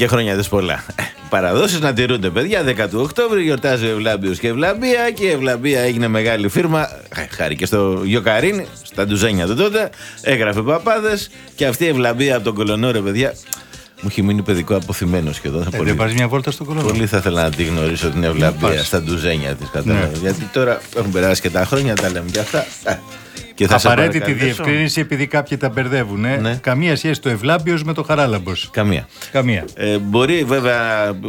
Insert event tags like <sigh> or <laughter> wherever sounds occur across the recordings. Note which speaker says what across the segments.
Speaker 1: και
Speaker 2: χρόνια δες πολλά. Παραδόσεις να τηρούνται, παιδιά. 10 του Οκτώβρη γιορτάζει ο Ευλάμπιος και Ευλαμπία και η Ευλαμπία έγινε μεγάλη φίρμα. Ε, Χάρη και στο Γιοκαρίνη, στα ντουζένια του τότε. Έγραφε παπάδες και αυτή η Ευλαμπία από τον Κολονό, παιδιά. Μου έχει μείνει παιδικό αποθυμένο σχεδόν.
Speaker 3: Ε,
Speaker 2: πολύ,
Speaker 3: δεν πάρει μια βόλτα στο κολόνο.
Speaker 2: πολύ θα ήθελα να τη γνωρίσω την Ευλαμπία
Speaker 3: πας.
Speaker 2: στα ντουζένια της.
Speaker 3: Ναι.
Speaker 2: Γιατί τώρα έχουν περάσει και τα χρόνια, τα λέμε και αυτά. Ε, Και θα σε
Speaker 3: Απαραίτητη
Speaker 2: παρακαλέσω.
Speaker 3: διευκρίνηση επειδή κάποιοι τα μπερδεύουν. ε.
Speaker 2: Ναι.
Speaker 3: Καμία σχέση το Ευλάμπιος με το Χαράλαμπος.
Speaker 2: Καμία.
Speaker 3: Καμία.
Speaker 2: Ε, μπορεί βέβαια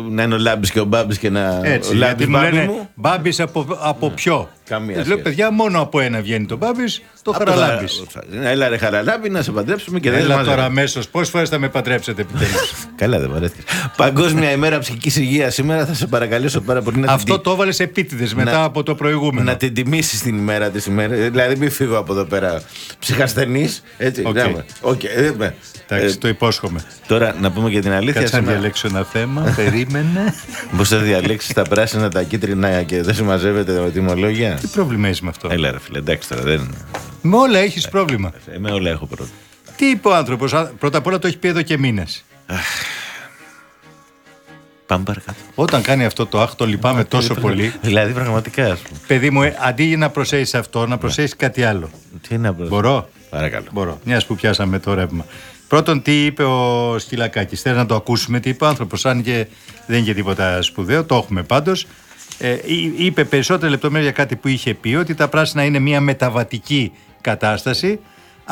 Speaker 2: να είναι ο Λάμπης και ο Μπάμπης και να.
Speaker 3: Έτσι,
Speaker 2: ο Λάμπης
Speaker 3: γιατί μου
Speaker 2: Μπάμπη
Speaker 3: λένε
Speaker 2: μου.
Speaker 3: Μπάμπης από, από ποιο;
Speaker 2: Καμία
Speaker 3: Ε, Λέω
Speaker 2: σχέση.
Speaker 3: παιδιά, μόνο από ένα βγαίνει το Μπάμπης, το
Speaker 2: Από το
Speaker 3: Χαραλάμπης.
Speaker 2: Χαρα- Έλα ρε Χαραλάμπη να σε παντρέψουμε και δεν
Speaker 3: Έλα
Speaker 2: μας-
Speaker 3: τώρα αμέσως. Πόσες φορές θα με παντρέψετε επιτέλους; <laughs>
Speaker 2: Καλά δεν βαρέθηκες. Παγκόσμια ημέρα ψυχικής υγείας σήμερα θα σε παρακαλέσω πάρα πολύ να
Speaker 3: Αυτό
Speaker 2: την,
Speaker 3: το έβαλες επίτηδες μετά από το προηγούμενο.
Speaker 2: να την τιμήσεις την ημέρα της ημέρας. Δηλαδή μην φύγω από εδώ πέρα ψυχασθενής. Έτσι,
Speaker 3: OK.
Speaker 2: okay. Οκ, ε, με.
Speaker 3: Εντάξει,
Speaker 2: Ε,
Speaker 3: το υπόσχομαι.
Speaker 2: Τώρα να πούμε και την αλήθεια.
Speaker 3: Κάτσε να
Speaker 2: σήμερα.
Speaker 3: διαλέξω ένα θέμα. Περίμενε. <laughs>
Speaker 2: Πώς θα διαλέξεις τα πράσινα, τα κίτρινα και δεν συμμαζεύεται με τιμολόγια;
Speaker 3: Τι πρόβλημα έχει με αυτό;
Speaker 2: Έλα ρε φίλε, εντάξει τώρα δεν...
Speaker 3: Με όλα έχεις πρόβλημα.
Speaker 2: Ε, Με όλα έχω πρώτα.
Speaker 3: Τι είπε ο άνθρωπος. Πρώτα απ' όλα το έχει πει εδώ και μήνες.
Speaker 2: Πάμε παρακάτω.
Speaker 3: Όταν κάνει αυτό το άχ, το λυπάμαι τόσο πολύ.
Speaker 2: Δηλαδή πραγματικά ας πούμε.
Speaker 3: Παιδί μου, ε, αντί για να προσέχεις αυτό, να προσέχεις κάτι άλλο.
Speaker 2: Τι να πω.
Speaker 3: Μπορώ;
Speaker 2: Παρακαλώ.
Speaker 3: Μπορώ. Μιας που πιάσαμε το ρεύμα. Πρώτον, τι είπε ο Στυλακάκης; Θέλω να το ακούσουμε τι είπε ο άνθρωπος; Αν και δεν είναι και τίποτα σπουδαίο, το έχουμε πάντως. Ε, εί- είπε περισσότερη λεπτομέρεια για κάτι που είχε πει, ότι τα πράσινα είναι μια μεταβατική κατάσταση.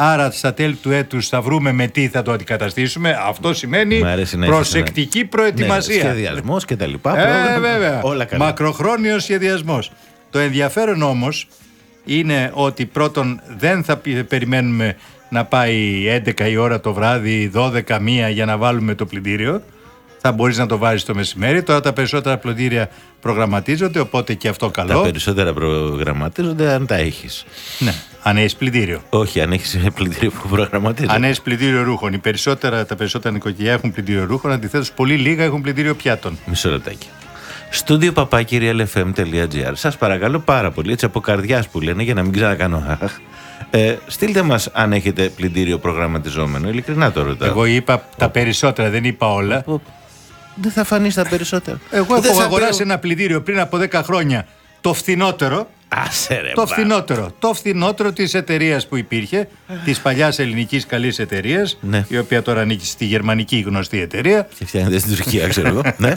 Speaker 3: Άρα στα τέλη του έτους θα βρούμε με τι θα το αντικαταστήσουμε. Αυτό σημαίνει
Speaker 2: Μ' αρέσει να έχεις
Speaker 3: προσεκτική
Speaker 2: ένα-
Speaker 3: προετοιμασία.
Speaker 2: Ναι, σχεδιασμός και τα λοιπά.
Speaker 3: Ε,
Speaker 2: πρόγραμμα,
Speaker 3: βέβαια.
Speaker 2: Όλα καλά.
Speaker 3: Μακροχρόνιο σχεδιασμός. Το ενδιαφέρον όμως είναι ότι πρώτον δεν θα πη- περιμένουμε να πάει 11 η ώρα το βράδυ, 12 μία για να βάλουμε το πλυντήριο. Θα μπορείς να το βάζεις το μεσημέρι. Τώρα τα περισσότερα πλυντήρια προγραμματίζονται, οπότε και αυτό
Speaker 2: Τα
Speaker 3: καλό.
Speaker 2: περισσότερα προγραμματίζονται αν τα έχεις.
Speaker 3: Ναι, αν έχεις πλυντήριο.
Speaker 2: Όχι, αν έχεις <laughs> πλυντήριο που προγραμματίζεται.
Speaker 3: Αν έχεις πλυντήριο ρούχων. Οι περισσότερα, τα περισσότερα νοικοκυριά έχουν πλυντήριο ρούχων, αντιθέτως πολύ λίγα έχουν πλυντήριο πιάτων.
Speaker 2: Μισό λεπτάκι. Στούντιο παπάκυριαλfm.gr Σας παρακαλώ πάρα πολύ, έτσι από καρδιάς που λένε, για να μην ξανακάνω αχ. Ε, στείλτε μας αν έχετε πλυντήριο προγραμματιζόμενο. Ειλικρινά το ρωτάω.
Speaker 3: Εγώ είπα τα περισσότερα, δεν είπα όλα.
Speaker 2: Πω, Δεν θα φανείς τα περισσότερα.
Speaker 3: Εγώ
Speaker 2: Δεν
Speaker 3: έχω
Speaker 2: θα
Speaker 3: αγοράσει
Speaker 2: παίρνω-
Speaker 3: ένα πλυντήριο πριν από 10 χρόνια. Το φθηνότερο.
Speaker 2: Άσε ρε
Speaker 3: Το
Speaker 2: μπα.
Speaker 3: φθηνότερο. Το φθηνότερο της εταιρείας που υπήρχε, της παλιάς ελληνικής καλής εταιρείας,
Speaker 2: Ναι.
Speaker 3: η οποία τώρα ανήκει στη γερμανική γνωστή εταιρεία.
Speaker 2: Και φτιάχνετε στην Τουρκία, ξέρω εγώ. ναι.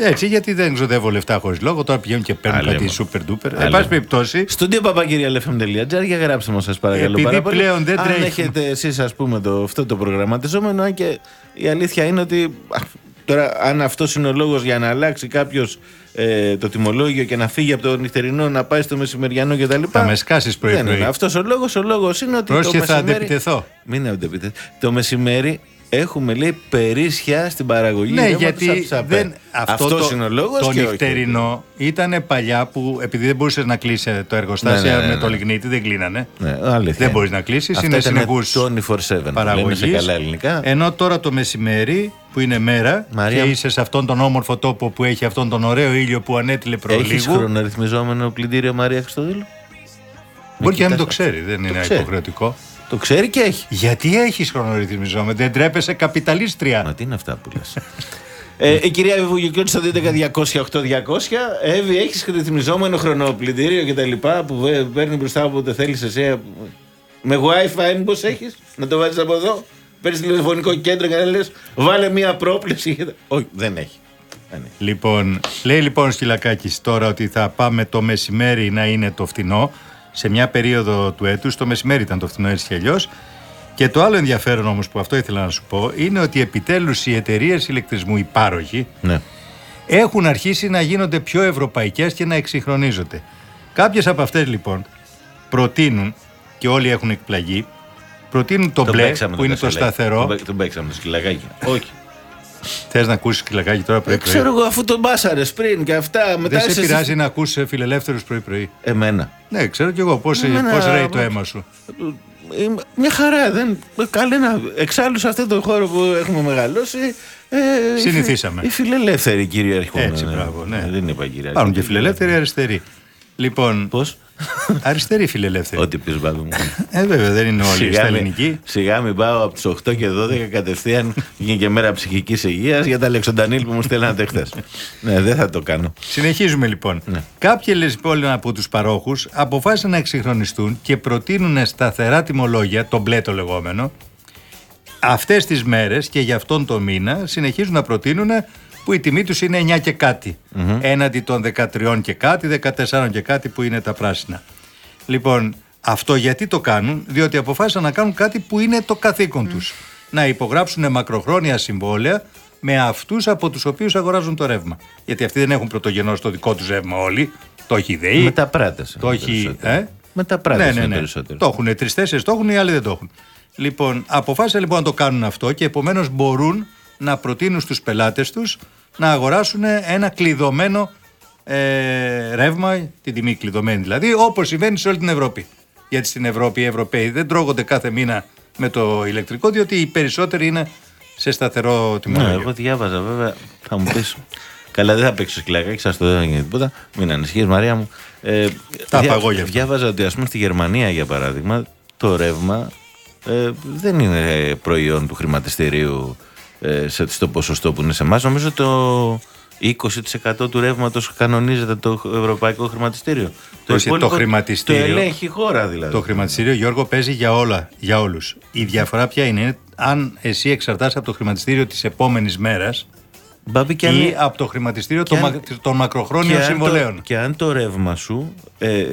Speaker 3: Έτσι, γιατί δεν ξοδεύω λεφτά χωρίς λόγο. Τώρα πηγαίνουν και παίρνουν
Speaker 2: Αλέμα.
Speaker 3: κάτι super duper. Εν
Speaker 2: Αλέμα.
Speaker 3: πάση περιπτώσει,
Speaker 2: Στούντιο παπακυριαλfm.gr για γράψτε μας σας παρακαλώ
Speaker 3: Επειδή
Speaker 2: πάρα πολύ.
Speaker 3: πλέον δεν
Speaker 2: αν
Speaker 3: τρέχει.
Speaker 2: έχετε εσείς ας πούμε το, αυτό το προγραμματιζόμενο αν και η αλήθεια είναι ότι α, τώρα αν αυτός είναι ο λόγος για να αλλάξει κάποιος ε, το τιμολόγιο και να φύγει από το νυχτερινό να πάει στο μεσημεριανό κτλ.
Speaker 3: Θα με σκάσεις πρωί
Speaker 2: Δεν
Speaker 3: πρωί.
Speaker 2: είναι αυτός ο λόγος. Ο λόγος είναι ότι
Speaker 3: Πρόσεχε,
Speaker 2: το
Speaker 3: θα
Speaker 2: μεσημέρι...
Speaker 3: αντεπιτεθώ.
Speaker 2: Μην αντεπιτεθώ. Το μεσημέρι έχουμε λέει περίσσια στην παραγωγή.
Speaker 3: Ναι,
Speaker 2: ρεύματος
Speaker 3: γιατί
Speaker 2: από τις ΑΠΕ.
Speaker 3: δεν, αυτό
Speaker 2: Αυτός
Speaker 3: το,
Speaker 2: είναι ο λόγος
Speaker 3: το
Speaker 2: και όχι.
Speaker 3: νυχτερινό ήταν παλιά που επειδή δεν μπορούσες να κλείσει το εργοστάσιο
Speaker 2: Ναι, ναι, ναι,
Speaker 3: με
Speaker 2: ναι.
Speaker 3: το λιγνίτη, δεν κλείνανε.
Speaker 2: Ναι, αλήθεια.
Speaker 3: Δεν μπορείς να κλείσεις,
Speaker 2: Αυτό
Speaker 3: είναι
Speaker 2: ήταν
Speaker 3: συνεχούς
Speaker 2: 24-7. Παραγωγή.
Speaker 3: παραγωγής.
Speaker 2: σε καλά ελληνικά.
Speaker 3: Ενώ τώρα το μεσημέρι που είναι μέρα
Speaker 2: Μαρία
Speaker 3: και
Speaker 2: μου.
Speaker 3: είσαι σε αυτόν τον όμορφο τόπο που έχει αυτόν τον ωραίο ήλιο που ανέτειλε
Speaker 2: Έχεις
Speaker 3: προλίγου.
Speaker 2: χρονορυθμιζόμενο πλυντήριο Μαρία Χριστοδήλου.
Speaker 3: Μπορεί και να μην το
Speaker 2: κοιτάς
Speaker 3: ξέρει, δεν είναι
Speaker 2: ξέρει.
Speaker 3: υποχρεωτικό.
Speaker 2: Το ξέρει και έχει.
Speaker 3: Γιατί έχεις χρονορυθμιζόμενο, δεν τρέπεσαι καπιταλίστρια.
Speaker 2: Μα τι είναι αυτά που λες. ε, η κυρία Βιβουγιουκιώτη στο 200-200-200. Εύη, έχεις ρυθμιζόμενο χρονοπλυντήριο και τα λοιπά που βε- παίρνει μπροστά όποτε θέλεις εσύ. Με WiFi, μήπω έχεις, να το βάζεις από εδώ. Παίρνεις τηλεφωνικό κέντρο και να λες: Βάλε μία πρόκληση. και τα- Όχι, δεν έχει. Δεν έχει.
Speaker 3: Λοιπόν, λέει λοιπόν Σκυλακάκης τώρα ότι θα πάμε το μεσημέρι να είναι το φθηνό σε μια περίοδο του έτους, το μεσημέρι ήταν το φθηνό έτσι κι αλλιώς. Και το άλλο ενδιαφέρον όμως που αυτό ήθελα να σου πω είναι ότι επιτέλους οι εταιρείες ηλεκτρισμού, οι πάροχοι,
Speaker 2: Ναι.
Speaker 3: έχουν αρχίσει να γίνονται πιο ευρωπαϊκές και να εξυγχρονίζονται. Κάποιες από αυτές λοιπόν προτείνουν και όλοι έχουν εκπλαγεί, προτείνουν το, μπλε
Speaker 2: παίξαμε
Speaker 3: που είναι το
Speaker 2: κασελάκι.
Speaker 3: σταθερό.
Speaker 2: Τον παί- Τον παίξαμε το σκυλακάκι. Όχι.
Speaker 3: Θες να ακούσεις Σκυλακάκη τώρα
Speaker 2: Ε,
Speaker 3: πρωί
Speaker 2: ξέρω εγώ, αφού τον μπάσαρε πριν και αυτά. Μετά
Speaker 3: Δεν σε
Speaker 2: είσαι-
Speaker 3: πειράζει να ακούσεις φιλελεύθερους πρωί-πρωί;
Speaker 2: Εμένα.
Speaker 3: Ναι, ξέρω κι εγώ πώς,
Speaker 2: Εμένα-
Speaker 3: πώς ρέει το αίμα σου.
Speaker 2: Ε, Μια χαρά. Δεν, κανένα, εξάλλου σε αυτόν τον χώρο που έχουμε μεγαλώσει. Ε, οι φι-
Speaker 3: Συνηθίσαμε.
Speaker 2: Οι φιλελεύθεροι κυριαρχούν.
Speaker 3: Έτσι,
Speaker 2: ναι.
Speaker 3: μπράβο, ναι.
Speaker 2: Ε, Δεν είπα κυριαρχούν.
Speaker 3: Υπάρχουν και φιλελεύθεροι αριστεροί. Λοιπόν,
Speaker 2: Πώς;
Speaker 3: Αριστεροί φιλελεύθεροι.
Speaker 2: Ό,τι πεις, μπάμπη μου.
Speaker 3: Ε, βέβαια, δεν είναι όλοι στα
Speaker 2: Σιγά μην-
Speaker 3: ελληνική.
Speaker 2: Σιγά μην πάω από τις 8 και 12 κατευθείαν γίνει και μέρα ψυχικής υγείας για τα Αλεξοντανίλ που μου στέλνατε χθες. ναι, δεν θα το κάνω.
Speaker 3: Συνεχίζουμε λοιπόν.
Speaker 2: Ναι.
Speaker 3: Κάποιοι λοιπόν από τους παρόχους αποφάσισαν να εξυγχρονιστούν και προτείνουν σταθερά τιμολόγια, το μπλε το λεγόμενο, αυτές τις μέρες και για αυτόν τον μήνα συνεχίζουν να προτείνουν που η τιμή τους είναι 9 και κάτι. Έναντι των 13 και κάτι, 14 και κάτι που είναι τα πράσινα. Λοιπόν, αυτό γιατί το κάνουν, διότι αποφάσισαν να κάνουν κάτι που είναι το καθήκον τους. Να υπογράψουν μακροχρόνια συμβόλαια με αυτούς από τους οποίους αγοράζουν το ρεύμα. Γιατί αυτοί δεν έχουν πρωτογενώς το δικό τους ρεύμα όλοι, το έχει η ΔΕΗ,
Speaker 2: Με τα πράτες.
Speaker 3: το έχει... Ε;
Speaker 2: Με τα πράτες
Speaker 3: ναι, ναι, ναι.
Speaker 2: περισσότερο.
Speaker 3: Το έχουν τρει-τέσσερι, το έχουν, οι άλλοι δεν το έχουν. Λοιπόν, αποφάσισαν λοιπόν να το κάνουν αυτό και επομένως μπορούν να προτείνουν στους πελάτες τους να αγοράσουν ένα κλειδωμένο ε, ρεύμα, την τιμή κλειδωμένη δηλαδή, όπως συμβαίνει σε όλη την Ευρώπη. Γιατί στην Ευρώπη οι Ευρωπαίοι δεν τρώγονται κάθε μήνα με το ηλεκτρικό, διότι οι περισσότεροι είναι σε σταθερό
Speaker 2: Ναι,
Speaker 3: τιμολόγιο.
Speaker 2: εγώ διάβαζα βέβαια. Θα μου πεις. Καλά, δεν θα παίξω σκυλακάκι, σας το δεν έγινε τίποτα. Μην ανησυχείς, Μαρία μου. Ε,
Speaker 3: Τα παγώ γι' αυτό.
Speaker 2: Διάβαζα ότι ας πούμε στη Γερμανία, για παράδειγμα, το ρεύμα ε, δεν είναι προϊόν του χρηματιστηρίου ε, σε, στο ποσοστό που είναι σε εμάς. Νομίζω το 20% του ρεύματος κανονίζεται το ευρωπαϊκό χρηματιστήριο.
Speaker 3: Όχι, το
Speaker 2: υπόλοιπο
Speaker 3: χρηματιστήριο-
Speaker 2: Το ελέγχει η χώρα δηλαδή.
Speaker 3: Το χρηματιστήριο, Γιώργο, παίζει για όλα, για όλους. Η διαφορά ποια είναι, είναι αν εσύ εξαρτάσαι από το χρηματιστήριο της επόμενης μέρας
Speaker 2: Μπάμπη, και αν-
Speaker 3: ή από το χρηματιστήριο των,
Speaker 2: και αν-
Speaker 3: μα- των μακροχρόνιων
Speaker 2: αν
Speaker 3: συμβολέων.
Speaker 2: Το, και αν το ρεύμα σου ε,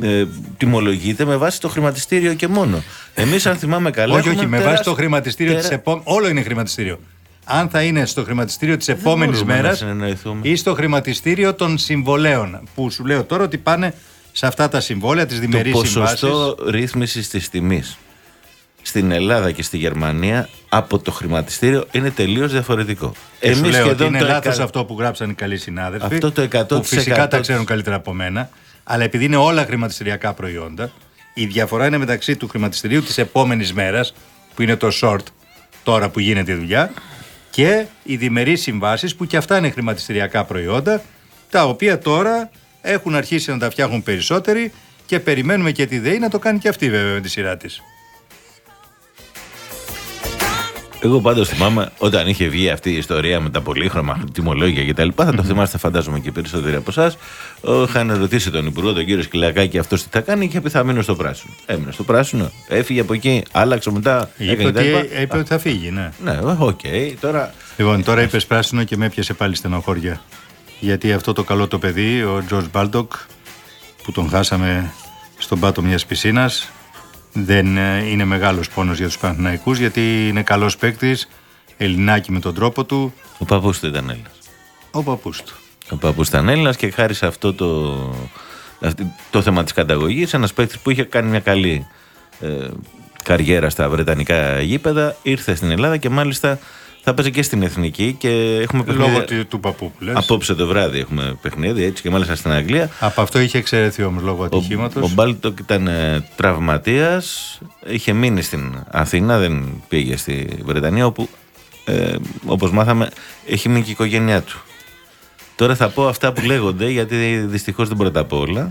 Speaker 2: ε, τιμολογείται με βάση το χρηματιστήριο και μόνο. Εμείς, αν θυμάμαι καλά.
Speaker 3: όχι, όχι,
Speaker 2: έχουμε
Speaker 3: με βάση
Speaker 2: τεράστιο-
Speaker 3: το χρηματιστήριο
Speaker 2: τερα-
Speaker 3: της επόμενης... Όλο είναι χρηματιστήριο. Αν θα είναι στο χρηματιστήριο της επόμενης
Speaker 2: μπορούμε να
Speaker 3: μέρας
Speaker 2: συνεννοηθούμε.
Speaker 3: ή στο χρηματιστήριο των συμβολέων. Που σου λέω τώρα ότι πάνε σε αυτά τα συμβόλαια, τις
Speaker 2: Το
Speaker 3: διμερείς συμβάσεις.
Speaker 2: ποσοστό ρύθμισης της τιμής στην Ελλάδα και στη Γερμανία από το χρηματιστήριο είναι τελείως διαφορετικό.
Speaker 3: Και σου
Speaker 2: Εμείς
Speaker 3: λέω ότι
Speaker 2: σχεδόν
Speaker 3: είναι
Speaker 2: το
Speaker 3: λάθος
Speaker 2: εκα-
Speaker 3: αυτό που γράψαν οι καλοί συνάδελφοι.
Speaker 2: Αυτό το 100%
Speaker 3: Που φυσικά τα
Speaker 2: της-
Speaker 3: ξέρουν καλύτερα από μένα. Αλλά επειδή είναι όλα χρηματιστηριακά προϊόντα, η διαφορά είναι μεταξύ του χρηματιστηρίου της επόμενης μέρας, που είναι το short, τώρα που γίνεται η δουλειά, και οι διμερείς συμβάσεις που και αυτά είναι χρηματιστηριακά προϊόντα, τα οποία τώρα έχουν αρχίσει να τα φτιάχνουν περισσότεροι και περιμένουμε και τη ΔΕΗ να το κάνει και αυτή βέβαια με τη σειρά της.
Speaker 2: Εγώ πάντως θυμάμαι όταν είχε βγει αυτή η ιστορία με τα πολύχρωμα τιμολόγια κτλ. Θα το θυμάστε, φαντάζομαι και οι περισσότεροι από εσάς. Είχαν ρωτήσει τον Υπουργό, τον κύριο Σκυλακάκη, αυτός τι θα κάνει και είπε θα μείνω στο πράσινο. Έμεινε στο πράσινο, έφυγε από εκεί, άλλαξε μετά.
Speaker 3: Είπε
Speaker 2: έκανε
Speaker 3: ότι,
Speaker 2: κτλ.
Speaker 3: είπε ότι θα φύγει, ναι.
Speaker 2: Ναι, οκ, τώρα.
Speaker 3: Λοιπόν, τώρα είπες πράσινο και με έπιασε πάλι στενοχώρια. Γιατί αυτό το καλό το παιδί, ο George Μπάλντοκ, που τον χάσαμε στον πάτο μιας πισίνας, δεν ε, είναι μεγάλος πόνος για τους Παναθηναϊκούς γιατί είναι καλός παίκτης, Ελληνάκι με τον τρόπο του,
Speaker 2: Ο παππούς του ήταν Έλληνας.
Speaker 3: ο παππούς του.
Speaker 2: Ο παππούς ήταν Έλληνας και χάρη σε αυτό το, αυτή- το θέμα της καταγωγής, ένας παίκτης που είχε κάνει μια καλή ε, καριέρα στα βρετανικά γήπεδα. Ήρθε στην Ελλάδα και μάλιστα θα παίζει και στην εθνική και έχουμε παιχνίδι.
Speaker 3: Λόγω του, του παππού που λες.
Speaker 2: Απόψε το βράδυ έχουμε παιχνίδι έτσι και μάλιστα στην Αγγλία.
Speaker 3: Από αυτό είχε εξαιρεθεί όμως λόγω
Speaker 2: Ο,
Speaker 3: ατυχήματος.
Speaker 2: ο Μπάλτοκ ήταν ε, τραυματίας, είχε μείνει στην Αθήνα, δεν πήγε στη Βρετανία, όπου ε, όπως μάθαμε έχει μείνει και η οικογένειά του. Τώρα θα πω αυτά που λέγονται, γιατί δυστυχώς δεν μπορώ να τα πω όλα.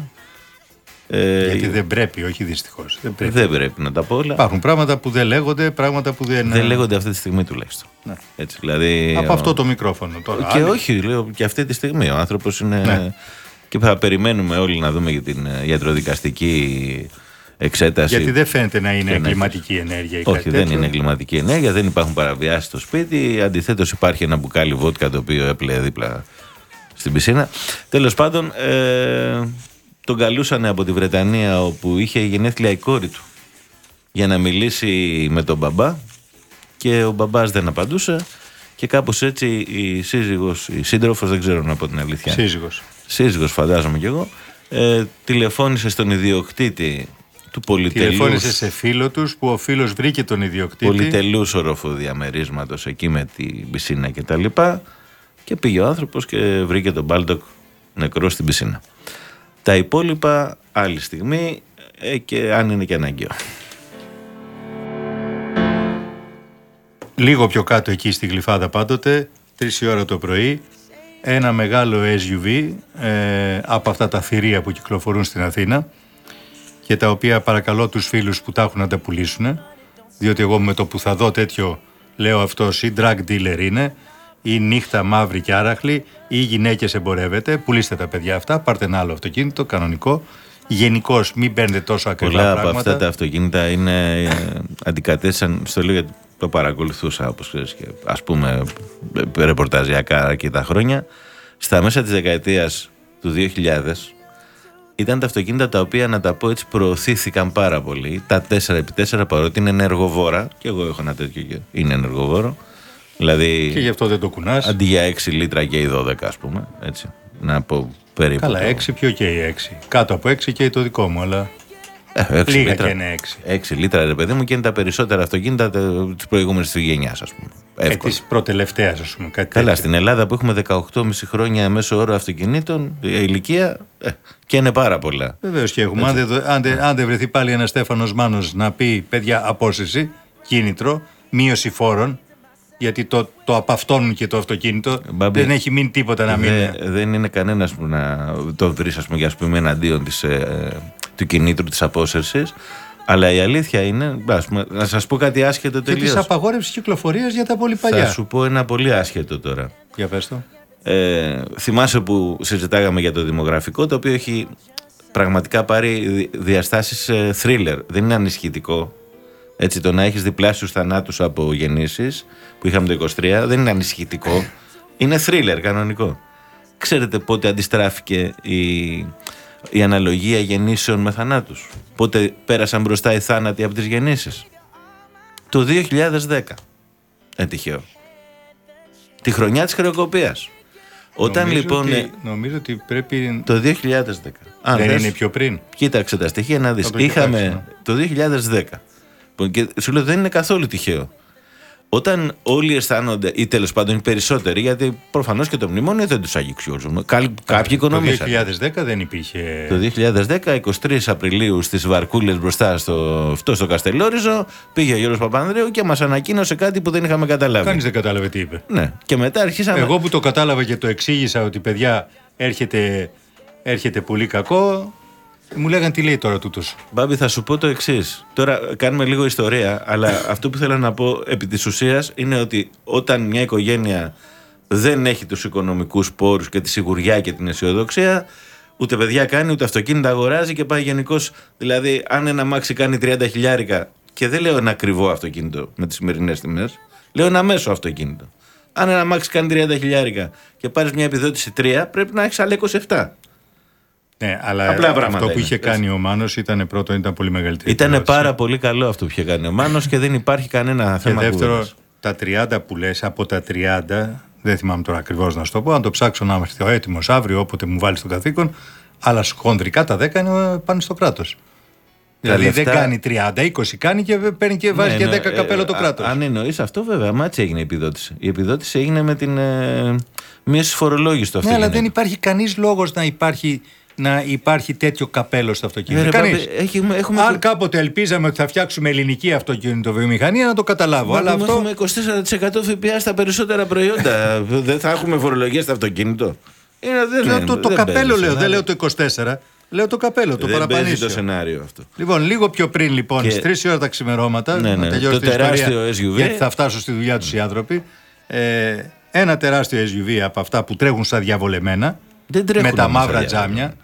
Speaker 2: Ε,
Speaker 3: Γιατί δεν πρέπει, όχι δυστυχώς. Δεν πρέπει.
Speaker 2: δεν πρέπει να τα πω όλα.
Speaker 3: Υπάρχουν πράγματα που δεν λέγονται, πράγματα που δεν.
Speaker 2: Δεν λέγονται αυτή τη στιγμή τουλάχιστον.
Speaker 3: Ναι.
Speaker 2: Έτσι, δηλαδή,
Speaker 3: Από
Speaker 2: ο-
Speaker 3: αυτό το μικρόφωνο τώρα.
Speaker 2: Και
Speaker 3: Άλλοι-
Speaker 2: όχι, λέω και αυτή τη στιγμή. Ο άνθρωπος είναι.
Speaker 3: Ναι.
Speaker 2: Και θα περιμένουμε όλοι να δούμε για την ε, ιατροδικαστική εξέταση.
Speaker 3: Γιατί δεν φαίνεται να είναι
Speaker 2: Και να
Speaker 3: εγκληματική ενέργεια ή
Speaker 2: Όχι,
Speaker 3: κάτι
Speaker 2: δεν
Speaker 3: τέτοιο.
Speaker 2: είναι εγκληματική ενέργεια, δεν υπάρχουν παραβιάσεις στο σπίτι. Αντιθέτως, υπάρχει ένα μπουκάλι βότκα το οποίο έπλεε δίπλα στην πισίνα. Τέλος πάντων, ε, τον καλούσαν από τη Βρετανία όπου είχε γενέθλια η κόρη του για να μιλήσει με τον μπαμπά και ο μπαμπάς δεν απαντούσε και κάπως έτσι η σύζυγος, η σύντροφος, δεν ξέρω να πω την αλήθεια,
Speaker 3: Σύζυγος.
Speaker 2: σύζυγος φαντάζομαι κι εγώ, ε, τηλεφώνησε στον ιδιοκτήτη του πολυτελούς,
Speaker 3: Τηλεφώνησε σε φίλο τους που ο φίλος βρήκε τον ιδιοκτήτη.
Speaker 2: πολυτελούς οροφοδιαμερίσματος εκεί με την πισίνα και τα λοιπά και πήγε ο άνθρωπος και βρήκε τον Μπάλτοκ νεκρό στην πισίνα. Τα υπόλοιπα άλλη στιγμή ε, και αν είναι και αναγκαίο.
Speaker 3: Λίγο πιο κάτω εκεί στη Γλυφάδα πάντοτε, τρεις η ώρα το πρωί, ένα μεγάλο SUV ε, από αυτά τα θηρία που κυκλοφορούν στην Αθήνα και τα οποία παρακαλώ τους φίλους που τα έχουν να τα πουλήσουν διότι εγώ με το που θα δω τέτοιο λέω αυτός ή drug dealer είναι ή νύχτα μαύρη και άραχλη ή γυναίκες εμπορεύεται, πουλήστε τα παιδιά αυτά, πάρτε ένα άλλο αυτοκίνητο κανονικό Γενικώς μην παίρνετε τόσο ακριβά
Speaker 2: Πολλά από
Speaker 3: πράγματα.
Speaker 2: αυτά τα αυτοκίνητα είναι, ε, αντικατέστησαν, στο λέω γιατί το παρακολουθούσα όπως ξέρεις και ας πούμε ε, ρεπορταζιακά αρκετά χρόνια. Στα μέσα της δεκαετίας του 2000 ήταν τα αυτοκίνητα τα οποία να τα πω έτσι προωθήθηκαν πάρα πολύ. Τα 4x4 παρότι είναι ενεργοβόρα και εγώ έχω ένα τέτοιο και είναι ενεργοβόρο. Δηλαδή
Speaker 3: Και γι' αυτό δεν το κουνάς.
Speaker 2: αντί για 6 λίτρα και οι 12 ας πούμε έτσι. Να πω περίπου.
Speaker 3: Καλά,
Speaker 2: το-
Speaker 3: έξι πιο και οι έξι. Κάτω από έξι και το δικό μου, αλλά
Speaker 2: Ε, έξι
Speaker 3: λίγα
Speaker 2: λίτρα.
Speaker 3: και είναι έξι.
Speaker 2: 6 λίτρα ρε παιδί μου και είναι τα περισσότερα αυτοκίνητα της προηγούμενης του γενιά, ας πούμε.
Speaker 3: Ε,
Speaker 2: Εύκολα.
Speaker 3: της προτελευταίας, ας πούμε. Κάτι
Speaker 2: Καλά,
Speaker 3: τέτοιο.
Speaker 2: στην Ελλάδα που έχουμε 18,5 χρόνια μέσω όρο αυτοκινήτων, η ηλικία ε, και είναι πάρα πολλά.
Speaker 3: Βεβαίως και έχουμε. Αν δεν, δω- αν, δεν, αν δεν βρεθεί πάλι ένας Στέφανος Μάνος να πει παιδιά απόσυση, κίνητρο, μείωση φόρων, γιατί το, το απαυτώνουν και το αυτοκίνητο.
Speaker 2: Μπάμπη,
Speaker 3: δεν έχει μείνει τίποτα να μείνει.
Speaker 2: Δε- δεν είναι κανένας που να το βρει, ας πούμε, για ας πούμε, εναντίον της, ε, του κινήτρου της απόσυρσης. Αλλά η αλήθεια είναι, ας πούμε, να σας πω κάτι άσχετο
Speaker 3: Και της
Speaker 2: τελείως.
Speaker 3: απαγόρευσης κυκλοφορίας για τα πολύ παλιά.
Speaker 2: Θα σου πω ένα πολύ άσχετο τώρα.
Speaker 3: Για πες το.
Speaker 2: Ε, θυμάσαι που συζητάγαμε για το δημογραφικό, το οποίο έχει πραγματικά πάρει δι- διαστάσεις ε, thriller. Δεν είναι ανισχυτικό. Έτσι, το να έχεις διπλάσιους θανάτους από γεννήσεις, που είχαμε το 23, δεν είναι ανισχυτικό. Είναι thriller κανονικό. Ξέρετε πότε αντιστράφηκε η, η αναλογία γεννήσεων με θανάτους; Πότε πέρασαν μπροστά οι θάνατοι από τις γεννήσεις; Το 2010. Ε, τυχαίο. Τη χρονιά της χρεοκοπίας. Όταν
Speaker 3: νομίζω
Speaker 2: λοιπόν...
Speaker 3: Ότι,
Speaker 2: ε,
Speaker 3: νομίζω ότι πρέπει.
Speaker 2: Το 2010. Αν
Speaker 3: δεν
Speaker 2: θες,
Speaker 3: είναι πιο πριν.
Speaker 2: Κοίταξε τα στοιχεία να δεις.
Speaker 3: Θα το
Speaker 2: Είχαμε το 2010. Λοιπόν, και σου λέω δεν είναι καθόλου τυχαίο. Όταν όλοι αισθάνονται, ή τέλος πάντων οι περισσότεροι, γιατί προφανώς και το μνημόνιο δεν τους αγγιξιόζουν. Κάποιοι οικονομήσαν.
Speaker 3: Το 2010 δεν υπήρχε.
Speaker 2: Το 2010, 23 Απριλίου στις Βαρκούλες μπροστά στο, αυτό στο Καστελόριζο, πήγε ο Γιώργος Παπανδρέου και μας ανακοίνωσε κάτι που δεν είχαμε καταλάβει.
Speaker 3: Κανείς δεν κατάλαβε τι είπε.
Speaker 2: Ναι. Και μετά αρχίσαμε.
Speaker 3: Εγώ που το κατάλαβα και το εξήγησα ότι παιδιά έρχεται, έρχεται πολύ κακό, μου λέγανε τι λέει τώρα τούτος.
Speaker 2: Μπάμπη, θα σου πω το εξής. Τώρα κάνουμε λίγο ιστορία, αλλά αυτό που θέλω να πω επί της ουσίας είναι ότι όταν μια οικογένεια δεν έχει τους οικονομικούς πόρους και τη σιγουριά και την αισιοδοξία, ούτε παιδιά κάνει, ούτε αυτοκίνητα αγοράζει και πάει γενικώς. Δηλαδή, αν ένα μάξι κάνει 30 χιλιάρικα, και δεν λέω ένα ακριβό αυτοκίνητο με τις σημερινές τιμές, λέω ένα μέσο αυτοκίνητο. Αν ένα μάξι κάνει 30 χιλιάρικα και πάρεις μια επιδότηση 3, πρέπει να έχεις άλλα 27.
Speaker 3: Ναι, αλλά
Speaker 2: Απλά πράγματα
Speaker 3: αυτό που
Speaker 2: είναι,
Speaker 3: είχε
Speaker 2: έτσι.
Speaker 3: κάνει ο Μάνος ήταν πρώτο, ήταν πολύ μεγαλύτερη.
Speaker 2: Ήταν
Speaker 3: επιδότηση.
Speaker 2: πάρα πολύ καλό αυτό που είχε κάνει ο Μάνος και δεν υπάρχει κανένα
Speaker 3: Και
Speaker 2: θέμα
Speaker 3: δεύτερο,
Speaker 2: κουβέντας.
Speaker 3: τα 30 που λες, από τα 30, δεν θυμάμαι τώρα ακριβώς να σου το πω, αν το ψάξω να είμαστε έτοιμος αύριο, όποτε μου βάλεις το καθήκον, αλλά χονδρικά τα 10 είναι πάνω στο κράτος. Δηλαδή
Speaker 2: λεφτά-
Speaker 3: δεν κάνει 30, 20 κάνει και παίρνει και βάζει
Speaker 2: Ναι,
Speaker 3: και
Speaker 2: ναι,
Speaker 3: 10 καπέλο το
Speaker 2: ε,
Speaker 3: κράτος.
Speaker 2: α- Αν εννοείς αυτό, βέβαια, μα έτσι έγινε η επιδότηση. Η επιδότηση έγινε με την ε, μείωση φορολόγησης του
Speaker 3: Ναι, αλλά
Speaker 2: αυτοκίνητου.
Speaker 3: δεν υπάρχει κανείς λόγος να υπάρχει, να υπάρχει τέτοιο καπέλο στο
Speaker 2: Ε,
Speaker 3: αυτοκίνητο.
Speaker 2: ρε,
Speaker 3: Κανείς.
Speaker 2: παπέ, έχουμε, έχουμε,
Speaker 3: Αν κάποτε ελπίζαμε ότι θα φτιάξουμε ελληνική αυτοκινητοβιομηχανία, να το καταλάβω. αλλά αυτό.
Speaker 2: έχουμε 24% ΦΠΑ στα περισσότερα προϊόντα. <laughs> δεν θα έχουμε φορολογία στο αυτοκίνητο. Είναι, δεν,
Speaker 3: Λέω
Speaker 2: δεν-
Speaker 3: το, το
Speaker 2: δεν
Speaker 3: καπέλο
Speaker 2: παίζει
Speaker 3: λέω, δεν
Speaker 2: σενάριο.
Speaker 3: λέω το 24. Λέω το καπέλο, το
Speaker 2: Δεν παίζει
Speaker 3: παραπανήσιο.
Speaker 2: το σενάριο αυτό.
Speaker 3: Λοιπόν, λίγο πιο πριν λοιπόν,
Speaker 2: Και-
Speaker 3: στις 3 ώρα τα ξημερώματα,
Speaker 2: Ναι,
Speaker 3: να
Speaker 2: ναι,
Speaker 3: τελειώσει
Speaker 2: το
Speaker 3: την ιστορία,
Speaker 2: τεράστιο SUV.
Speaker 3: γιατί θα φτάσουν στη δουλειά τους οι άνθρωποι. Ε, ένα τεράστιο SUV από αυτά που τρέχουν στα διαβολεμένα,
Speaker 2: Δεν τρέχουν
Speaker 3: με τα
Speaker 2: όμως
Speaker 3: μαύρα
Speaker 2: στα διαβολεμένα.
Speaker 3: τζάμια.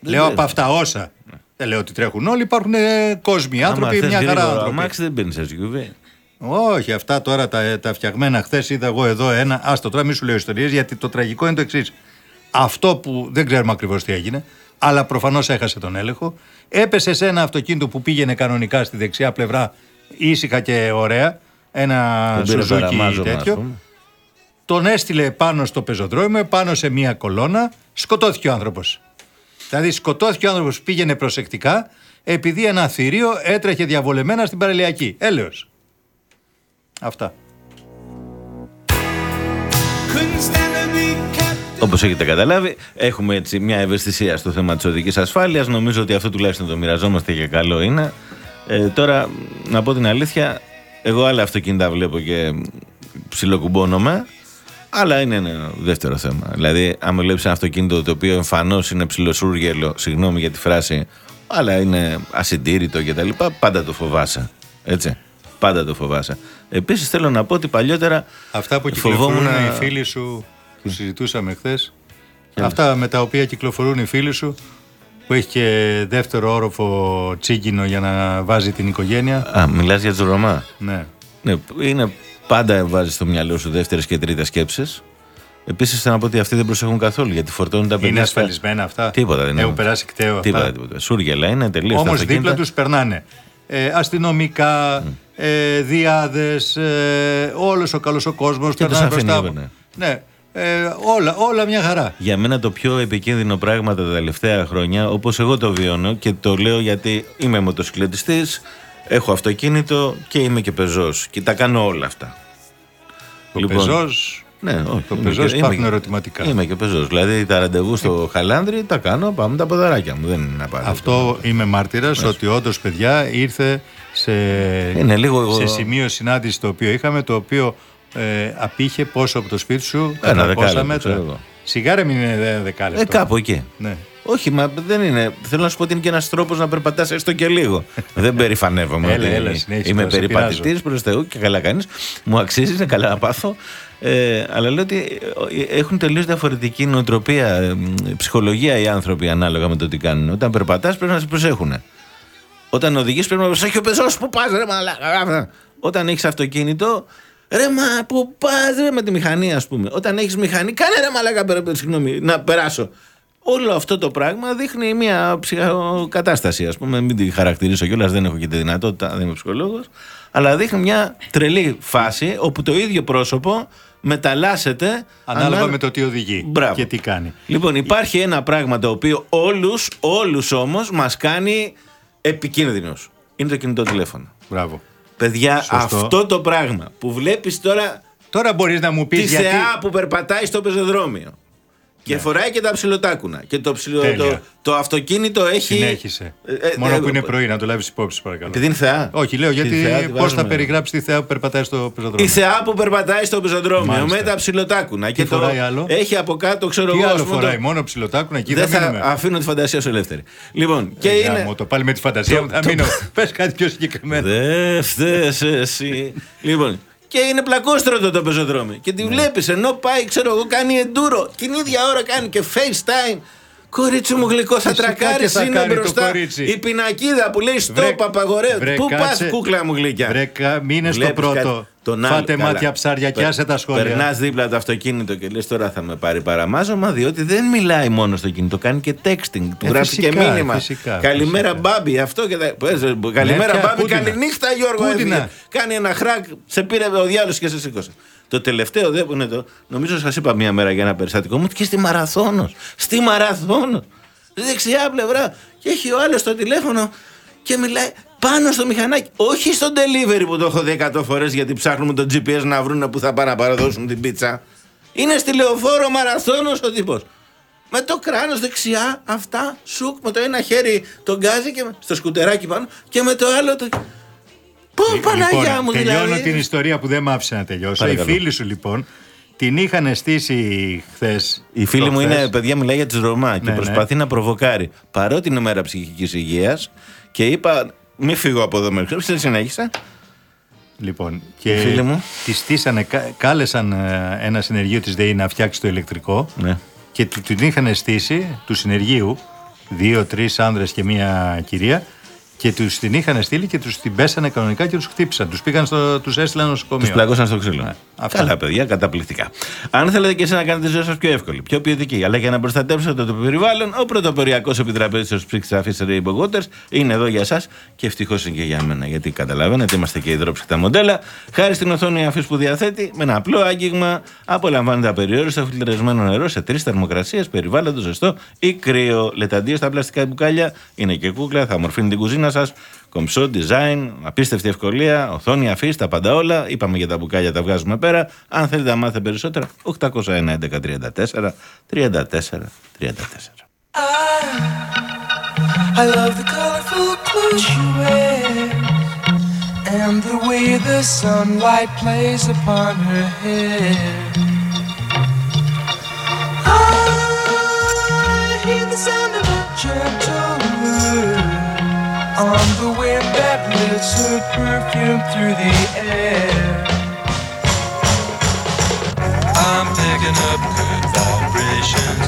Speaker 2: Δεν
Speaker 3: λέω από
Speaker 2: τρέχουν.
Speaker 3: αυτά όσα. Δεν λέω ότι τρέχουν όλοι, υπάρχουν ε, κόσμοι,
Speaker 2: Άμα
Speaker 3: άνθρωποι,
Speaker 2: θες
Speaker 3: μια χαρά
Speaker 2: γρήγορο
Speaker 3: άνθρωποι.
Speaker 2: αμάξι δεν μπαίνει SUV.
Speaker 3: Όχι, αυτά τώρα τα, τα φτιαγμένα χθες είδα εγώ εδώ ένα. Άστο τώρα, μη σου λέω ιστορίες, γιατί το τραγικό είναι το εξής. Αυτό που δεν ξέρουμε ακριβώς τι έγινε, αλλά προφανώς έχασε τον έλεγχο. Έπεσε σε ένα αυτοκίνητο που πήγαινε κανονικά στη δεξιά πλευρά, ήσυχα και ωραία. Ένα
Speaker 2: Τον πήρε
Speaker 3: σουζούκι
Speaker 2: παραμάζωμα, ας
Speaker 3: τέτοιο.
Speaker 2: πούμε.
Speaker 3: Τον έστειλε πάνω στο πεζοδρόμιο, πάνω σε μία κολόνα. Σκοτώθηκε ο άνθρωπος. Δηλαδή, σκοτώθηκε ο άνθρωπος που πήγαινε προσεκτικά, επειδή ένα θηρίο έτρεχε διαβολεμένα στην παραλιακή. Έλεος. Αυτά.
Speaker 2: Όπως έχετε καταλάβει, έχουμε έτσι μια ευαισθησία στο θέμα της οδικής ασφάλειας. Νομίζω ότι αυτό τουλάχιστον το μοιραζόμαστε και καλό είναι. Ε, τώρα, να πω την αλήθεια, εγώ άλλα αυτοκίνητα βλέπω και ψιλοκουμπώνομαι. Αλλά είναι ένα δεύτερο θέμα. Δηλαδή, αν βλέπει ένα αυτοκίνητο το οποίο εμφανώς είναι ψιλοσούργελο, συγγνώμη για τη φράση, αλλά είναι ασυντήρητο κτλ., πάντα το φοβάσαι. Έτσι. Πάντα το φοβάσαι. Επίσης, θέλω να πω ότι παλιότερα.
Speaker 3: Αυτά που κυκλοφορούν
Speaker 2: φοβόμουν-
Speaker 3: οι φίλοι σου που συζητούσαμε χθες. Αυτά με τα οποία κυκλοφορούν οι φίλοι σου που έχει και δεύτερο όροφο τσίγκινο για να βάζει την οικογένεια.
Speaker 2: Α, μιλάς για τους Ρωμά.
Speaker 3: Ναι.
Speaker 2: Ναι, είναι πάντα βάζεις στο μυαλό σου δεύτερες και τρίτες σκέψεις. Επίσης, θέλω να πω ότι αυτοί δεν προσέχουν καθόλου γιατί φορτώνουν τα παιδιά.
Speaker 3: Είναι
Speaker 2: στα-
Speaker 3: ασφαλισμένα αυτά;
Speaker 2: Τίποτα δεν είναι.
Speaker 3: Έχουν περάσει κταίο
Speaker 2: Τίποτα,
Speaker 3: αυτά;
Speaker 2: τίποτα. Σούργελα είναι τελείως.
Speaker 3: Όμως δίπλα τους περνάνε ε, αστυνομικά, ε, διάδες, ε, όλος ο καλός ο κόσμος.
Speaker 2: Και τους αφήνει, ναι.
Speaker 3: Ναι, ε, όλα, όλα μια χαρά.
Speaker 2: Για μένα το πιο επικίνδυνο πράγμα τα τελευταία χρόνια, όπως εγώ το βιώνω και το λέω γιατί είμαι μοτοσυκλετιστής, έχω αυτοκίνητο και είμαι και πεζός. Και τα κάνω όλα αυτά.
Speaker 3: Το
Speaker 2: Λοιπόν,
Speaker 3: πεζός,
Speaker 2: Ναι, όχι.
Speaker 3: Το
Speaker 2: είμαι
Speaker 3: πεζός
Speaker 2: και-
Speaker 3: υπάρχουν
Speaker 2: είμαι και-
Speaker 3: ερωτηματικά.
Speaker 2: Είμαι και πεζός. Δηλαδή τα ραντεβού στο Χαλάνδρι τα κάνω, πάμε τα ποδαράκια μου. Δεν είναι απαραίτητο.
Speaker 3: Αυτό είμαι μάρτυρας ότι όντως, παιδιά, ήρθε σε,
Speaker 2: Είναι λίγο εγώ-
Speaker 3: σε σημείο συνάντησης το οποίο είχαμε, το οποίο ε, απήχε πόσο από το σπίτι σου,
Speaker 2: Ένα
Speaker 3: κατά
Speaker 2: δεκάλεπτο,
Speaker 3: πόσα μέτρα.
Speaker 2: ξέρω εγώ.
Speaker 3: Σιγάρα μην είναι ένα δεκάλεπτο.
Speaker 2: Ε, κάπου εκεί.
Speaker 3: Ναι.
Speaker 2: Όχι, μα δεν είναι. Θέλω να σου πω ότι είναι και ένας τρόπος να περπατάς έστω και λίγο. <laughs> δεν περηφανεύομαι.
Speaker 3: Έλα,
Speaker 2: ότι
Speaker 3: έλα, συνέχισε,
Speaker 2: είμαι
Speaker 3: τώρα, σε
Speaker 2: περιπατητής προς Θεού και καλά κάνεις. Μου αξίζει, είναι καλά να πάθω. Ε, αλλά λέω ότι ε, έχουν τελείως διαφορετική νοοτροπία, ε, μ, ψυχολογία οι άνθρωποι ανάλογα με το τι κάνουν. Όταν περπατάς πρέπει να σε προσέχουν. Όταν οδηγείς πρέπει να προσέχει ο πεζός που πας, ρε μαλάκα. Όταν έχεις αυτοκίνητο, ρε μα που πας, ρε με τη μηχανή, ας πούμε. Όταν έχεις μηχανή, κάνε ρε μαλάκα, περ- συγγνώμη, να περάσω. Όλο αυτό το πράγμα δείχνει μια ψυχοκατάσταση, ας πούμε. Μην τη χαρακτηρίσω κιόλας, δεν έχω και τη δυνατότητα, δεν είμαι ψυχολόγος. Αλλά δείχνει μια τρελή φάση όπου το ίδιο πρόσωπο μεταλλάσσεται
Speaker 3: Ανάλογα
Speaker 2: ανά-
Speaker 3: με το τι οδηγεί
Speaker 2: Μπράβο.
Speaker 3: και τι κάνει.
Speaker 2: Λοιπόν, υπάρχει ένα πράγμα το οποίο όλους, όλους όμως μας κάνει επικίνδυνος. Είναι το κινητό τηλέφωνο.
Speaker 3: Μπράβο.
Speaker 2: Παιδιά,
Speaker 3: Σωστό.
Speaker 2: αυτό το πράγμα που βλέπεις τώρα
Speaker 3: Τώρα μπορείς να μου πεις
Speaker 2: τη
Speaker 3: γιατί.
Speaker 2: θεά που περπατάει στο πεζοδρόμιο και φοράει και τα ψιλοτάκουνα και το, ψιλο,
Speaker 3: Ναι. Τέλεια.
Speaker 2: το, το αυτοκίνητο έχει...
Speaker 3: Συνέχισε.
Speaker 2: Ε, ε,
Speaker 3: Μόνο
Speaker 2: ε,
Speaker 3: που είναι
Speaker 2: ε,
Speaker 3: πρωί, να το λάβεις υπόψη, παρακαλώ.
Speaker 2: Επειδή είναι θεά.
Speaker 3: Όχι, λέω
Speaker 2: Τη
Speaker 3: γιατί
Speaker 2: θεά τη
Speaker 3: πώς
Speaker 2: βάζουμε.
Speaker 3: θα περιγράψεις τη θεά που περπατάει στο
Speaker 2: Η
Speaker 3: πεζοδρόμιο.
Speaker 2: θεά που περπατάει στο πεζοδρόμιο
Speaker 3: Μάλιστα.
Speaker 2: με τα ψιλοτάκουνα και το
Speaker 3: φοράει άλλο;
Speaker 2: έχει από κάτω, ξέρω
Speaker 3: Τι
Speaker 2: εγώ. ας
Speaker 3: άλλο
Speaker 2: πούμε, το-
Speaker 3: φοράει, μόνο ψιλοτάκουνα εκεί
Speaker 2: Δεν
Speaker 3: θα
Speaker 2: θα
Speaker 3: μείνουμε.
Speaker 2: αφήνω τη φαντασία σου ελεύθερη. Λοιπόν, και
Speaker 3: Ε,
Speaker 2: είναι.
Speaker 3: γάμο, το πάλι με τη φαντασία μου θα μείνω. <laughs> Πες κάτι πιο συγκεκριμένο.
Speaker 2: Δεν φταίς εσύ. λοιπόν, και είναι πλακόστρωτο το πεζοδρόμιο. Και τη
Speaker 3: Ναι.
Speaker 2: βλέπεις ενώ πάει, ξέρω εγώ, κάνει εντούρο. Την ίδια ώρα κάνει και FaceTime. Κορίτσι μου γλυκό, θα
Speaker 3: Φυσικά
Speaker 2: τρακάρεις
Speaker 3: και θα
Speaker 2: είναι
Speaker 3: κάνει το
Speaker 2: μπροστά.
Speaker 3: κορίτσι.
Speaker 2: Η πινακίδα που λέει
Speaker 3: Βρε-
Speaker 2: Stop, απαγορεύει.
Speaker 3: βρε,
Speaker 2: Πού πας,
Speaker 3: κάτσε.
Speaker 2: κούκλα μου γλυκιά.
Speaker 3: Βρε, κα- μείνες στο
Speaker 2: Βλέπεις
Speaker 3: πρώτο.
Speaker 2: κάτι- τον άλλο.
Speaker 3: Φάτε
Speaker 2: Καλά.
Speaker 3: μάτια ψάρια και
Speaker 2: Πε-
Speaker 3: άσε τα σχόλια.
Speaker 2: Περνάς δίπλα από το αυτοκίνητο και λες τώρα θα με πάρει παραμάζωμα, διότι δεν μιλάει μόνο στο κινητό, κάνει και texting. Του
Speaker 3: Ε,
Speaker 2: γράφει και
Speaker 3: φυσικά,
Speaker 2: μήνυμα.
Speaker 3: φυσικά,
Speaker 2: Καλημέρα,
Speaker 3: φυσικά.
Speaker 2: Μπάμπη, αυτό και τα. Πες, ε, Καλημέρα,
Speaker 3: πια,
Speaker 2: Μπάμπη,
Speaker 3: Πούτινα.
Speaker 2: καληνύχτα, Γιώργο.
Speaker 3: Πούτινα.
Speaker 2: έφυγε. Κάνει ένα χράκ, σε πήρε ο διάλογος και σε σήκωσε. Το τελευταίο δεν που είναι το. Νομίζω σας είπα μία μέρα για ένα περιστατικό μου και στη Μαραθώνος. Στη Μαραθώνος. Στη δεξιά πλευρά. Και έχει ο άλλος το τηλέφωνο και μιλάει πάνω στο μηχανάκι. Όχι στο delivery που το έχω δει 100 φορές γιατί ψάχνουμε το GPS να βρουν που θα πάνε να παραδώσουν την πίτσα. Είναι στη λεωφόρο μαραθώνος ο τύπος. Με το κράνος δεξιά, αυτά, σουκ, με το ένα χέρι τον γκάζει και με- στο σκουτεράκι πάνω και με το άλλο το. Πω, Παναγιά μου
Speaker 3: τελειώνω
Speaker 2: δηλαδή.
Speaker 3: την ιστορία που δεν μ' άφησε να τελειώσω.
Speaker 2: Παρακαλώ.
Speaker 3: Οι φίλοι σου λοιπόν την είχαν στήσει χθες.
Speaker 2: Η φίλη μου είναι, παιδιά, μιλάει για τη Ρωμά και
Speaker 3: Ναι, ναι.
Speaker 2: προσπαθεί να προβοκάρει. Παρότι είναι μέρα ψυχικής υγείας και είπα, μη φύγω από εδώ μέχρι. Δεν συνέχισα.
Speaker 3: Λοιπόν, και
Speaker 2: φίλοι μου.
Speaker 3: τη στήσανε, κα- κάλεσαν ε, ένα συνεργείο της ΔΕΗ να φτιάξει το ηλεκτρικό
Speaker 2: Ναι.
Speaker 3: και του- την είχαν στήσει του συνεργείου δύο-τρεις άνδρες και μία κυρία και τους την είχαν στείλει και τους την πέσανε κανονικά και τους χτύπησαν. Τους πήγαν στο, τους έστειλαν νοσοκομείο.
Speaker 2: Τους πλακώσαν στο ξύλο.
Speaker 3: Ναι, αυτά.
Speaker 2: Καλά, παιδιά, καταπληκτικά. Αν θέλετε και εσεί να κάνετε τη ζωή σας πιο εύκολη, πιο ποιοτική, αλλά και να προστατεύσετε το περιβάλλον, ο πρωτοποριακός επιτραπέζιο ψήξη αφή Rainbow Waters είναι εδώ για εσά και ευτυχώς είναι και για μένα. Γιατί καταλαβαίνετε, είμαστε και υδρόψυχτα μοντέλα. Χάρη στην οθόνη αφής που διαθέτει, με ένα απλό άγγιγμα, απολαμβάνετε απεριόριστο φιλτραρισμένο νερό σε τρεις θερμοκρασίες, περιβάλλοντος ζεστό ή κρύο. Λέτε αντίο στα πλαστικά μπουκάλια, είναι και κούκλα, θα μορφύνει την κουζίνα σας. Κομψό, design, απίστευτη ευκολία, οθόνη αφής, τα πάντα όλα. Είπαμε για τα μπουκάλια, τα βγάζουμε πέρα. Αν θέλετε να μάθετε περισσότερα, 801 11 34 34 34.
Speaker 1: I love the colorful clothes she wears and the way the sunlight plays upon her hair. I hear the sound of a gentle word on the wind that lifts her perfume through the air.
Speaker 4: I'm picking up good vibrations.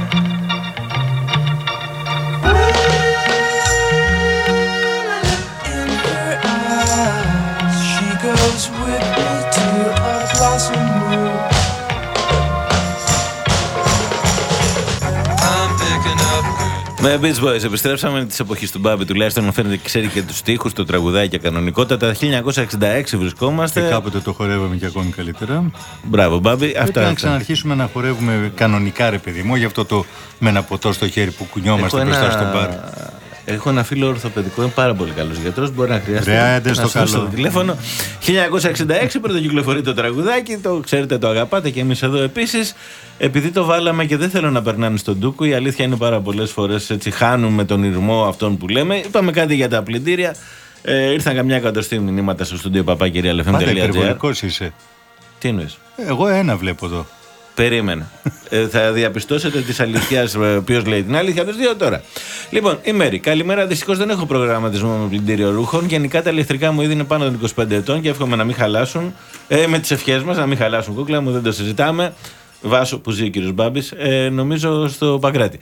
Speaker 2: Με Beach Boys επιστρέψαμε τη εποχή του Μπάμπη, τουλάχιστον να φαίνεται και ξέρει και τους τοίχου, το τραγουδάκι κανονικότατα. 1966
Speaker 3: Και
Speaker 2: βρισκόμαστε.
Speaker 3: κάποτε το χορεύαμε και ακόμη καλύτερα.
Speaker 2: Μπράβο, Μπάμπη.
Speaker 3: Πρέπει
Speaker 2: Αυτά.
Speaker 3: να
Speaker 2: αυτά.
Speaker 3: ξαναρχίσουμε να χορεύουμε κανονικά, ρε παιδί μου, όχι αυτό το με ένα ποτό στο χέρι που κουνιόμαστε
Speaker 2: Έχω
Speaker 3: μπροστά
Speaker 2: ένα-
Speaker 3: στο μπαρ.
Speaker 2: Έχω ένα φίλο ορθοπαιδικό, είναι πάρα πολύ καλός γιατρός. Μπορεί να χρειάζεται.
Speaker 3: Ρε, άντε
Speaker 2: να
Speaker 3: στο
Speaker 2: σου δώσω
Speaker 3: καλό.
Speaker 2: το τηλέφωνο. 1966 πρωτοκυκλοφορεί το τραγουδάκι, το ξέρετε, το αγαπάτε και εμείς εδώ επίσης. Επειδή το βάλαμε και δεν θέλω να περνάνε στον Τούκου, η αλήθεια είναι πάρα πολλές φορές έτσι χάνουμε τον ηρμό αυτών που λέμε. Είπαμε κάτι για τα πλυντήρια. Ε, ήρθαν καμιά εκατοστή μηνύματα στο στούντιο
Speaker 3: Πάντα
Speaker 2: παπάκυριαλεφm.gr.
Speaker 3: υπερβολικός είσαι.
Speaker 2: Τι εννοείς;
Speaker 3: Εγώ ένα βλέπω εδώ.
Speaker 2: Περίμενε. ε, θα διαπιστώσετε της αλήθεια ποιος λέει την αλήθεια από τους δύο τώρα. Λοιπόν, η Μέρη. Καλημέρα. Δυστυχώς δεν έχω προγραμματισμό με πλυντήριο ρούχων. Γενικά τα ηλεκτρικά μου ήδη είναι πάνω των 25 ετών και εύχομαι να μην χαλάσουν. Ε, με τις ευχές μας να μην χαλάσουν κούκλα μου, δεν το συζητάμε. Βάσο που ζει ο κύριος Μπάμπης, ε, νομίζω στο Παγκράτη.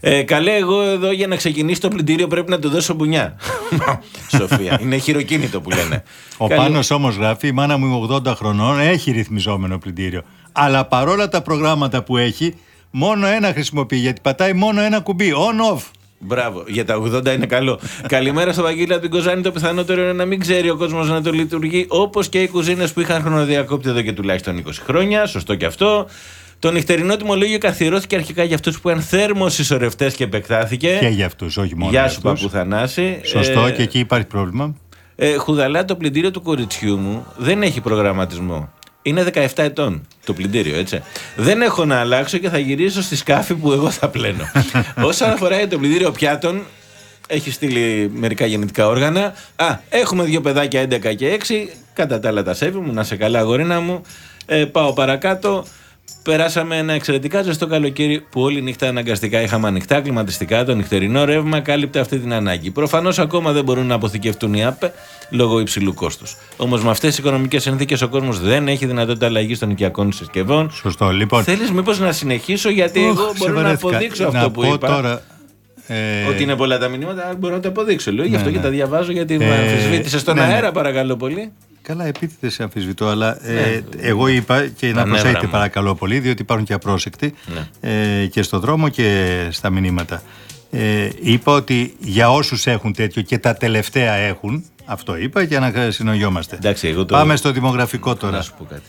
Speaker 2: Ε, καλέ, εγώ εδώ για να ξεκινήσει το πλυντήριο πρέπει να του δώσω μπουνιά. <laughs> Σοφία. Είναι χειροκίνητο που λένε.
Speaker 3: Ο
Speaker 2: Καλή-
Speaker 3: Πάνος όμως γράφει, η μάνα μου 80 χρονών έχει ρυθμιζόμενο πλυντήριο. Αλλά παρόλα τα προγράμματα που έχει, μόνο ένα χρησιμοποιεί, γιατί πατάει μόνο ένα κουμπί, on-off.
Speaker 2: Μπράβο, για τα 80 είναι καλό. Καλημέρα στο Βαγγίλη από την Κοζάνη. Το πιθανότερο είναι να μην ξέρει ο κόσμος να το λειτουργεί όπως και οι κουζίνες που είχαν χρονοδιακόπτη εδώ και τουλάχιστον 20 χρόνια. Σωστό και αυτό. Το νυχτερινό τιμολόγιο καθιερώθηκε αρχικά για αυτούς που είχαν θέρμος συσσωρευτές και επεκτάθηκε.
Speaker 3: Και για αυτούς, όχι μόνο
Speaker 2: Γεια
Speaker 3: για
Speaker 2: σου,
Speaker 3: αυτούς.
Speaker 2: παππού Θανάση.
Speaker 3: Σωστό,
Speaker 2: Ε,
Speaker 3: και εκεί υπάρχει πρόβλημα.
Speaker 2: ε, χουδαλά, το πλυντήριο του κοριτσιού μου δεν έχει προγραμματισμό. Είναι 17 ετών το πλυντήριο, έτσι. Δεν έχω να αλλάξω και θα γυρίσω στη σκάφη που εγώ θα πλένω. <laughs> Όσον αφορά για το πλυντήριο πιάτων, έχει στείλει μερικά γεννητικά όργανα. Α, έχουμε δύο παιδάκια 11 και 6. Κατά τα άλλα τα σέβη μου, να σε καλά, αγορίνα μου. Ε, πάω παρακάτω. Περάσαμε ένα εξαιρετικά ζεστό καλοκαίρι που όλη νύχτα αναγκαστικά είχαμε ανοιχτά κλιματιστικά. Το νυχτερινό ρεύμα κάλυπτε αυτή την ανάγκη. Προφανώς ακόμα δεν μπορούν να αποθηκευτούν οι ΑΠΕ λόγω υψηλού κόστους. Όμως με αυτές τις οικονομικές συνθήκες ο κόσμος δεν έχει δυνατότητα αλλαγής των οικιακών συσκευών.
Speaker 3: Σωστό, λοιπόν.
Speaker 2: Θέλεις μήπως να συνεχίσω γιατί
Speaker 3: Οχ,
Speaker 2: εγώ
Speaker 3: σε
Speaker 2: μπορώ να
Speaker 3: βαρέθηκα.
Speaker 2: αποδείξω
Speaker 3: να
Speaker 2: αυτό που
Speaker 3: πω
Speaker 2: είπα.
Speaker 3: τώρα, Ε,
Speaker 2: Ότι είναι πολλά τα μηνύματα, αλλά μπορώ να το αποδείξω. Λέω, γι' αυτό
Speaker 3: ναι.
Speaker 2: και τα διαβάζω, γιατί με
Speaker 3: Ε,
Speaker 2: αμφισβήτησες στον
Speaker 3: ναι, ναι.
Speaker 2: αέρα, παρακαλώ πολύ.
Speaker 3: Καλά, επίτηδε σε αμφισβητώ, αλλά ε, εγώ είπα και να
Speaker 2: Τα νεύρα
Speaker 3: προσέχετε
Speaker 2: μου.
Speaker 3: παρακαλώ πολύ, διότι υπάρχουν και απρόσεκτοι
Speaker 2: Ναι.
Speaker 3: ε, και στο δρόμο και στα μηνύματα. Ε, είπα ότι για όσους έχουν τέτοιο και τα τελευταία έχουν, αυτό είπα για να συνογιόμαστε.
Speaker 2: Εντάξει, εγώ το-
Speaker 3: Πάμε στο δημογραφικό τώρα.
Speaker 2: Να σου πω κάτι.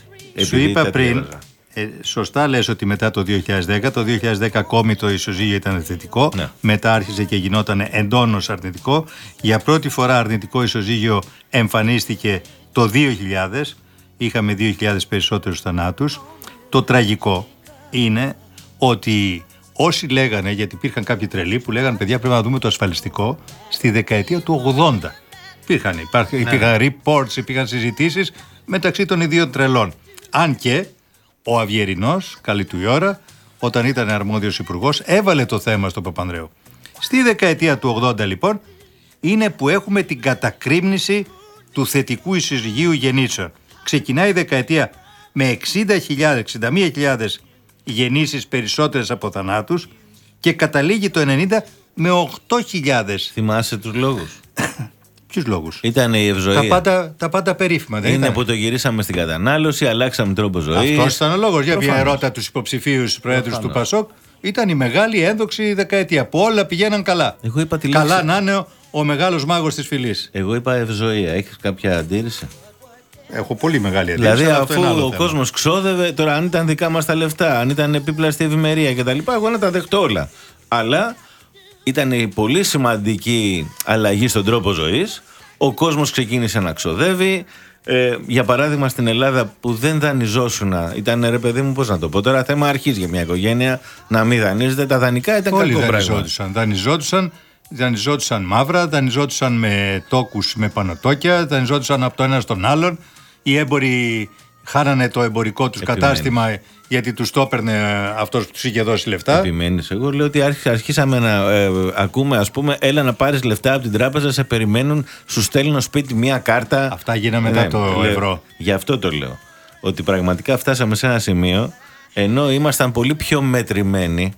Speaker 3: Σου
Speaker 2: Επειδή
Speaker 3: είπα
Speaker 2: τα
Speaker 3: πριν,
Speaker 2: διάβαζα.
Speaker 3: ε, σωστά λες ότι μετά το 2010, το 2010 ακόμη το ισοζύγιο ήταν θετικό,
Speaker 2: Ναι.
Speaker 3: μετά άρχισε και γινόταν εντόνως αρνητικό. Για πρώτη φορά αρνητικό ισοζύγιο εμφανίστηκε το 2000, είχαμε 2.000 περισσότερους θανάτους. Το τραγικό είναι ότι όσοι λέγανε, γιατί υπήρχαν κάποιοι τρελοί που λέγανε παιδιά πρέπει να δούμε το ασφαλιστικό στη δεκαετία του 80. Υπήρχαν, υπάρχ- υπήρχαν reports, υπήρχαν συζητήσεις μεταξύ των ιδίων τρελών. Αν και ο Αυγερινός, καλή του η ώρα, όταν ήταν αρμόδιος υπουργός, έβαλε το θέμα στο Παπανδρέου. Στη δεκαετία του 80 λοιπόν είναι που έχουμε την κατακρίμνηση του θετικού ισοζυγίου γεννήσεων. Ξεκινάει η δεκαετία με 60.000, 61.000 γεννήσεις περισσότερες από θανάτους και καταλήγει το 90 με 8.000.
Speaker 2: Θυμάσαι τους λόγους; <coughs>
Speaker 3: Ποιους λόγους;
Speaker 2: Ήταν η ευζοία.
Speaker 3: Τα πάντα, τα πάντα περίφημα, δεν
Speaker 2: Είναι
Speaker 3: ήταν.
Speaker 2: που το γυρίσαμε στην κατανάλωση, αλλάξαμε τρόπο ζωής.
Speaker 3: Αυτός ήταν ο λόγος. Για
Speaker 2: Προφανώς.
Speaker 3: μια ερώτα του υποψηφίους προέδρους του
Speaker 2: Προφανώς.
Speaker 3: Πασόκ. Ήταν η μεγάλη ένδοξη δεκαετία που όλα πηγαίναν καλά.
Speaker 2: Εγώ είπα τη
Speaker 3: καλά
Speaker 2: λέξη.
Speaker 3: να είναι ο, ο μεγάλος μάγος της φυλής.
Speaker 2: Εγώ είπα ευζοία. Έχεις κάποια αντίρρηση;
Speaker 3: Έχω πολύ μεγάλη αντίρρηση.
Speaker 2: Δηλαδή,
Speaker 3: αλλά αυτό
Speaker 2: αφού
Speaker 3: είναι άλλο
Speaker 2: ο
Speaker 3: θέμα.
Speaker 2: κόσμος ξόδευε, τώρα αν ήταν δικά μας τα λεφτά, αν ήταν επίπλαστη ευημερία κτλ., εγώ να τα δεχτώ όλα. Αλλά ήταν η πολύ σημαντική αλλαγή στον τρόπο ζωής. Ο κόσμος ξεκίνησε να ξοδεύει. Ε, για παράδειγμα, στην Ελλάδα που δεν δανειζόσουν, ήταν ρε παιδί μου, πώς να το πω τώρα, θέμα αρχής για μια οικογένεια να μην δανείζεται. Τα δανεικά ήταν
Speaker 3: Όλοι
Speaker 2: κακό πράγμα.
Speaker 3: δανειζόντουσαν. Δανειζόντουσαν, δανειζόντουσαν μαύρα, δανειζόντουσαν με τόκους με πανωτόκια, δανειζόντουσαν από το ένα στον άλλον. Οι έμποροι χάνανε το εμπορικό τους
Speaker 2: Επιμένεις.
Speaker 3: κατάστημα γιατί τους το έπαιρνε αυτός που τους είχε δώσει λεφτά.
Speaker 2: Επιμένεις. Εγώ λέω ότι άρχι- αρχίσαμε να ε, ακούμε, ας πούμε, έλα να πάρεις λεφτά από την τράπεζα, σε περιμένουν, σου στέλνουν σπίτι μία κάρτα.
Speaker 3: Αυτά γίνανε μετά το
Speaker 2: λέω,
Speaker 3: ευρώ.
Speaker 2: Γι' αυτό το λέω. Ότι πραγματικά φτάσαμε σε ένα σημείο, ενώ ήμασταν πολύ πιο μετρημένοι,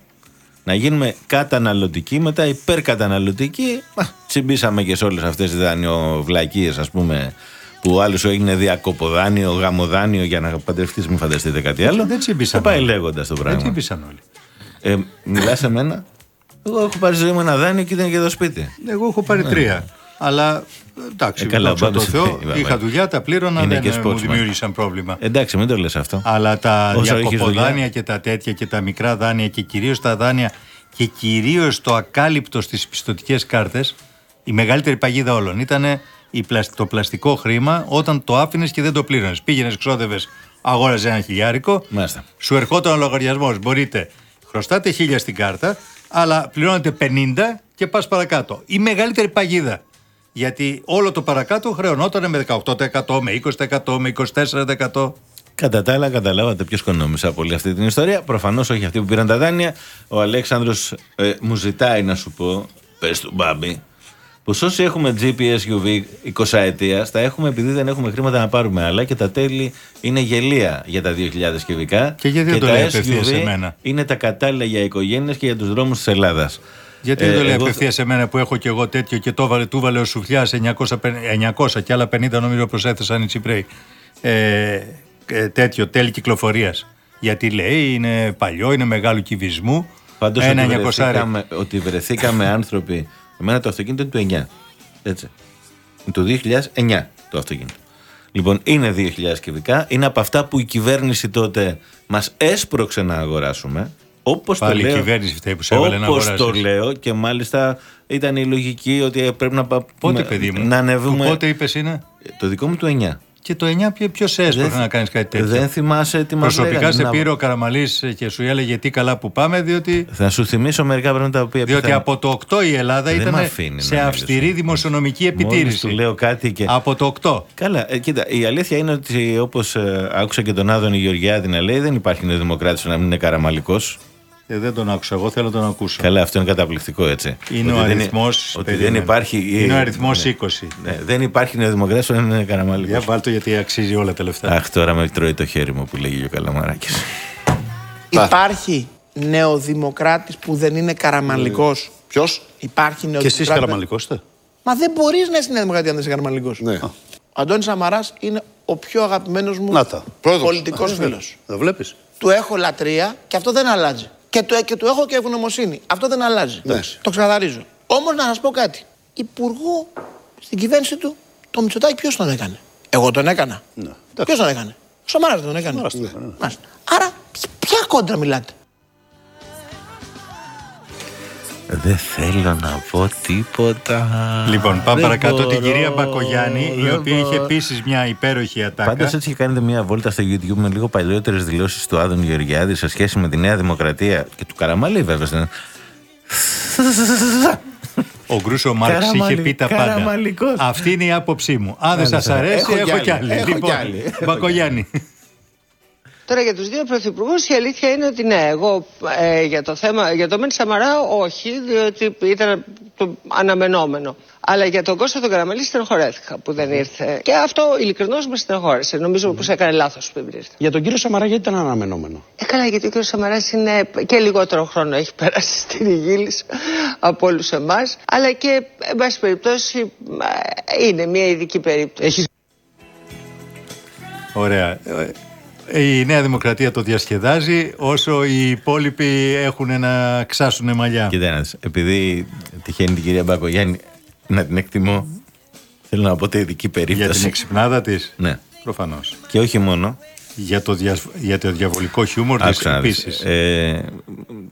Speaker 2: να γίνουμε καταναλωτικοί, μετά υπερκαταναλωτικοί. Μα, τσιμπήσαμε και σε όλες αυτές τις δανειοβλακίες, ας πούμε, που ο άλλο έγινε διακοποδάνειο, γαμοδάνειο για να παντρευτείς, μην φανταστείτε κάτι άλλο.
Speaker 3: δεν τσιμπήσαμε.
Speaker 2: Θα πάει λέγοντας το πράγμα.
Speaker 3: Έτσι είπαν όλοι.
Speaker 2: Ε, Μιλάς σε μένα. Εγώ έχω πάρει ζωή μου ένα δάνειο και ήταν και εδώ σπίτι.
Speaker 3: Εγώ έχω πάρει τρία. Αλλά εντάξει,
Speaker 2: Ναι. Ε, καλά,
Speaker 3: δόξα τω
Speaker 2: πάντως,
Speaker 3: Θεώ,
Speaker 2: ε,
Speaker 3: είχα
Speaker 2: βέβαια.
Speaker 3: δουλειά, τα πλήρωνα,
Speaker 2: Είναι
Speaker 3: δεν
Speaker 2: και
Speaker 3: ε, μου
Speaker 2: sportsman.
Speaker 3: δημιούργησαν πρόβλημα.
Speaker 2: Εντάξει, μην το λες αυτό.
Speaker 3: Αλλά τα
Speaker 2: Όσο έχεις
Speaker 3: διακοποδάνεια
Speaker 2: δουλειά.
Speaker 3: και τα τέτοια και τα μικρά δάνεια και κυρίως τα δάνεια και κυρίως το ακάλυπτο στις πιστοτικές κάρτες, η μεγαλύτερη παγίδα όλων ήταν η πλασ- το πλαστικό χρήμα όταν το άφηνες και δεν το πλήρωνες. Πήγαινες, ξόδευες, αγόραζες ένα χιλιάρικο,
Speaker 2: Μάλιστα.
Speaker 3: σου ερχόταν ο λογαριασμός. Μπορείτε, χρωστάτε χίλια στην κάρτα, αλλά πληρώνετε 50 και πας παρακάτω. Η μεγαλύτερη παγίδα. Γιατί όλο το παρακάτω χρεωνόταν με 18%, με 20%, με 24%.
Speaker 2: Κατά τα άλλα, καταλάβατε ποιος κονόμησε από όλη αυτή την ιστορία. Προφανώς όχι αυτοί που πήραν τα δάνεια. Ο Αλέξανδρος ε, μου ζητάει να σου πω, πες του Μπάμπη, πως όσοι έχουμε GPS UV 20 ετία, τα έχουμε επειδή δεν έχουμε χρήματα να πάρουμε άλλα και τα τέλη είναι γελία για τα 2.000 κυβικά.
Speaker 3: Και γιατί δεν το
Speaker 2: τα
Speaker 3: λέει απευθείας
Speaker 2: SUV
Speaker 3: σε μένα;
Speaker 2: Είναι τα κατάλληλα για οικογένειες και για τους δρόμους της Ελλάδας.
Speaker 3: Γιατί
Speaker 2: Ε,
Speaker 3: δεν το λέει απευθείας σε μένα που έχω και εγώ τέτοιο και το βάλε, του βάλε ο Σουφλιά 900, 900 και άλλα 50 νομίζω προσέθεσαν οι Τσιπρέοι. Ε, ε, τέτοιο τέλη κυκλοφορίας. Γιατί λέει είναι παλιό, είναι μεγάλου κυβισμού.
Speaker 2: Πάντως
Speaker 3: ένα
Speaker 2: ότι,
Speaker 3: 900
Speaker 2: βρεθήκαμε, ότι βρεθήκαμε άνθρωποι. Εμένα το αυτοκίνητο είναι του 9. Έτσι. Είναι του 2009 το αυτοκίνητο. Λοιπόν, είναι 2.000 κυβικά. Είναι από αυτά που η κυβέρνηση τότε μας έσπρωξε να αγοράσουμε. Όπως το
Speaker 3: Πάλι η
Speaker 2: λέω.
Speaker 3: κυβέρνηση φταίει που σε έβαλε να
Speaker 2: όπως το
Speaker 3: αγοράσεις.
Speaker 2: λέω και μάλιστα ήταν η λογική ότι πρέπει να, πα-
Speaker 3: Πότε,
Speaker 2: να-
Speaker 3: παιδί μου,
Speaker 2: να ανεβούμε.
Speaker 3: του πότε είπες είναι;
Speaker 2: Το δικό μου του 9.
Speaker 3: Και το 9 ποιο σε έσπρωξε να κάνεις κάτι τέτοιο;
Speaker 2: Δεν θυμάσαι τι μας
Speaker 3: Προσωπικά σε πήρε ο Καραμαλής και σου έλεγε τι καλά που πάμε, διότι,
Speaker 2: Θα σου θυμίσω μερικά πράγματα τα οποία.
Speaker 3: διότι
Speaker 2: πιθανά-
Speaker 3: από το 8 η Ελλάδα
Speaker 2: Δεν
Speaker 3: ήταν
Speaker 2: μ' αφήνει
Speaker 3: σε
Speaker 2: να
Speaker 3: αυστηρή
Speaker 2: μιλήσω.
Speaker 3: δημοσιονομική
Speaker 2: Μόλις
Speaker 3: επιτήρηση.
Speaker 2: του λέω κάτι και.
Speaker 3: Από το 8.
Speaker 2: Καλά, ε, κοίτα, η αλήθεια είναι ότι όπως άκουσα και τον Άδωνη Γεωργιάδη να λέει, δεν υπάρχει νεοδημοκράτη να μην είναι καραμαλικός.
Speaker 3: Ε, δεν τον άκουσα, εγώ θέλω να τον ακούσω.
Speaker 2: Καλά, αυτό είναι καταπληκτικό έτσι.
Speaker 3: Είναι
Speaker 2: Ότι
Speaker 3: ο
Speaker 2: δεν
Speaker 3: αριθμός,
Speaker 2: Ότι
Speaker 3: περίμενε.
Speaker 2: δεν υπάρχει.
Speaker 3: Είναι ο
Speaker 2: ε,
Speaker 3: αριθμό
Speaker 2: ναι.
Speaker 3: 20.
Speaker 2: Ναι, δεν υπάρχει νεοδημοκράτη να μην είναι καραμαλικό.
Speaker 3: Για βάλτο γιατί αξίζει όλα τα λεφτά.
Speaker 2: Αχ, τώρα με τρώει το χέρι μου που λέγει και ο Καλαμαράκη.
Speaker 5: Υπάρχει νεοδημοκράτη που δεν είναι καραμαλικό.
Speaker 6: Ποιο?
Speaker 5: Υπάρχει
Speaker 6: Και
Speaker 5: νεοδημοκράτη.
Speaker 6: εσεί καραμαλικό είστε.
Speaker 5: Μα δεν μπορεί να είσαι νέα δημοκρατία αν δεν είσαι καραμαλικό.
Speaker 6: Ναι.
Speaker 5: Ο Αντώνη Σαμαρά είναι ο πιο αγαπημένο μου
Speaker 6: Να τα. Πρόεδρος.
Speaker 5: πολιτικό
Speaker 6: Α,
Speaker 5: φίλο.
Speaker 6: Δεν βλέπει.
Speaker 5: Του έχω λατρεία και αυτό δεν αλλάζει. Και του, και του έχω και ευγνωμοσύνη. Αυτό δεν αλλάζει.
Speaker 6: Εντάξει.
Speaker 5: Το ξεκαθαρίζω. Όμως να σας πω κάτι. Υπουργό στην κυβέρνηση του, το Μητσοτάκη ποιος τον έκανε; Εγώ τον έκανα.
Speaker 6: Ναι.
Speaker 5: Ποιος τον έκανε; Ο Σαμαράς δεν τον έκανε.
Speaker 6: Σαμαράς τον έκανε, ναι.
Speaker 5: Μάλιστα. Άρα, ποια κόντρα μιλάτε;
Speaker 2: Δεν θέλω να πω τίποτα.
Speaker 3: Λοιπόν, πάμε
Speaker 2: Δεν
Speaker 3: παρακάτω. Την
Speaker 2: μπορώ,
Speaker 3: κυρία Μπακογιάννη, η
Speaker 2: δεν
Speaker 3: οποία είχε
Speaker 2: μπορώ.
Speaker 3: επίσης μια υπέροχη ατάκα.
Speaker 2: Πάντως έτσι και κάνετε μια βόλτα στο YouTube με λίγο παλιότερε δηλώσεις του Άδων Γεωργιάδη σε σχέση με τη Νέα Δημοκρατία και του Καραμαλή, βέβαια. στην-
Speaker 3: Ο Γκρούσο Μάρξ είχε
Speaker 2: Καραμαλι-
Speaker 3: πει τα πάντα.
Speaker 2: καραμαλικός.
Speaker 3: Αυτή είναι η άποψή μου. Αν δεν
Speaker 2: Έλα,
Speaker 3: σας
Speaker 2: τώρα.
Speaker 3: αρέσει,
Speaker 2: Έχω
Speaker 3: έχω
Speaker 2: κι
Speaker 3: κι
Speaker 2: άλλη.
Speaker 3: άλλη.
Speaker 2: Έχω
Speaker 3: Λοιπόν,
Speaker 2: κι άλλη. Έχω κι
Speaker 3: Μπακογιάννη.
Speaker 7: Τώρα για τους δύο πρωθυπουργούς η αλήθεια είναι ότι ναι, εγώ ε, για το θέμα, για το Μεν Σαμαρά όχι, διότι ήταν το αναμενόμενο. Αλλά για τον Κώστα τον Καραμαλή στενοχωρέθηκα που δεν ήρθε. Και αυτό ειλικρινώς με στενοχώρησε. Νομίζω πως έκανε λάθος που δεν ήρθε.
Speaker 6: Για τον κύριο Σαμαρά γιατί ήταν αναμενόμενο;
Speaker 7: Ε, καλά, γιατί ο κ. Σαμαράς είναι και λιγότερο χρόνο έχει περάσει <laughs> στην υγεία από όλους εμάς. Αλλά και, εν πάση περιπτώσει, ε, είναι μια ειδική περίπτωση.
Speaker 6: Έχει
Speaker 3: Ωραία. Ε, Η Νέα Δημοκρατία το διασκεδάζει όσο οι υπόλοιποι έχουν να ξάσουν μαλλιά.
Speaker 2: Κοίτα ένας, επειδή τυχαίνει την κυρία Μπακογιάννη να την εκτιμώ, θέλω να πω τη ειδική
Speaker 3: Για την
Speaker 2: περίπτωση.
Speaker 3: εξυπνάδα της.
Speaker 2: Ναι.
Speaker 3: Προφανώς.
Speaker 2: Και όχι μόνο.
Speaker 3: Για, το δια... για το διαβολικό χιούμορ της
Speaker 2: Άκουσα να δεις.
Speaker 3: επίσης.
Speaker 2: Ε,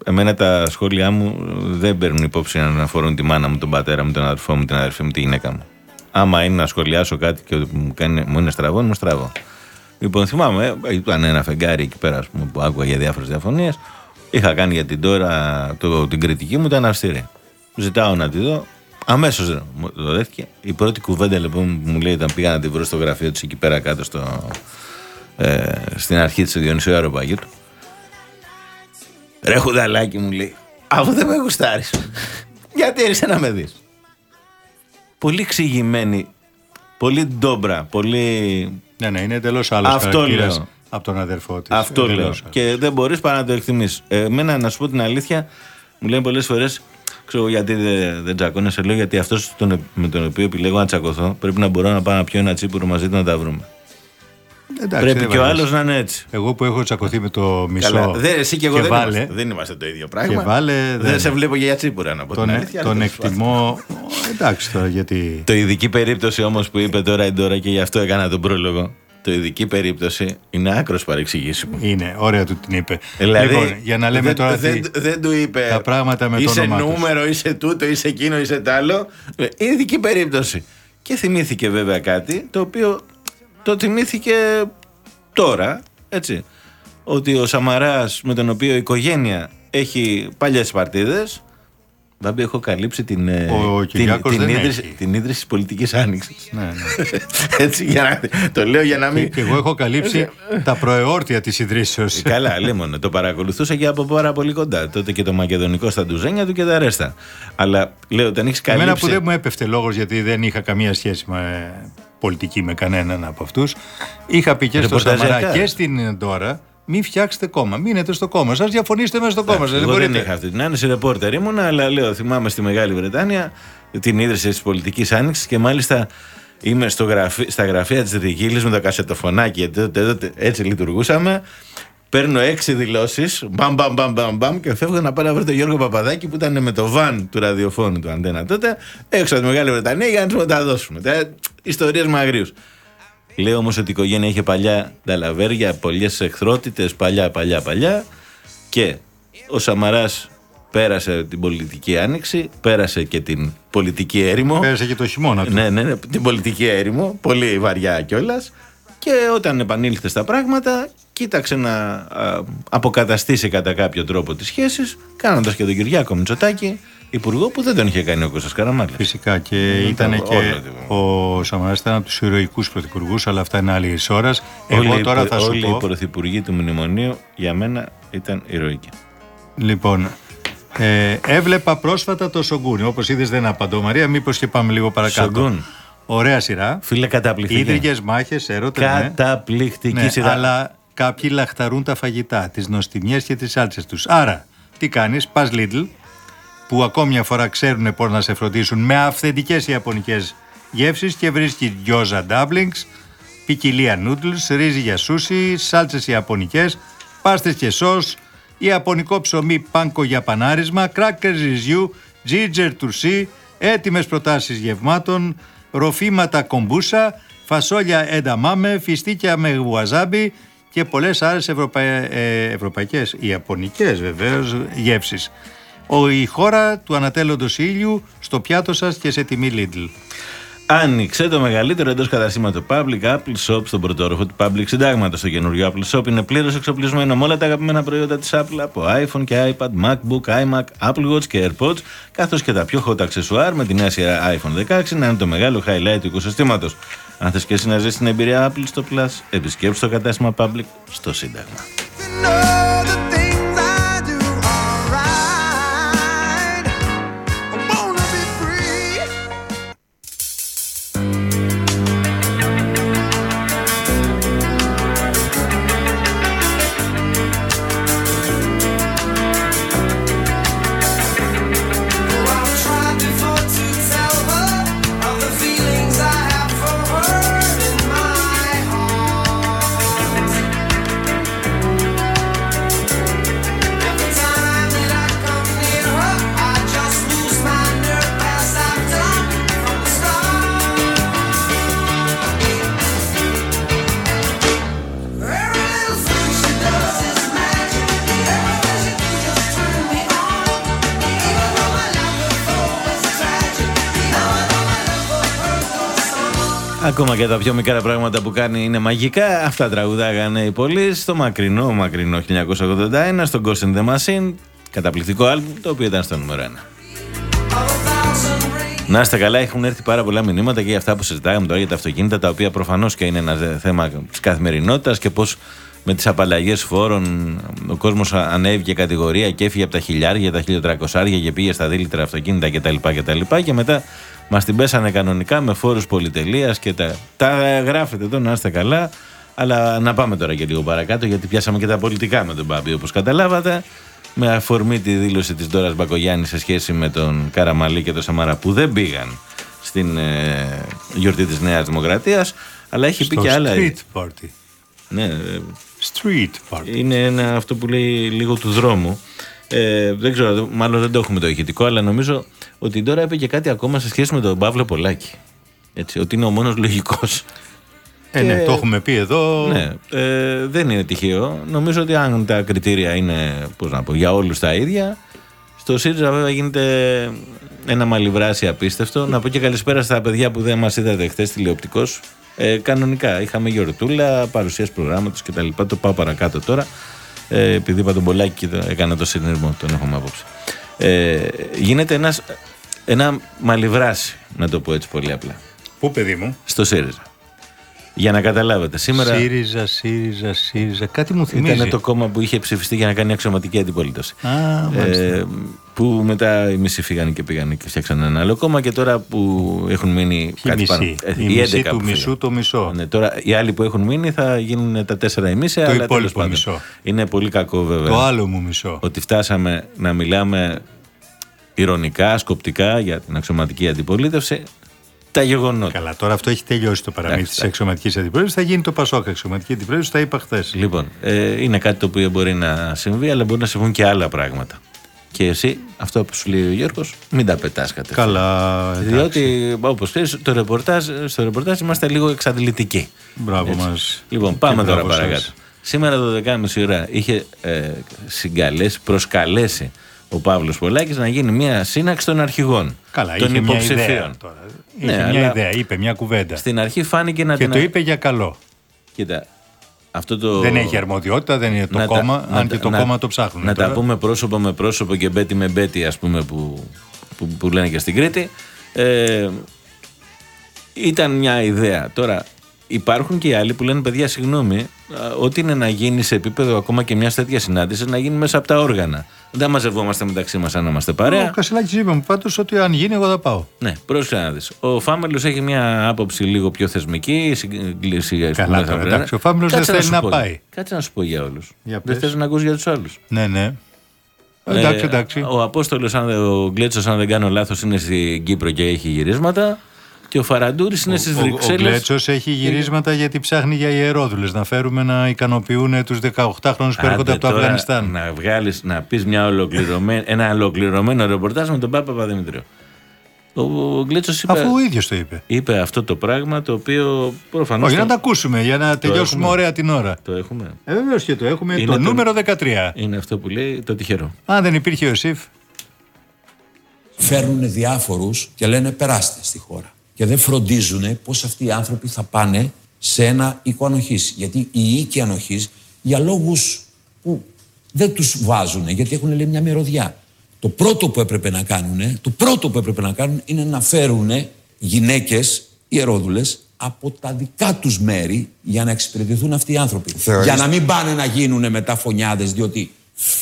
Speaker 2: εμένα τα σχόλιά μου δεν παίρνουν υπόψη να αφορούν τη μάνα μου, τον πατέρα μου, τον αδερφό μου, την αδερφή μου, τη γυναίκα μου. Άμα είναι να σχολιάσω κάτι και μου, κάνει, μου είναι στραβό, είναι στραβό. Λοιπόν, θυμάμαι, ε, ήταν ένα φεγγάρι εκεί πέρα ας πούμε, που άκουγα για διάφορες διαφωνίες. Είχα κάνει για την τώρα το, την κριτική μου, ήταν αυστηρή. Ζητάω να τη δω. Αμέσως μου το δέχτηκε. Η πρώτη κουβέντα λοιπόν που μου λέει ήταν πήγα να τη βρω στο γραφείο της εκεί πέρα κάτω στο, ε, στην αρχή της Διονυσίου Αεροπαγίτου. Ρε χουδαλάκι μου λέει, αφού δεν με γουστάρεις, γιατί έρχεσαι να με δεις; Πολύ εξηγημένη, πολύ ντόμπρα, πολύ...
Speaker 3: Ναι, ναι, είναι εντελώς άλλος
Speaker 2: Αυτό
Speaker 3: χαρακτήρας
Speaker 2: λέω.
Speaker 3: από τον αδερφό της.
Speaker 2: Αυτό λέω. Και δεν μπορείς παρά να το εκτιμήσεις. Ε, Εμένα, να σου πω την αλήθεια, μου λένε πολλές φορές, ξέρω γιατί δεν, δεν τσακώνεσαι, λέω γιατί αυτός τον, με τον οποίο επιλέγω να τσακωθώ, πρέπει να μπορώ να πάω να πιω ένα τσίπουρο μαζί του να τα βρούμε.
Speaker 3: Εντάξει,
Speaker 2: πρέπει
Speaker 3: δεν
Speaker 2: και ο
Speaker 3: βαριέσαι.
Speaker 2: άλλος να είναι έτσι.
Speaker 3: Εγώ που έχω τσακωθεί με το μισό.
Speaker 2: Καλά. Δεν, εσύ και εγώ δεν,
Speaker 3: βάλε,
Speaker 2: είμαστε, δεν είμαστε το ίδιο πράγμα.
Speaker 3: Και βάλε,
Speaker 2: δεν,
Speaker 3: δεν-
Speaker 2: σε βλέπω για τσίπουρα να πω
Speaker 3: τον,
Speaker 2: την αλήθεια.
Speaker 3: τον
Speaker 2: αλλά τέλος πάντων.
Speaker 3: εκτιμώ. Εντάξει τώρα γιατί.
Speaker 2: Το ειδική περίπτωση όμως που είπε τώρα η Ντόρα και γι' αυτό έκανα τον πρόλογο. Το ειδική περίπτωση είναι άκρος παρεξηγήσιμο.
Speaker 3: Είναι, ωραία του την είπε.
Speaker 2: Δηλαδή,
Speaker 3: λοιπόν, για να λέμε
Speaker 2: δεν,
Speaker 3: τώρα.
Speaker 2: δεν,
Speaker 3: τι-
Speaker 2: δεν του είπε.
Speaker 3: τα πράγματα με το
Speaker 2: Είσαι
Speaker 3: όνομά τους.
Speaker 2: νούμερο, είσαι τούτο, είσαι εκείνο, είσαι τ' άλλο. Ε, Ειδική περίπτωση. Και θυμήθηκε βέβαια κάτι το οποίο το θυμήθηκε τώρα, έτσι. Ότι ο Σαμαράς με τον οποίο η οικογένεια έχει παλιές παρτίδες Βάμπη, έχω καλύψει την, ε,
Speaker 3: Ο
Speaker 2: την,
Speaker 3: Κυριάκος
Speaker 2: την,
Speaker 3: δεν
Speaker 2: ίδρυση,
Speaker 3: έχει.
Speaker 2: την ίδρυση της πολιτικής άνοιξης.
Speaker 3: Ναι, ναι. <laughs>
Speaker 2: Έτσι, για να, το λέω για να μην...
Speaker 3: Και εγώ έχω καλύψει τα προεόρτια της ιδρύσεως.
Speaker 2: Ε, Καλά, λίμωνε. Το παρακολουθούσα και από πάρα πολύ κοντά. Τότε και το μακεδονικό στα ντουζένια του και τα ρέστα. Αλλά λέω, όταν έχεις καλύψει.
Speaker 3: Εμένα που δεν μου έπεφτε λόγος γιατί δεν είχα καμία σχέση με πολιτική με κανέναν από αυτούς. Είχα πει και στο
Speaker 2: Ρεπορταζιακά.
Speaker 3: Σαμαρά και στην τώρα. Μην φτιάξετε κόμμα. Μείνετε στο κόμμα σας. Διαφωνήστε μέσα στο κόμμα σα.
Speaker 2: Εγώ
Speaker 3: Δεν
Speaker 2: δεν
Speaker 3: μπορείτε.
Speaker 2: είχα αυτή την άνεση, ρεπόρτερ ήμουνα, αλλά λέω, θυμάμαι στη Μεγάλη Βρετάνια την ίδρυση της πολιτικής άνοιξης και μάλιστα είμαι στο γραφεί, στα γραφεία της Ριγίλης με τα κασετοφωνάκια. τότε- τότε Έτσι λειτουργούσαμε. Παίρνω έξι δηλώσεις, μπαμ, μπαμ, μπαμ, μπαμ, μπαμ και φεύγω να πάω να βρω τον Γιώργο Παπαδάκη που ήταν με το βαν του ραδιοφώνου του Αντένα τότε, έξω από τη Μεγάλη Βρετανία για να του μεταδώσουμε. Ιστορίες μαγρίου. Λέω όμως ότι η οικογένεια είχε παλιά νταλαβέρια, πολλές εχθρότητες, παλιά, παλιά, παλιά. Και ο Σαμαράς πέρασε την πολιτική άνοιξη, πέρασε και την πολιτική έρημο.
Speaker 3: Πέρασε και το χειμώνα του.
Speaker 2: Ναι, ναι, ναι, την πολιτική έρημο, πολύ βαριά κιόλας. Και όταν επανήλθε στα πράγματα, κοίταξε να α, αποκαταστήσει κατά κάποιο τρόπο τις σχέσεις, κάνοντας και τον Κυριάκο Μητσοτάκη, υπουργό που δεν τον είχε κάνει ο Κώστας Καραμάλης.
Speaker 3: Φυσικά και ήταν
Speaker 2: όλο
Speaker 3: και
Speaker 2: το-
Speaker 3: ο Σαμαράς ήταν από τους ηρωικούς πρωθυπουργούς, αλλά αυτά είναι άλλη ώρας. Εγώ
Speaker 2: όλοι, οι
Speaker 3: τώρα
Speaker 2: προ-
Speaker 3: θα σου
Speaker 2: όλοι οι
Speaker 3: πω.
Speaker 2: πρωθυπουργοί του μνημονίου για μένα ήταν ηρωικοί.
Speaker 3: Λοιπόν, ε, έβλεπα πρόσφατα το Σογκούνι. Όπως είδες, δεν απαντώ, Μαρία. Μήπως και πάμε λίγο παρακάτω.
Speaker 2: Σογκούν.
Speaker 3: Ωραία σειρά.
Speaker 2: Φίλε, καταπληκτική.
Speaker 3: Ίδρυγες μάχες, έρωτες. ναι.
Speaker 2: Καταπληκτική
Speaker 3: Ναι,
Speaker 2: σειρά.
Speaker 3: αλλά κάποιοι λαχταρούν τα φαγητά, τις νοστιμιές και τις άλτσε τους. Άρα, τι κάνεις, πας Lidl, που ακόμη μια φορά ξέρουν πώς να σε φροντίσουν με αυθεντικές ιαπωνικές γεύσεις και βρίσκει gyoza dumplings, ποικιλία noodles, ρύζι για σούσι, σάλτσες ιαπωνικές, πάστες και σος, ιαπωνικό ψωμί πάνκο για πανάρισμα, crackers ρυζιού, ginger τουρσί, έτοιμες προτάσεις γευμάτων, ροφήματα κομπούσα, φασόλια ενταμάμε, φιστίκια με γουαζάμπι και πολλές άλλες ευρωπα... ε, ευρωπαϊκές, ιαπωνικές βεβαίως, γεύσεις. Ο, η χώρα του ανατέλλοντος ήλιου στο πιάτο σας και σε τιμή Lidl.
Speaker 2: Άνοιξε το μεγαλύτερο εντός καταστήματο Public Apple Shop στον πρωτόροφο του Public Συντάγματος. Το καινούριο Apple Shop είναι πλήρως εξοπλισμένο με όλα τα αγαπημένα προϊόντα της Apple από iPhone και iPad, MacBook, iMac, Apple Watch και AirPods, καθώς και τα πιο hot αξεσουάρ με τη νέα σειρά iPhone 16 να είναι το μεγάλο highlight του οικοσυστήματος. Αν θες και εσύ να ζήσει την εμπειρία Apple στο Plus, επισκέψτε το κατάστημα Public στο Σύνταγμα. Ακόμα και τα πιο μικρά πράγματα που κάνει είναι μαγικά. Αυτά τραγουδάγανε οι πολλοί στο μακρινό, μακρινό 1981, στο Ghost in the Machine. Καταπληκτικό άλμπουμ, το οποίο ήταν στο νούμερο 1. Να είστε καλά, έχουν έρθει πάρα πολλά μηνύματα και για αυτά που συζητάγαμε τώρα για τα αυτοκίνητα, τα οποία προφανώς και είναι ένα θέμα της καθημερινότητας και πώς με τις απαλλαγές φόρων ο κόσμος ανέβηκε κατηγορία και έφυγε από τα χιλιάρια, τα 1300 και πήγε στα δίλητρα αυτοκίνητα κτλ. κτλ. Και μετά Μας την πέσανε κανονικά με φόρους πολυτελείας και τα, τα γράφετε εδώ να είστε καλά. Αλλά να πάμε τώρα και λίγο παρακάτω, γιατί πιάσαμε και τα πολιτικά με τον Μπάμπη, όπως καταλάβατε. Με αφορμή τη δήλωση της Ντόρας Μπακογιάννη σε σχέση με τον Καραμαλή και τον Σαμαρά που δεν πήγαν στην ε, γιορτή της Νέας Δημοκρατίας. Αλλά έχει
Speaker 3: Στο
Speaker 2: πει και άλλα.
Speaker 3: street party.
Speaker 2: Ναι, ε,
Speaker 3: Street party.
Speaker 2: είναι ένα, αυτό που λέει λίγο του δρόμου. Ε, δεν ξέρω, μάλλον δεν το έχουμε το ηχητικό, αλλά νομίζω ότι τώρα είπε και κάτι ακόμα σε σχέση με τον Παύλο Πολάκη. Έτσι, ότι είναι ο μόνος λογικός.
Speaker 3: Ε, ναι, το έχουμε πει εδώ.
Speaker 2: Ναι, ε, δεν είναι τυχαίο. Νομίζω ότι αν τα κριτήρια είναι πώς να πω, για όλους τα ίδια, στο ΣΥΡΙΖΑ βέβαια γίνεται ένα μαλλιβράσι απίστευτο. Να πω και καλησπέρα στα παιδιά που δεν μας είδατε χθες τηλεοπτικώ. Ε, κανονικά είχαμε γιορτούλα, παρουσίαση προγράμματος κτλ. Το πάω παρακάτω τώρα. Ε, επειδή είπα τον Πολάκη και το- έκανα το συνειρμό, τον έχουμε απόψε. Ε, γίνεται ένας, ένα μαλλιβράσι, να το πω έτσι πολύ απλά,
Speaker 3: Πού, παιδί μου;
Speaker 2: στο ΣΥΡΙΖΑ. Για να καταλάβετε, σήμερα
Speaker 3: ΣΥΡΙΖΑ, ΣΥΡΙΖΑ, ΣΥΡΙΖΑ. Κάτι μου θυμίζει.
Speaker 2: ήταν το κόμμα που είχε ψηφιστεί για να κάνει αξιωματική αντιπολίτευση.
Speaker 3: Α, μάλιστα.
Speaker 2: Ε, που μετά οι μισοί φύγανε και πήγαν και φτιάξαν ένα άλλο κόμμα και τώρα που έχουν μείνει
Speaker 3: Η
Speaker 2: κάτι
Speaker 3: μισή.
Speaker 2: πάνω. ε,
Speaker 3: Η
Speaker 2: οι
Speaker 3: μισή
Speaker 2: 11
Speaker 3: του
Speaker 2: που
Speaker 3: μισού
Speaker 2: φύγανε.
Speaker 3: το μισό.
Speaker 2: Ναι, τώρα οι άλλοι που έχουν μείνει θα γίνουν τα τέσσερα ημίσια.
Speaker 3: Το
Speaker 2: αλλά
Speaker 3: υπόλοιπο
Speaker 2: τέλος πάντων.
Speaker 3: μισό.
Speaker 2: Είναι πολύ κακό βέβαια.
Speaker 3: Το άλλο μου μισό.
Speaker 2: Ότι φτάσαμε να μιλάμε ηρωνικά, σκοπτικά για την αξιωματική αντιπολίτευση. Τα γεγονότα.
Speaker 3: Καλά, τώρα αυτό έχει τελειώσει το παραμύθι
Speaker 2: Εντάξει,
Speaker 3: της αξιωματικής αντιπολίτευση. Θα γίνει το Πασόκ αξιωματική αντιπολίτευση, τα είπα χθες.
Speaker 2: Λοιπόν, ε, είναι κάτι το οποίο μπορεί να συμβεί, αλλά μπορεί να συμβούν και άλλα πράγματα. Και εσύ, αυτό που σου λέει ο Γιώργος, μην τα πετάς κατευθείαν.
Speaker 3: Καλά, εντάξει.
Speaker 2: Διότι, όπως ξέρεις, το ρεπορτάζ, στο ρεπορτάζ είμαστε λίγο εξαντλητικοί.
Speaker 3: Μπράβο
Speaker 2: Έτσι.
Speaker 3: μας.
Speaker 2: Λοιπόν, πάμε τώρα παρακάτω. Σήμερα το 12.30 ώρα είχε ε, συγκαλέσει, προσκαλέσει ο Παύλος Πολάκης να γίνει μια σύναξη των αρχηγών.
Speaker 3: Καλά,
Speaker 2: των
Speaker 3: είχε μια ιδέα
Speaker 2: υποψηφίων.
Speaker 3: τώρα.
Speaker 2: Ναι,
Speaker 3: Είχε μια
Speaker 2: αλλά
Speaker 3: ιδέα, είπε μια κουβέντα.
Speaker 2: Στην αρχή φάνηκε να
Speaker 3: Και
Speaker 2: την.
Speaker 3: το είπε για καλό.
Speaker 2: Κοίτα, αυτό το.
Speaker 3: Δεν έχει αρμοδιότητα, δεν είναι το
Speaker 2: να τα-
Speaker 3: κόμμα,
Speaker 2: να
Speaker 3: αν
Speaker 2: τα-
Speaker 3: και το
Speaker 2: να-
Speaker 3: κόμμα το ψάχνουν.
Speaker 2: Να
Speaker 3: τώρα.
Speaker 2: τα πούμε πρόσωπο με πρόσωπο και μπέτι με μπέτι, ας πούμε, που, που, που λένε και στην Κρήτη. Ε, ήταν μια ιδέα. Τώρα, υπάρχουν και οι άλλοι που λένε, παιδιά, συγγνώμη, α, ό,τι είναι να γίνει σε επίπεδο ακόμα και μιας τέτοιας συνάντησης, να γίνει μέσα από τα όργανα. Δεν μαζευόμαστε μεταξύ μας αν να είμαστε παρέα.
Speaker 3: Ο Κασελάκης είπε μου πάντως ότι αν γίνει, εγώ θα πάω.
Speaker 2: Ναι, πρόσεχε να δεις. Ο Φάμελος έχει μια άποψη λίγο πιο θεσμική. συγκλήση, ας
Speaker 3: Καλά
Speaker 2: πούμε,
Speaker 3: τώρα,
Speaker 2: θα πρέπει.
Speaker 3: εντάξει, ο Φάμελος δεν
Speaker 2: Κάτσε
Speaker 3: θέλει
Speaker 2: σου
Speaker 3: να
Speaker 2: πω-
Speaker 3: πάει.
Speaker 2: Κάτσε να σου πω για όλους.
Speaker 3: Για
Speaker 2: Δεν
Speaker 3: πες.
Speaker 2: θες να ακούσει για τους άλλους.
Speaker 3: Ναι, ναι. Εντάξει, εντάξει.
Speaker 2: Ο Απόστολος, ο Γκλέτσος, αν δεν κάνω λάθος, είναι στην Κύπρο και έχει γυρίσματα. Και ο Φαραντούρης είναι στις
Speaker 3: Ο, ο
Speaker 2: Βρυξέλλες.
Speaker 3: Γκλέτσο έχει γυρίσματα γιατί ψάχνει για ιερόδουλες. Να φέρουμε να ικανοποιούν τους 18χρονου που έρχονται από το Αφγανιστάν.
Speaker 2: Να βγάλεις, να πεις μια ολοκληρωμένη, ένα ολοκληρωμένο ρεπορτάζ με τον Πάπα Παπαδημητρίου. Ο, ο Γκλέτσος είπε,
Speaker 3: Αφού ο ίδιος το είπε.
Speaker 2: είπε αυτό το πράγμα το οποίο προφανώς
Speaker 3: Όχι,
Speaker 2: το,
Speaker 3: να τα ακούσουμε για να τελειώσουμε
Speaker 2: έχουμε.
Speaker 3: ωραία την ώρα.
Speaker 2: το έχουμε.
Speaker 3: Ε, Βεβαίως και το έχουμε.
Speaker 2: Είναι
Speaker 3: το
Speaker 2: το-
Speaker 3: νούμερο 13.
Speaker 2: Είναι αυτό που λέει το τυχερό.
Speaker 3: Αν δεν υπήρχε ο ΣΥΦ,
Speaker 8: φέρνουν διάφορους και λένε περάστε στη χώρα. Και δεν φροντίζουν πώς αυτοί οι άνθρωποι θα πάνε σε ένα οίκο ανοχής. Γιατί οι οίκοι ανοχής για λόγους που δεν τους βάζουν, γιατί έχουν λέει μια μυρωδιά. Το πρώτο που έπρεπε να κάνουν, το πρώτο που έπρεπε να κάνουν είναι να φέρουν γυναίκες, ιερόδουλες, από τα δικά τους μέρη για να εξυπηρετηθούν αυτοί οι άνθρωποι.
Speaker 9: Θεωρείς-
Speaker 8: Για να μην πάνε να γίνουν μετά φωνιάδες διότι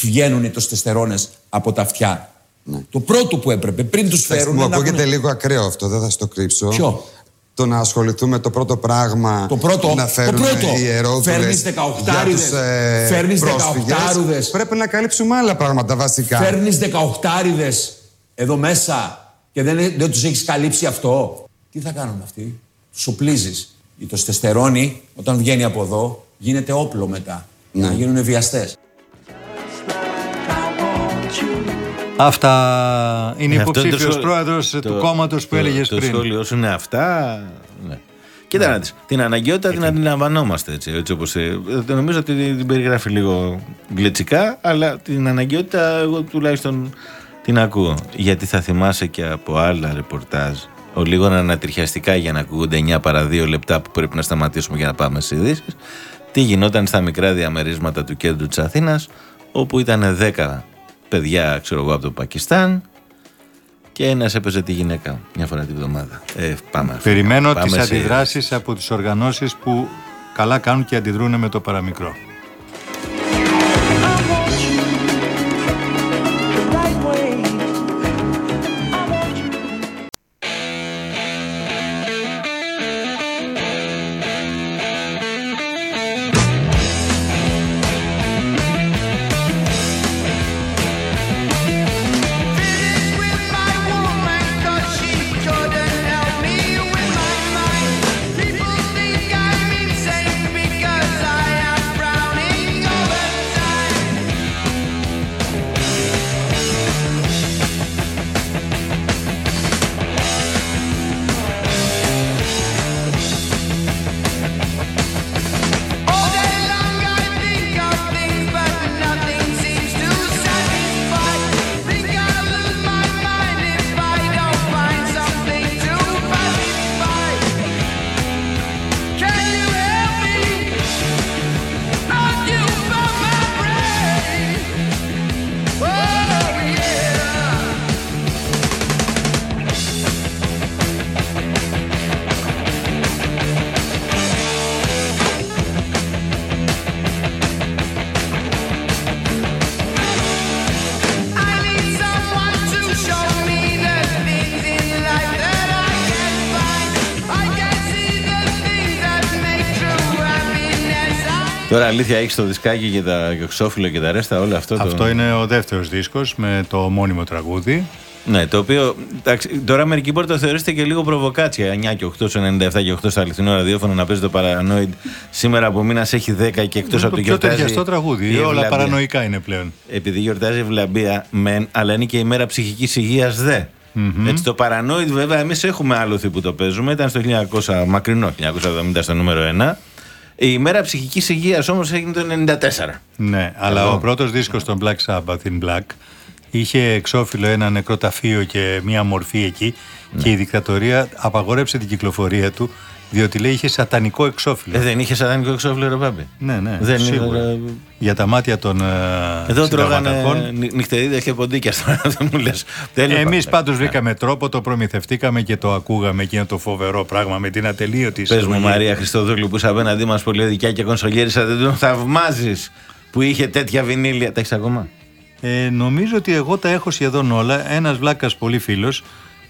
Speaker 8: βγαίνουν οι τοστεστερόνες από τα αυτιά. Το πρώτο που έπρεπε πριν τους
Speaker 9: Εντάξει,
Speaker 8: φέρουν
Speaker 9: Μου
Speaker 8: να
Speaker 9: ακούγεται
Speaker 8: πούνε-
Speaker 9: λίγο ακραίο αυτό, δεν θα στο κρύψω.
Speaker 8: Ποιο;
Speaker 9: Το να ασχοληθούμε το πρώτο πράγμα
Speaker 8: Το πρώτο,
Speaker 9: να
Speaker 8: το
Speaker 9: φέρουν
Speaker 8: πρώτο.
Speaker 9: οι ιερόδουλες
Speaker 8: Φέρνεις
Speaker 9: για
Speaker 8: 18άριδες.
Speaker 9: τους, ε,
Speaker 8: Φέρνεις
Speaker 9: πρόσφυγες.
Speaker 8: 18άριδες.
Speaker 9: Πρέπει να καλύψουμε άλλα πράγματα βασικά.
Speaker 8: Φέρνεις 18άριδες εδώ μέσα και δεν, δεν τους έχεις καλύψει αυτό. Τι θα κάνουν αυτοί; Τους οπλίζεις. Η τοστεστερόνη όταν βγαίνει από εδώ γίνεται όπλο μετά. Για να γίνουν βιαστές.
Speaker 3: αυτά είναι
Speaker 2: Ε, αυτό είναι το
Speaker 3: υποψήφιο
Speaker 2: σχόλιο-
Speaker 3: πρόεδρος
Speaker 2: το-
Speaker 3: του κόμματος που
Speaker 2: το-
Speaker 3: έλεγε
Speaker 2: Το
Speaker 3: πριν.
Speaker 2: σχόλιο σου είναι αυτά. Ναι. Κοίτα να δεις, την αναγκαιότητα την αντιλαμβανόμαστε έτσι, έτσι όπως, ε, το νομίζω ότι την περιγράφει λίγο γλετσικά, αλλά την αναγκαιότητα εγώ τουλάχιστον την ακούω. Γιατί θα θυμάσαι και από άλλα ρεπορτάζ, ο λίγο ανατριχιαστικά για να ακούγονται 9 παρα 2 λεπτά που πρέπει να σταματήσουμε για να πάμε στις ειδήσεις, τι γινόταν στα μικρά διαμερίσματα του κέντρου της Αθήνας, όπου ήταν 10 παιδιά, ξέρω εγώ, από το Πακιστάν, και ένας έπαιζε τη γυναίκα μια φορά τη βδομάδα. Ε, πάμε.
Speaker 3: Περιμένω
Speaker 2: πάμε
Speaker 3: τις
Speaker 2: σε-
Speaker 3: αντιδράσεις από τις οργανώσεις που καλά κάνουν και αντιδρούν με το παραμικρό.
Speaker 2: Τώρα αλήθεια έχεις το δισκάκι και τα και ξόφυλλο και τα ρέστα, όλο αυτό. το-
Speaker 3: Αυτό είναι ο δεύτερος δίσκος με το μόνιμο τραγούδι.
Speaker 2: Ναι, το οποίο. Εντάξει, τώρα μερικοί μπορεί να το θεωρήσετε και λίγο προβοκάτσια. 9 και 8 στο 97 και 8 στο αληθινό ραδιόφωνο να παίζει το Paranoid. Σήμερα από μήνα έχει 10 και εκτός
Speaker 3: Είναι
Speaker 2: από
Speaker 3: το
Speaker 2: το
Speaker 3: πιο
Speaker 2: γιορτάζει.
Speaker 3: ταιριαστό τραγούδι.
Speaker 2: η
Speaker 3: Όλα
Speaker 2: Ευλαμπία.
Speaker 3: παρανοϊκά είναι πλέον.
Speaker 2: Επειδή γιορτάζει η Ευλαμπία, μεν, αλλά είναι και η μέρα ψυχικής υγείας δε. Έτσι, το Paranoid, βέβαια, εμείς έχουμε άλοθη που το παίζουμε. Ήταν στο 1900, μακρινό 1970 στο νούμερο 1. Η ημέρα ψυχικής υγείας όμως έγινε το 94.
Speaker 3: Ναι, αλλά
Speaker 2: Καλό.
Speaker 3: ο πρώτος δίσκος των Black Sabbath in Black είχε εξώφυλλο ένα νεκροταφείο και μία μορφή εκεί και η δικτατορία απαγόρεψε την κυκλοφορία του διότι λέει είχε σατανικό εξώφυλλο.
Speaker 2: Ε, δεν είχε σατανικό εξώφυλλο, ρε Πάπη.
Speaker 3: ναι, ναι,
Speaker 2: δεν
Speaker 3: σίγουρα.
Speaker 2: είναι-
Speaker 3: Για τα μάτια των ε,
Speaker 2: Εδώ τρώγανε
Speaker 3: συνταγματαρχών.
Speaker 2: νυ- νυχτερίδια και ποντίκια τώρα, <laughs> δεν μου λες. Τέλος
Speaker 3: Εμείς
Speaker 2: πάντων.
Speaker 3: πάντως βρήκαμε τρόπο, το προμηθευτήκαμε και το ακούγαμε εκείνο το φοβερό πράγμα με την ατελείωτη
Speaker 2: Πες μου
Speaker 3: εισαγωγή.
Speaker 2: Μαρία Χριστοδούλου που είσαι απέναντί μας πολυεδικιά και κονσολιέρισα δεν τον θαυμάζεις που είχε τέτοια βινίλια. Τα έχεις ακόμα;
Speaker 3: Ε, νομίζω ότι εγώ τα έχω σχεδόν όλα. Ένας βλάκας πολύ φίλος,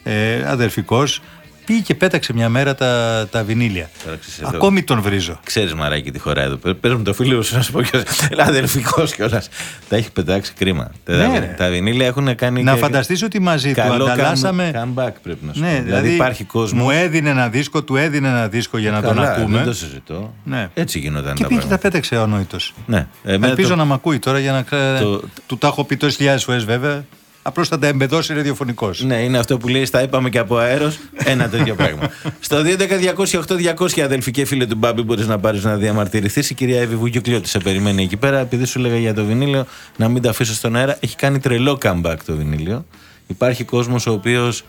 Speaker 3: ε, αδερφικός, Πήγε και πέταξε μια μέρα τα, τα βινίλια.
Speaker 2: Τώρα ξέρεις εδώ.
Speaker 3: Ακόμη τον βρίζω.
Speaker 2: Ξέρεις μαράκι τι χώρα εδώ. Πε μου το φίλο σου να σου πω και <laughs> αδελφικός κιόλας. Τα έχει πετάξει κρίμα. Τα,
Speaker 3: Ναι.
Speaker 2: τα, τα βινίλια έχουν κάνει.
Speaker 3: Να
Speaker 2: και-
Speaker 3: φανταστείς ότι μαζί του
Speaker 2: καλό
Speaker 3: ανταλλάσσαμε.
Speaker 2: come- comeback πρέπει να σου
Speaker 3: Ναι,
Speaker 2: πω. Δηλαδή υπάρχει κόσμο.
Speaker 3: Μου έδινε ένα δίσκο, του έδινε ένα δίσκο για να τον
Speaker 2: Καλά,
Speaker 3: ακούμε.
Speaker 2: Δεν το συζητώ.
Speaker 3: Ναι.
Speaker 2: Έτσι γινόταν
Speaker 3: Και
Speaker 2: τα
Speaker 3: πήγε και τα
Speaker 2: πράγματα.
Speaker 3: πέταξε ο ανόητος.
Speaker 2: Ναι. Εμένα
Speaker 3: Ελπίζω
Speaker 2: το-
Speaker 3: να μ' ακούει τώρα για να. κρά-
Speaker 2: το-
Speaker 3: Του τα έχω πει τόσες χιλιάδες φορές βέβαια. Απλώ θα τα εμπεδώσει ραδιοφωνικός.
Speaker 2: Ναι, είναι αυτό που λέει, στα είπαμε και από αέρος. Ένα τέτοιο πράγμα. <laughs> Στο 2.11.208.200 αδελφικέ φίλε του Μπάμπη, μπορείς να πάρεις να διαμαρτυρηθείς. Η κυρία Εύη Βουγιουκλιώτη σε περιμένει εκεί πέρα. Επειδή σου έλεγα για το βινίλιο, να μην τα αφήσω στον αέρα. Έχει κάνει τρελό comeback το βινίλιο. Υπάρχει κόσμος ο οποίος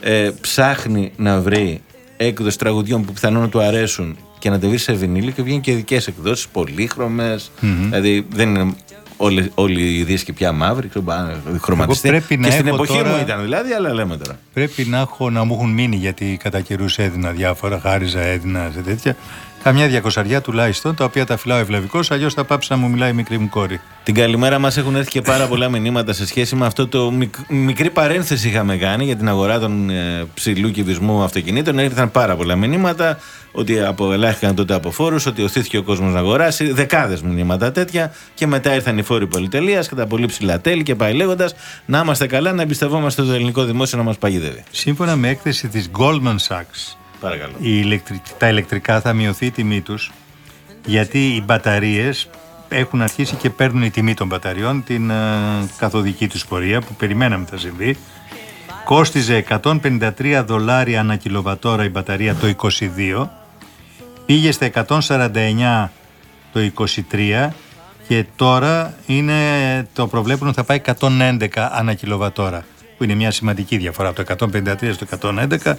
Speaker 2: ε, ψάχνει να βρει έκδοση τραγουδιών που πιθανόν να του αρέσουν και να τα βρει σε βινίλιο και βγαίνει και ειδικές εκδόσεις, πολύχρωμες. Δηλαδή δεν είναι όλοι, όλοι οι δίσκοι πια μαύροι, ξέρω, μπα- χρωματιστοί.
Speaker 3: Εγώ πρέπει να
Speaker 2: και στην
Speaker 3: έχω
Speaker 2: εποχή
Speaker 3: τώρα-
Speaker 2: μου ήταν δηλαδή, αλλά λέμε τώρα.
Speaker 3: Πρέπει να, έχω, να μου έχουν μείνει γιατί κατά καιρούς έδινα διάφορα, χάριζα, έδινα σε τέτοια. Καμιά διακοσαριά τουλάχιστον, τα οποία τα φυλάω ευλαβικώ, αλλιώς θα πάψει να μου μιλάει η μικρή μου κόρη.
Speaker 2: Την καλημέρα μας έχουν έρθει και πάρα πολλά μηνύματα σε σχέση με αυτό το μικ- μικρή παρένθεση είχαμε κάνει για την αγορά των ε, ψηλού κυβισμού αυτοκινήτων. Ήρθαν πάρα πολλά μηνύματα ότι απολάχθηκαν τότε από φόρους, ότι οθήθηκε ο κόσμος να αγοράσει. Δεκάδες μηνύματα τέτοια. Και μετά ήρθαν οι φόροι πολυτελείας και τα πολύ ψηλά τέλη και πάει λέγοντας να είμαστε καλά, να εμπιστευόμαστε το ελληνικό δημόσιο να μας παγιδεύει.
Speaker 3: Σύμφωνα με έκθεση της Goldman Sachs,
Speaker 2: Παρακαλώ.
Speaker 3: η ηλεκτρικ- τα ηλεκτρικά θα μειωθεί η τιμή τους γιατί οι μπαταρίες έχουν αρχίσει και παίρνουν η τιμή των μπαταριών την ε, καθοδική τους πορεία που περιμέναμε θα συμβεί. Κόστιζε 153 δολάρια ανά κιλοβατόρα η μπαταρία το 22, πήγε στα 149 το 23 και τώρα είναι, το προβλέπουν ότι θα πάει 111 ανά κιλοβατόρα που είναι μια σημαντική διαφορά από το 153 στο 111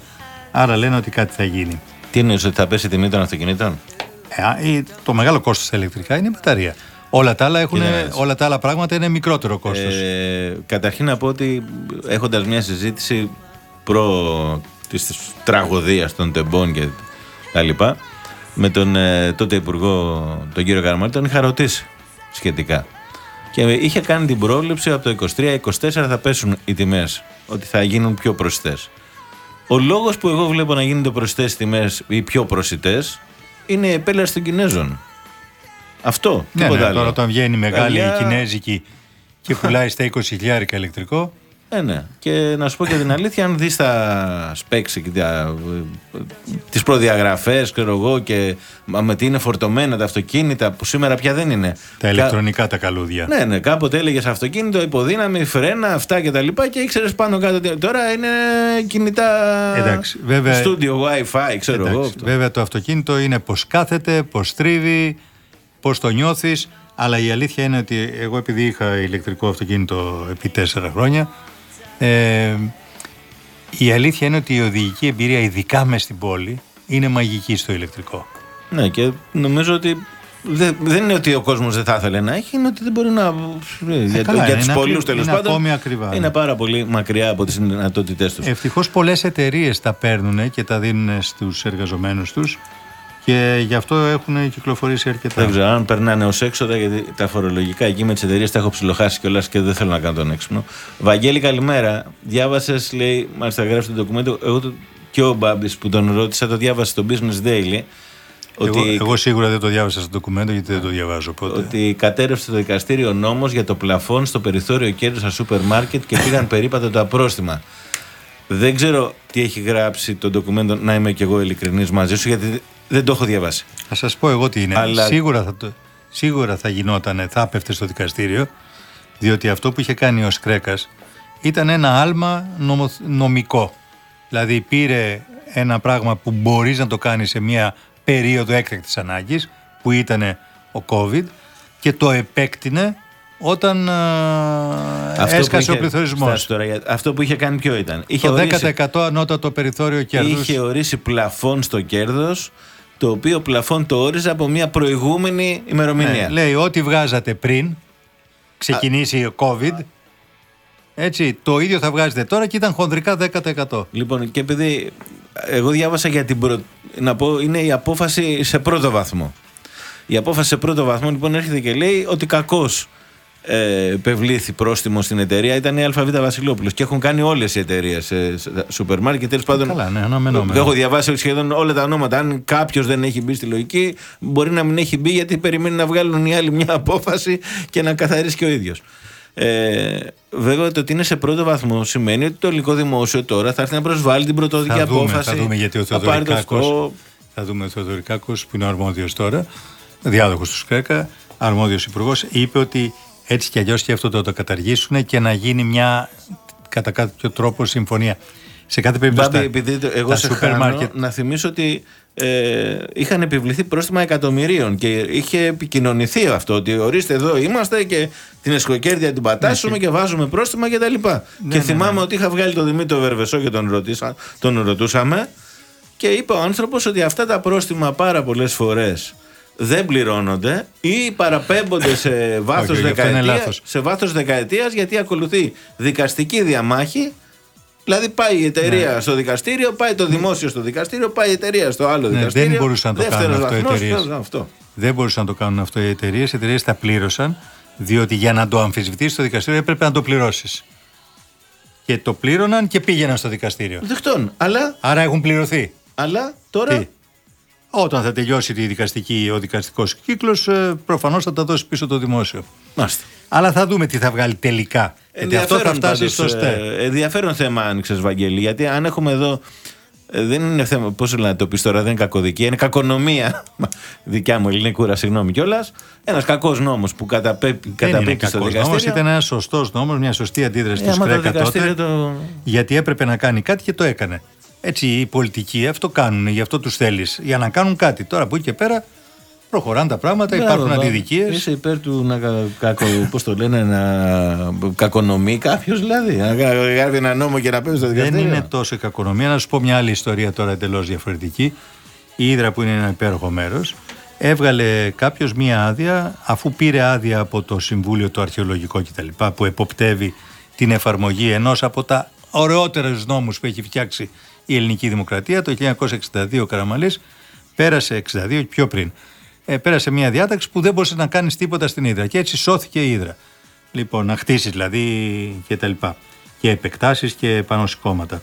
Speaker 3: άρα λένε ότι κάτι θα γίνει.
Speaker 2: Τι εννοείς, ότι θα πέσει η τιμή των αυτοκινήτων;
Speaker 3: Ε, α, η- το μεγάλο κόστος στα ηλεκτρικά είναι η μπαταρία. Όλα τα άλλα, έχουν,
Speaker 2: Κοίτα να δεις.
Speaker 3: όλα τα άλλα πράγματα είναι μικρότερο κόστος.
Speaker 2: Ε, καταρχήν να πω ότι έχοντας μια συζήτηση προ της, της τραγωδίας των τεμπών και τα λοιπά με τον ε, τότε υπουργό τον κύριο Καραμαλή τον είχα ρωτήσει σχετικά και είχε κάνει την πρόβλεψη από το 23-24 θα πέσουν οι τιμές ότι θα γίνουν πιο προσιτές ο λόγος που εγώ βλέπω να γίνονται προσιτές τιμές ή πιο προσιτές είναι η επέλαση των Κινέζων αυτό,
Speaker 3: ναι,
Speaker 2: τίποτα
Speaker 3: ναι,
Speaker 2: άλλο.
Speaker 3: τώρα όταν βγαίνει μεγάλη
Speaker 2: Παλιά-
Speaker 3: Κινέζικη και πουλάει στα 20 ηλεκτρικό,
Speaker 2: Ε, ναι. Και να σου πω και την αλήθεια, αν δεις τα specs και τα, τις προδιαγραφές, ξέρω εγώ, και μα- με τι είναι φορτωμένα τα αυτοκίνητα, που σήμερα πια δεν είναι.
Speaker 3: τα ηλεκτρονικά τα καλούδια.
Speaker 2: Ναι, ναι, κάποτε έλεγες αυτοκίνητο, υποδύναμη, φρένα, αυτά και τα λοιπά και ήξερες πάνω κάτω. τι- Τώρα είναι κινητά.
Speaker 3: Εντάξει, βέβαια-
Speaker 2: Studio WiFi, ξέρω εγώ.
Speaker 3: Εντάξει,
Speaker 2: αυτό.
Speaker 3: βέβαια το αυτοκίνητο είναι πώς κάθεται, πώς τρίβει, πώς το νιώθεις, αλλά η αλήθεια είναι ότι εγώ επειδή είχα ηλεκτρικό αυτοκίνητο επί τέσσερα χρόνια, ε, η αλήθεια είναι ότι η οδηγική εμπειρία, ειδικά μες στην πόλη, είναι μαγική στο ηλεκτρικό.
Speaker 2: Ναι, και νομίζω ότι δεν, δεν είναι ότι ο κόσμος δεν θα ήθελε να έχει, είναι ότι δεν μπορεί να. για
Speaker 3: Ε, καλά,
Speaker 2: για
Speaker 3: είναι
Speaker 2: του
Speaker 3: ακρι-
Speaker 2: πολλού τέλος
Speaker 3: είναι
Speaker 2: πάντων.
Speaker 3: ακόμη ακριβά,
Speaker 2: Είναι
Speaker 3: ναι.
Speaker 2: πάρα πολύ μακριά από τις δυνατότητέ τους.
Speaker 3: Ευτυχώς πολλές εταιρείες τα παίρνουν και τα δίνουν στους εργαζομένους τους και γι' αυτό έχουν κυκλοφορήσει αρκετά.
Speaker 2: Δεν ξέρω αν περνάνε ως έξοδα, γιατί τα φορολογικά εκεί με τις εταιρείες τα έχω ψιλοχάσει κιόλας και δεν θέλω να κάνω τον έξυπνο. Βαγγέλη, καλημέρα. Διάβασες, λέει, μάλιστα γράφεις το ντοκουμέντο. Εγώ το, και ο Μπάμπης που τον ρώτησα, το διάβασε στο Business Daily. Ότι,
Speaker 3: Εγώ, εγώ σίγουρα δεν το διάβασα στο ντοκουμέντο γιατί δεν το διαβάζω. Οπότε.
Speaker 2: ότι κατέρευσε το δικαστήριο νόμος για το πλαφόν στο περιθώριο κέρδου στα σούπερ μάρκετ και πήγαν περίπατο τα πρόστιμα. Δεν ξέρω τι έχει γράψει το ντοκουμέντο, να είμαι κι εγώ ειλικρινής μαζί σου, γιατί δεν το έχω διαβάσει.
Speaker 3: Θα σας πω εγώ τι είναι.
Speaker 2: Αλλά-
Speaker 3: Σίγουρα, θα το, σίγουρα θα γινόταν, θα έπεφτε στο δικαστήριο, διότι αυτό που είχε κάνει ο Σκρέκας ήταν ένα άλμα νομο- νομικό. Δηλαδή πήρε ένα πράγμα που μπορείς να το κάνεις σε μια περίοδο έκτακτης ανάγκης, που ήταν ο COVID, και το επέκτηνε όταν α,
Speaker 2: που
Speaker 3: έσκασε ο
Speaker 2: είχε-
Speaker 3: πληθωρισμός.
Speaker 2: Στάσου τώρα, για- αυτό που είχε κάνει ποιο ήταν; Είχε
Speaker 3: Το
Speaker 2: ορίσει-
Speaker 3: 10% ανώτατο περιθώριο κέρδους.
Speaker 2: Είχε ορίσει πλαφόν στο κέρδος, το οποίο πλαφόν το όριζε από μια προηγούμενη ημερομηνία.
Speaker 3: Ναι, λέει ό,τι βγάζατε πριν ξεκινήσει ο COVID έτσι, το ίδιο θα βγάζετε τώρα και ήταν χονδρικά 10%.
Speaker 2: Λοιπόν, και επειδή εγώ διάβασα για την. Προ... Να πω, είναι η απόφαση σε πρώτο βαθμό. Η απόφαση σε πρώτο βαθμό λοιπόν έρχεται και λέει ότι κακώς ε, επευλήθη πρόστιμο στην εταιρεία ήταν η ΑΒ Βασιλόπουλος. Και έχουν κάνει όλες οι εταιρείες ε, σούπερ μάρκετ. Τέλος πάντων.
Speaker 3: Καλά, ναι, αναμενόμενο.
Speaker 2: Έχω διαβάσει σχεδόν όλα τα ονόματα. Αν κάποιος δεν έχει μπει στη λογική, μπορεί να μην έχει μπει γιατί περιμένει να βγάλουν οι άλλοι μια απόφαση και να καθαρίσει και ο ίδιος. Ε, βέβαια το ότι είναι σε πρώτο βαθμό σημαίνει ότι το ελληνικό δημόσιο τώρα θα έρθει να προσβάλλει την πρωτοδική
Speaker 3: Θα δούμε,
Speaker 2: απόφαση.
Speaker 3: θα δούμε γιατί ο
Speaker 2: θα πάρει το
Speaker 3: Θεοδωρικάκος,
Speaker 2: σκο-
Speaker 3: θα δούμε ο Θεοδωρικάκος που είναι ο αρμόδιος τώρα, διάδοχος του ΣΚΡΕΚΑ, αρμόδιος υπουργός, είπε ότι έτσι κι αλλιώς σκέφτονται να το καταργήσουν και να γίνει μια κατά κάποιο τρόπο συμφωνία. Σε κάθε περίπτωση
Speaker 2: Μπάμπη,
Speaker 3: τα-
Speaker 2: επειδή το- εγώ
Speaker 3: τα
Speaker 2: σε
Speaker 3: σούπερ
Speaker 2: χάνω,
Speaker 3: μάρκετ
Speaker 2: να θυμίσω ότι ε, είχαν επιβληθεί πρόστιμα εκατομμυρίων και είχε επικοινωνηθεί αυτό ότι ορίστε εδώ είμαστε και την εσκοκέρδια την πατάσουμε και βάζουμε πρόστιμα κτλ. Και,
Speaker 3: Ναι,
Speaker 2: και θυμάμαι ότι είχα βγάλει τον Δημήτρη Βερβεσό και τον, ρωτήσα, τον ρωτούσαμε και είπε ο άνθρωπος ότι αυτά τα πρόστιμα πάρα πολλές φορές δεν πληρώνονται ή παραπέμπονται σε <laughs> βάθος,
Speaker 3: Όχι, όχι, αυτό είναι
Speaker 2: δεκαετίας,
Speaker 3: λάθος.
Speaker 2: σε βάθος δεκαετίας γιατί ακολουθεί δικαστική διαμάχη Δηλαδή πάει η εταιρεία στο δικαστήριο, πάει το δημόσιο στο δικαστήριο, πάει η εταιρεία στο άλλο
Speaker 3: Ναι,
Speaker 2: δικαστήριο.
Speaker 3: δεν μπορούσαν να το
Speaker 2: δεύτερος
Speaker 3: κάνουν αυτό οι
Speaker 2: βαθμός,
Speaker 3: εταιρείες.
Speaker 2: Αυτό.
Speaker 3: Δεν μπορούσαν να το κάνουν αυτό οι εταιρείες. Οι εταιρείες τα πλήρωσαν, διότι για να το αμφισβητήσεις το δικαστήριο έπρεπε να το πληρώσεις. Και το πλήρωναν και πήγαιναν στο δικαστήριο.
Speaker 2: Δεχτών. Αλλά,
Speaker 3: Άρα έχουν πληρωθεί.
Speaker 2: αλλά τώρα.
Speaker 3: Τι; Όταν θα τελειώσει τη δικαστική, ο δικαστικός κύκλος, προφανώς θα τα δώσει πίσω το δημόσιο.
Speaker 2: Μάλιστα.
Speaker 3: Αλλά θα δούμε τι θα βγάλει τελικά. Γιατί αυτό θα
Speaker 2: Ενδιαφέρον
Speaker 3: φτάσει
Speaker 2: πάντως,
Speaker 3: στο ΣΤΕ.
Speaker 2: ε, ενδιαφέρον θέμα άνοιξε, Βαγγέλη, γιατί αν έχουμε εδώ. ε, δεν είναι θέμα, πώς να το πεις τώρα, δεν είναι κακοδικία, είναι κακονομία. Δικιά μου ελληνικούρα, συγγνώμη κιόλας. Ένας κακός νόμος που καταπέπτει,
Speaker 3: Δεν είναι
Speaker 2: καταπίπτει στο
Speaker 3: κακός νόμος,
Speaker 2: δικαστήριο.
Speaker 3: ήταν ένας σωστός νόμος, μια σωστή αντίδραση
Speaker 2: Ε,
Speaker 3: του
Speaker 2: άμα το
Speaker 3: ΣΚΡΕΚΑ
Speaker 2: δικαστήριο
Speaker 3: τότε.
Speaker 2: το-
Speaker 3: Γιατί έπρεπε να κάνει κάτι και το έκανε. Έτσι οι πολιτικοί αυτό κάνουν, γι' αυτό τους θέλεις. Για να κάνουν κάτι. Τώρα από εκεί και πέρα προχωράνε τα πράγματα,
Speaker 2: Μπράβο,
Speaker 3: υπάρχουν
Speaker 2: μπράβο.
Speaker 3: αντιδικίες.
Speaker 2: Είσαι υπέρ του να κα- κακο, πώς το λένε, να κακονομεί κάποιος δηλαδή. Να κα- γράφει ένα νόμο και να παίζει στο
Speaker 3: Δεν
Speaker 2: δικαστήριο.
Speaker 3: είναι τόσο η κακονομία. Να σου πω μια άλλη ιστορία τώρα εντελώς διαφορετική. Η Ήδρα που είναι ένα υπέροχο μέρος έβγαλε κάποιος μία άδεια αφού πήρε άδεια από το Συμβούλιο το Αρχαιολογικό κτλ. που εποπτεύει την εφαρμογή ενός από τα ωραιότερους νόμους που έχει φτιάξει η ελληνική δημοκρατία. Το 1962 ο Καραμαλής πέρασε 62 πιο πριν. Ε, πέρασε μια διάταξη που δεν μπορούσε να κάνεις τίποτα στην Ήδρα και έτσι σώθηκε η Ήδρα. Λοιπόν, να χτίσεις δηλαδή και τα λοιπά. Και επεκτάσεις και πάνω σηκώματα.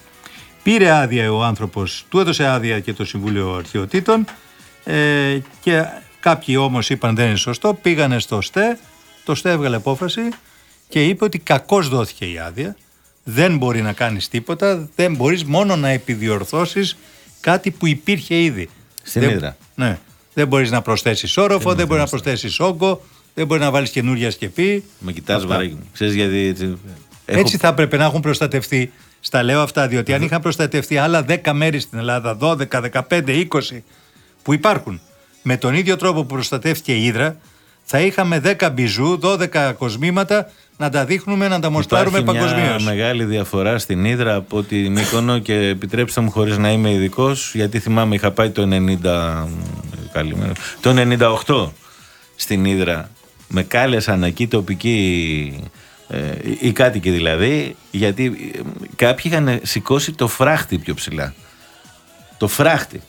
Speaker 3: Πήρε άδεια ο άνθρωπος, του έδωσε άδεια και το Συμβούλιο Αρχαιοτήτων ε, και κάποιοι όμως είπαν δεν είναι σωστό, πήγανε στο ΣΤΕ, το ΣΤΕ έβγαλε απόφαση και είπε ότι κακώς δόθηκε η άδεια. Δεν μπορεί να κάνεις τίποτα, δεν μπορείς μόνο να επιδιορθώσεις κάτι που υπήρχε ήδη.
Speaker 2: Στην
Speaker 3: δεν,
Speaker 2: Ύδρα.
Speaker 3: Ναι. Δεν μπορείς να προσθέσεις όροφο, δεν μπορείς να προσθέσεις όγκο, δεν μπορείς να βάλεις καινούργια σκεπή.
Speaker 2: Με κοιτάζει
Speaker 3: Αυτά.
Speaker 2: βαρύ. Ξέρεις γιατί. Έτσι, έχω-
Speaker 3: Έτσι θα έπρεπε να έχουν προστατευτεί. Στα λέω αυτά, διότι αν είχαν προστατευτεί άλλα 10 μέρη στην Ελλάδα, 12, 15, 20 που υπάρχουν, με τον ίδιο τρόπο που προστατεύτηκε η Ήδρα, θα είχαμε 10 μπιζού, 12 κοσμήματα να τα δείχνουμε, να τα μοστάρουμε
Speaker 2: Υπάρχει
Speaker 3: παγκοσμίως.
Speaker 2: μια μεγάλη διαφορά στην Ήδρα από τη Μύκονο και επιτρέψτε μου χωρίς να είμαι ειδικός, γιατί θυμάμαι είχα πάει το 90, καλημέρα, το 98 στην Ήδρα με κάλεσαν εκεί τοπικοί ε, οι κάτοικοι δηλαδή γιατί ε, κάποιοι είχαν σηκώσει το φράχτη πιο ψηλά το φράχτη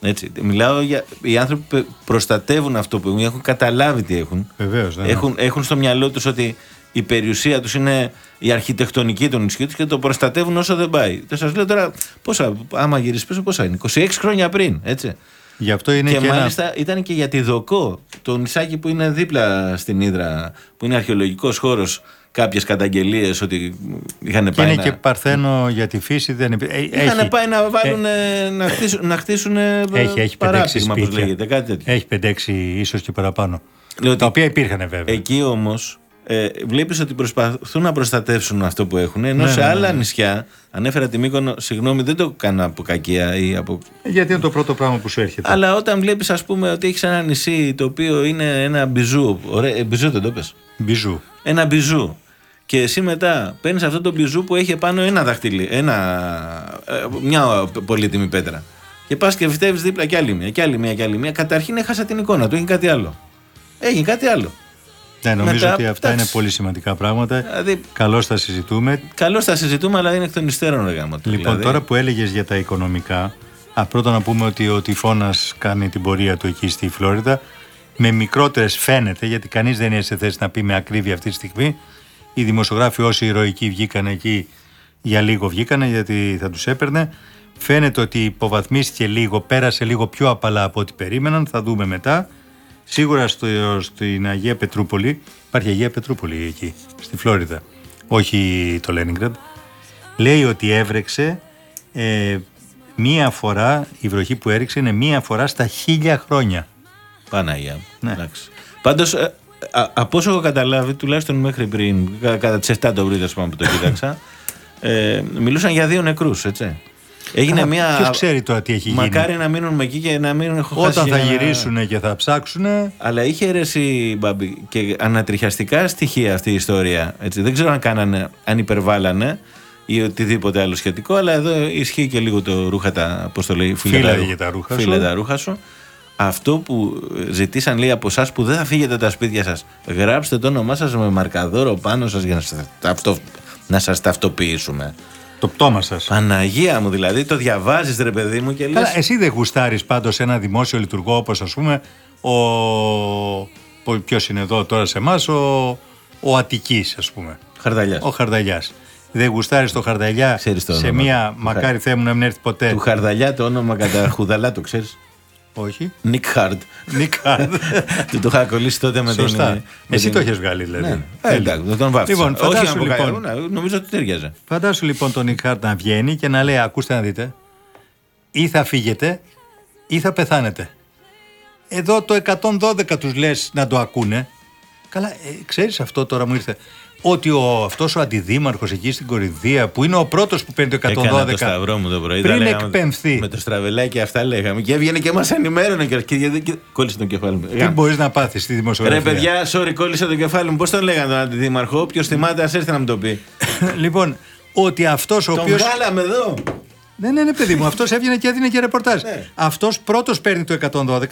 Speaker 2: έτσι, μιλάω για οι άνθρωποι που προστατεύουν αυτό που έχουν, έχουν καταλάβει τι έχουν
Speaker 3: Βεβαίως, ναι, ναι.
Speaker 2: έχουν, έχουν στο μυαλό τους ότι η περιουσία τους είναι η αρχιτεκτονική των νησιών τους και το προστατεύουν όσο δεν πάει. Το σας λέω τώρα, πόσα, άμα γυρίσεις πίσω, πόσα είναι, 26 χρόνια πριν, έτσι.
Speaker 3: Γι' αυτό είναι
Speaker 2: και,
Speaker 3: και, ένα.
Speaker 2: μάλιστα ήταν και για τη Δοκό, το νησάκι που είναι δίπλα στην Ήδρα, που είναι αρχαιολογικός χώρος, κάποιες καταγγελίες ότι είχαν
Speaker 3: Και
Speaker 2: πάει
Speaker 3: είναι
Speaker 2: να...
Speaker 3: και παρθένο για τη φύση. Δεν... είναι- ε,
Speaker 2: Είχαν
Speaker 3: έχει-
Speaker 2: πάει να βάλουν, ε, να χτίσουν, να χτίσουν ε,
Speaker 3: Έχει, έχει 5-6
Speaker 2: παράπτυγμα, όπως
Speaker 3: σπίτια.
Speaker 2: λέγεται, κάτι τέτοιο.
Speaker 3: Έχει 5-6 ίσως και παραπάνω.
Speaker 2: Λέω ότι
Speaker 3: Τα οποία υπήρχαν βέβαια.
Speaker 2: Εκεί όμως ε, βλέπεις ότι προσπαθούν να προστατεύσουν αυτό που έχουν. Ενώ
Speaker 3: Ναι,
Speaker 2: σε
Speaker 3: ναι, ναι,
Speaker 2: άλλα
Speaker 3: ναι.
Speaker 2: νησιά, ανέφερα τη Μύκονο, συγγνώμη, δεν το κάνω από κακία ή από.
Speaker 3: Γιατί είναι το πρώτο πράγμα που σου έρχεται.
Speaker 2: Αλλά όταν βλέπεις, ας πούμε, ότι έχεις ένα νησί το οποίο είναι ένα μπιζού. Ωραία, ε, μπιζού δεν το πες.
Speaker 3: Μπιζού.
Speaker 2: Ένα μπιζού. Και εσύ μετά παίρνεις αυτό το μπιζού που έχει επάνω ένα δαχτυλί, ένα, ε, μια πολύτιμη πέτρα. Και πας και βυθεύει δίπλα κι άλλη μία, κι άλλη μία, κι άλλη μία. Καταρχήν έχασα την εικόνα του, έγινε κάτι άλλο. Έγινε κάτι άλλο.
Speaker 3: Ναι, νομίζω
Speaker 2: Μετά,
Speaker 3: ότι αυτά είναι
Speaker 2: εντάξει.
Speaker 3: πολύ σημαντικά πράγματα.
Speaker 2: Δηλαδή,
Speaker 3: Καλώς τα συζητούμε.
Speaker 2: Καλώς θα συζητούμε, αλλά είναι εκ των υστέρων ρε γάμο του.
Speaker 3: Λοιπόν,
Speaker 2: Δηλαδή,
Speaker 3: τώρα που έλεγες για τα οικονομικά, α, πρώτα να πούμε ότι ο τυφώνας κάνει την πορεία του εκεί στη Φλόριδα. με μικρότερες φαίνεται, γιατί κανείς δεν είναι σε θέση να πει με ακρίβεια αυτή τη στιγμή. Οι δημοσιογράφοι όσοι ηρωικοί βγήκαν εκεί για λίγο βγήκανε γιατί θα τους έπαιρνε. Φαίνεται ότι υποβαθμίστηκε λίγο, πέρασε λίγο πιο απαλά από ό,τι περίμεναν, θα δούμε μετά. Σίγουρα στο, στην Αγία Πετρούπολη, υπάρχει Αγία Πετρούπολη εκεί, στη Φλόριδα, όχι το Λένιγκραντ, λέει ότι έβρεξε ε, μία φορά, η βροχή που έριξε είναι μία φορά στα χίλια χρόνια.
Speaker 2: Παναγία.
Speaker 3: Ναι.
Speaker 2: Εντάξει. Πάντως, ε, α- από όσο έχω καταλάβει, τουλάχιστον μέχρι πριν, κα- κατά τις 7 το βρήκα που το κοίταξα, ε, μιλούσαν για δύο νεκρούς, έτσι. Έγινε μια.
Speaker 3: Ποιος ξέρει τώρα τι έχει γίνει;
Speaker 2: Μακάρι να μείνουν εκεί και να μην έχω
Speaker 3: Όταν
Speaker 2: χάσει
Speaker 3: θα
Speaker 2: ένα-
Speaker 3: γυρίσουν και θα ψάξουν.
Speaker 2: Αλλά είχε αιρέσει Μπάμπη και ανατριχιαστικά στοιχεία αυτή η ιστορία. Έτσι. Δεν ξέρω αν κάνανε, αν υπερβάλλανε ή οτιδήποτε άλλο σχετικό, αλλά εδώ ισχύει και λίγο το ρούχατα, πώς το λέει,
Speaker 3: Φύλαγε
Speaker 2: ρού-
Speaker 3: για τα ρούχα
Speaker 2: φίλε
Speaker 3: σου.
Speaker 2: τα ρούχα σου. Αυτό που ζητήσαν λέει από εσάς που δεν θα φύγετε τα σπίτια σας γράψτε το όνομά σας με μαρκαδόρο πάνω σας για να σας, ταυτο, να σας ταυτοποιήσουμε.
Speaker 3: Το πτώμα σας.
Speaker 2: Παναγία μου δηλαδή, το διαβάζεις ρε παιδί μου και λες...
Speaker 3: Καλά, εσύ δεν γουστάρεις πάντως ένα δημόσιο λειτουργό όπως ας πούμε ο. Ποιος είναι εδώ τώρα σε εμάς, ο, ο Αττικής, ας πούμε.
Speaker 2: Χαρδαλιάς.
Speaker 3: Ο Χαρδαλιάς. Δεν γουστάρεις το Χαρδαλιά
Speaker 2: Ξέρεις το
Speaker 3: σε
Speaker 2: όνομα.
Speaker 3: μία.
Speaker 2: Του
Speaker 3: Μακάρι
Speaker 2: Χα-
Speaker 3: Θεέ μου να μην έρθει ποτέ.
Speaker 2: Του Χαρδαλιά το όνομα κατά χουδαλά το ξέρεις;
Speaker 3: Όχι.
Speaker 2: Νικ Χάρντ.
Speaker 3: Νίκα.
Speaker 2: Του το είχα κολλήσει τότε με την.
Speaker 3: Σωστά.
Speaker 2: με
Speaker 3: Εσύ
Speaker 2: την-
Speaker 3: το έχεις βγάλει δηλαδή.
Speaker 2: Ναι. Ε, εντάξει, δεν τον βάφτισα.
Speaker 3: Λοιπόν,
Speaker 2: Όχι
Speaker 3: φαντάσου
Speaker 2: να πω κάτι,
Speaker 3: λοιπόν.
Speaker 2: ναι, νομίζω ότι ταιριάζει.
Speaker 3: Φαντάσου λοιπόν τον Νικ Χάρτ να βγαίνει και να λέει: Ακούστε να δείτε, ή θα φύγετε ή θα πεθάνετε. Εδώ το 112 τους λες να το ακούνε. Καλά, ε, ξέρεις αυτό τώρα μου ήρθε. Ότι ο, αυτός ο αντιδήμαρχος εκεί στην Κορινθία που είναι ο πρώτος που παίρνει το 112
Speaker 2: Έκανα το σταυρό μου το πρωί.
Speaker 3: πριν
Speaker 2: τα λέγαμε
Speaker 3: εκπαιμφθεί.
Speaker 2: Με το στραβελάκι αυτά λέγαμε. Και έβγαινε και μας ενημέρωνε και, και, και, και κόλλησε το κεφάλι μου.
Speaker 3: τι μπορείς να πάθεις στη δημοσιογραφία;
Speaker 2: Ρε παιδιά, sorry, κόλλησε το κεφάλι μου. Πώς τον λέγανε τον αντιδήμαρχο. Όποιος θυμάται, ας έρθει να μου το πει. <laughs>
Speaker 3: λοιπόν, ότι αυτός ο
Speaker 2: Τον
Speaker 3: οποίος...
Speaker 2: βγάλαμε εδώ.
Speaker 3: Ναι, ναι, ναι, παιδί μου. Αυτός έβγαινε και έδινε και ρεπορτάζ.
Speaker 2: Ναι.
Speaker 3: Αυτός πρώτος παίρνει το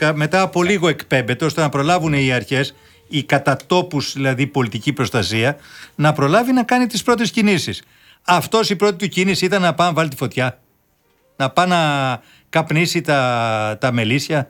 Speaker 3: 112, μετά από λίγο εκπέμπεται ώστε να προλάβουν οι αρχές, οι κατατόπους δηλαδή πολιτική προστασία, να προλάβει να κάνει τις πρώτες κινήσεις. Αυτός η πρώτη του κίνηση ήταν να πάει να βάλει τη φωτιά. Να πάει να καπνίσει τα, τα μελίσια.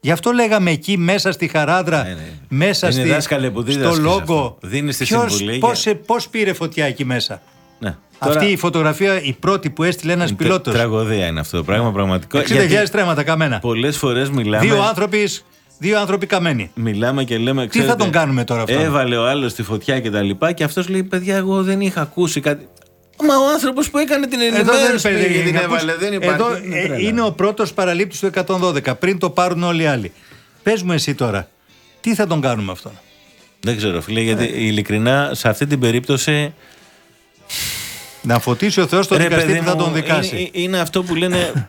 Speaker 3: Γι' αυτό λέγαμε εκεί μέσα στη χαράδρα,
Speaker 2: Ναι, ναι.
Speaker 3: μέσα
Speaker 2: Είναι
Speaker 3: στη,
Speaker 2: δάσκαλε που
Speaker 3: στο
Speaker 2: δίδασκες
Speaker 3: λόγο.
Speaker 2: αυτό. Δίνεις τη
Speaker 3: Ποιος-
Speaker 2: συμβουλή
Speaker 3: πώς,
Speaker 2: για-
Speaker 3: ε, πώς πήρε φωτιά εκεί μέσα;
Speaker 2: Ναι.
Speaker 3: Αυτή η φωτογραφία, η πρώτη που έστειλε ένας πιλότος.
Speaker 2: Τραγωδία είναι αυτό το πράγμα πραγματικό.
Speaker 3: 60.000 τρέματα καμένα.
Speaker 2: Πολλές φορές μιλάμε.
Speaker 3: Δύο άνθρωποις, δύο άνθρωποι καμένοι.
Speaker 2: Μιλάμε και λέμε.
Speaker 3: Τι θα
Speaker 2: ξέρετε,
Speaker 3: τον κάνουμε τώρα αυτό;
Speaker 2: Έβαλε ο άλλος τη φωτιά και τα λοιπά και αυτός λέει: Παιδιά, εγώ δεν είχα ακούσει κάτι. Μα ο άνθρωπος που έκανε την
Speaker 3: Εδώ δεν
Speaker 2: ενημέρωση πήγε και
Speaker 3: υπάρχει.
Speaker 2: την έβαλε. Δεν υπάρχει.
Speaker 3: Εδώ
Speaker 2: Είναι
Speaker 3: ε,
Speaker 2: τρέλα.
Speaker 3: είναι ο πρώτος παραλήπτης του 112. Πριν το πάρουν όλοι οι άλλοι. Πες μου εσύ τώρα, τι θα τον κάνουμε αυτόν;
Speaker 2: Δεν ξέρω, φίλε, γιατί ειλικρινά σε αυτή την περίπτωση.
Speaker 3: Να φωτίσει ο Θεός τον
Speaker 2: ρε,
Speaker 3: δικαστή
Speaker 2: παιδί
Speaker 3: που θα
Speaker 2: μου,
Speaker 3: τον δικάσει.
Speaker 2: Είναι, είναι αυτό που λένε.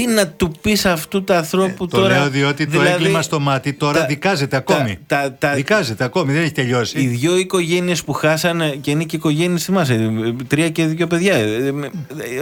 Speaker 2: Τι να του πεις αυτού του ανθρώπου
Speaker 3: Ε, Το
Speaker 2: τώρα;
Speaker 3: λέω διότι το
Speaker 2: δηλαδή,
Speaker 3: έγκλημα στο μάτι τώρα
Speaker 2: τα-
Speaker 3: δικάζεται ακόμη.
Speaker 2: τα- τα-
Speaker 3: δικάζεται ακόμη, δεν έχει τελειώσει.
Speaker 2: Οι δύο οικογένειες που χάσανε και είναι και οικογένειες, θυμάσαι. Τρία και δύο παιδιά. ε,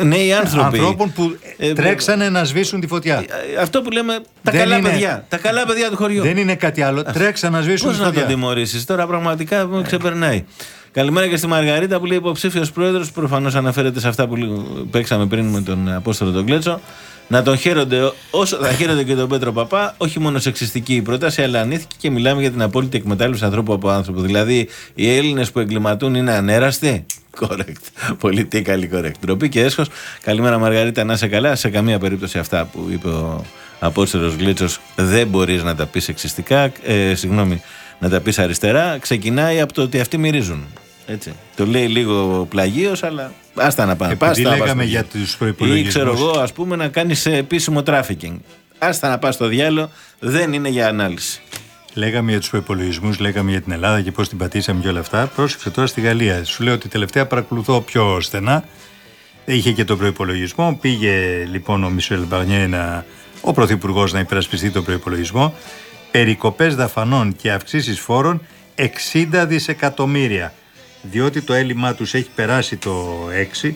Speaker 2: ε, Νέοι άνθρωποι.
Speaker 3: Ανθρώπων που
Speaker 2: Ε,
Speaker 3: τρέξανε να σβήσουν τη φωτιά.
Speaker 2: Ε, Αυτό που λέμε τα
Speaker 3: Δεν
Speaker 2: καλά
Speaker 3: είναι-
Speaker 2: παιδιά. Τα καλά παιδιά του χωριού.
Speaker 3: Δεν είναι κάτι άλλο. Τρέξαν να σβήσουν
Speaker 2: Πώς
Speaker 3: τη
Speaker 2: να τον
Speaker 3: φωτιά.
Speaker 2: τιμωρήσεις; Τώρα, πραγματικά με ξεπερνάει. Καλημέρα και στη Μαργαρίτα που λέει υποψήφιος πρόεδρος. Προφανώς αναφέρεται σε αυτά που λέ- παίξαμε πριν με τον Απόστολο τον Κλέτσο. Να τον χαίρονται όσο θα χαίρονται και τον Πέτρο Παπά. Όχι μόνο σεξιστική η πρόταση, αλλά ανήθικη και μιλάμε για την απόλυτη εκμετάλλευση ανθρώπου από άνθρωπο. Δηλαδή, οι Έλληνες που εγκληματούν είναι ανέραστοι; Correct. Πολιτικά correct. Ντροπή και έσχος. Καλημέρα, Μαργαρίτα, να είσαι καλά. Σε καμία περίπτωση αυτά που είπε ο Απόστολος Γκλέτσος δεν μπορείς να τα πεις σεξιστικά. Ε, συγγνώμη, να τα πεις αριστερά. Ξεκινάει από το ότι αυτοί μυρίζουν. Έτσι. Το λέει λίγο πλαγίως, αλλά άστα να πάνε.
Speaker 3: Επειδή
Speaker 2: Άστα να πας
Speaker 3: λέγαμε
Speaker 2: στο
Speaker 3: για
Speaker 2: διάλο.
Speaker 3: τους προϋπολογισμούς.
Speaker 2: Ή ξέρω εγώ, ας πούμε, να κάνεις επίσημο τράφικινγκ. Άστα να πας στο διάλο, δεν είναι για ανάλυση.
Speaker 3: Λέγαμε για τους προϋπολογισμούς, λέγαμε για την Ελλάδα και πώς την πατήσαμε και όλα αυτά. Πρόσεξε τώρα στη Γαλλία. Σου λέω ότι τελευταία παρακολουθώ πιο στενά. Είχε και τον προπολογισμό. Πήγε λοιπόν ο Μισελ Μπαρνιέ, να, ο Πρωθυπουργός, να υπερασπιστεί τον προπολογισμό. Περικοπές δαφανών και αυξήσεις φόρων 60 δισεκατομμύρια. Διότι το έλλειμμα τους έχει περάσει το 6.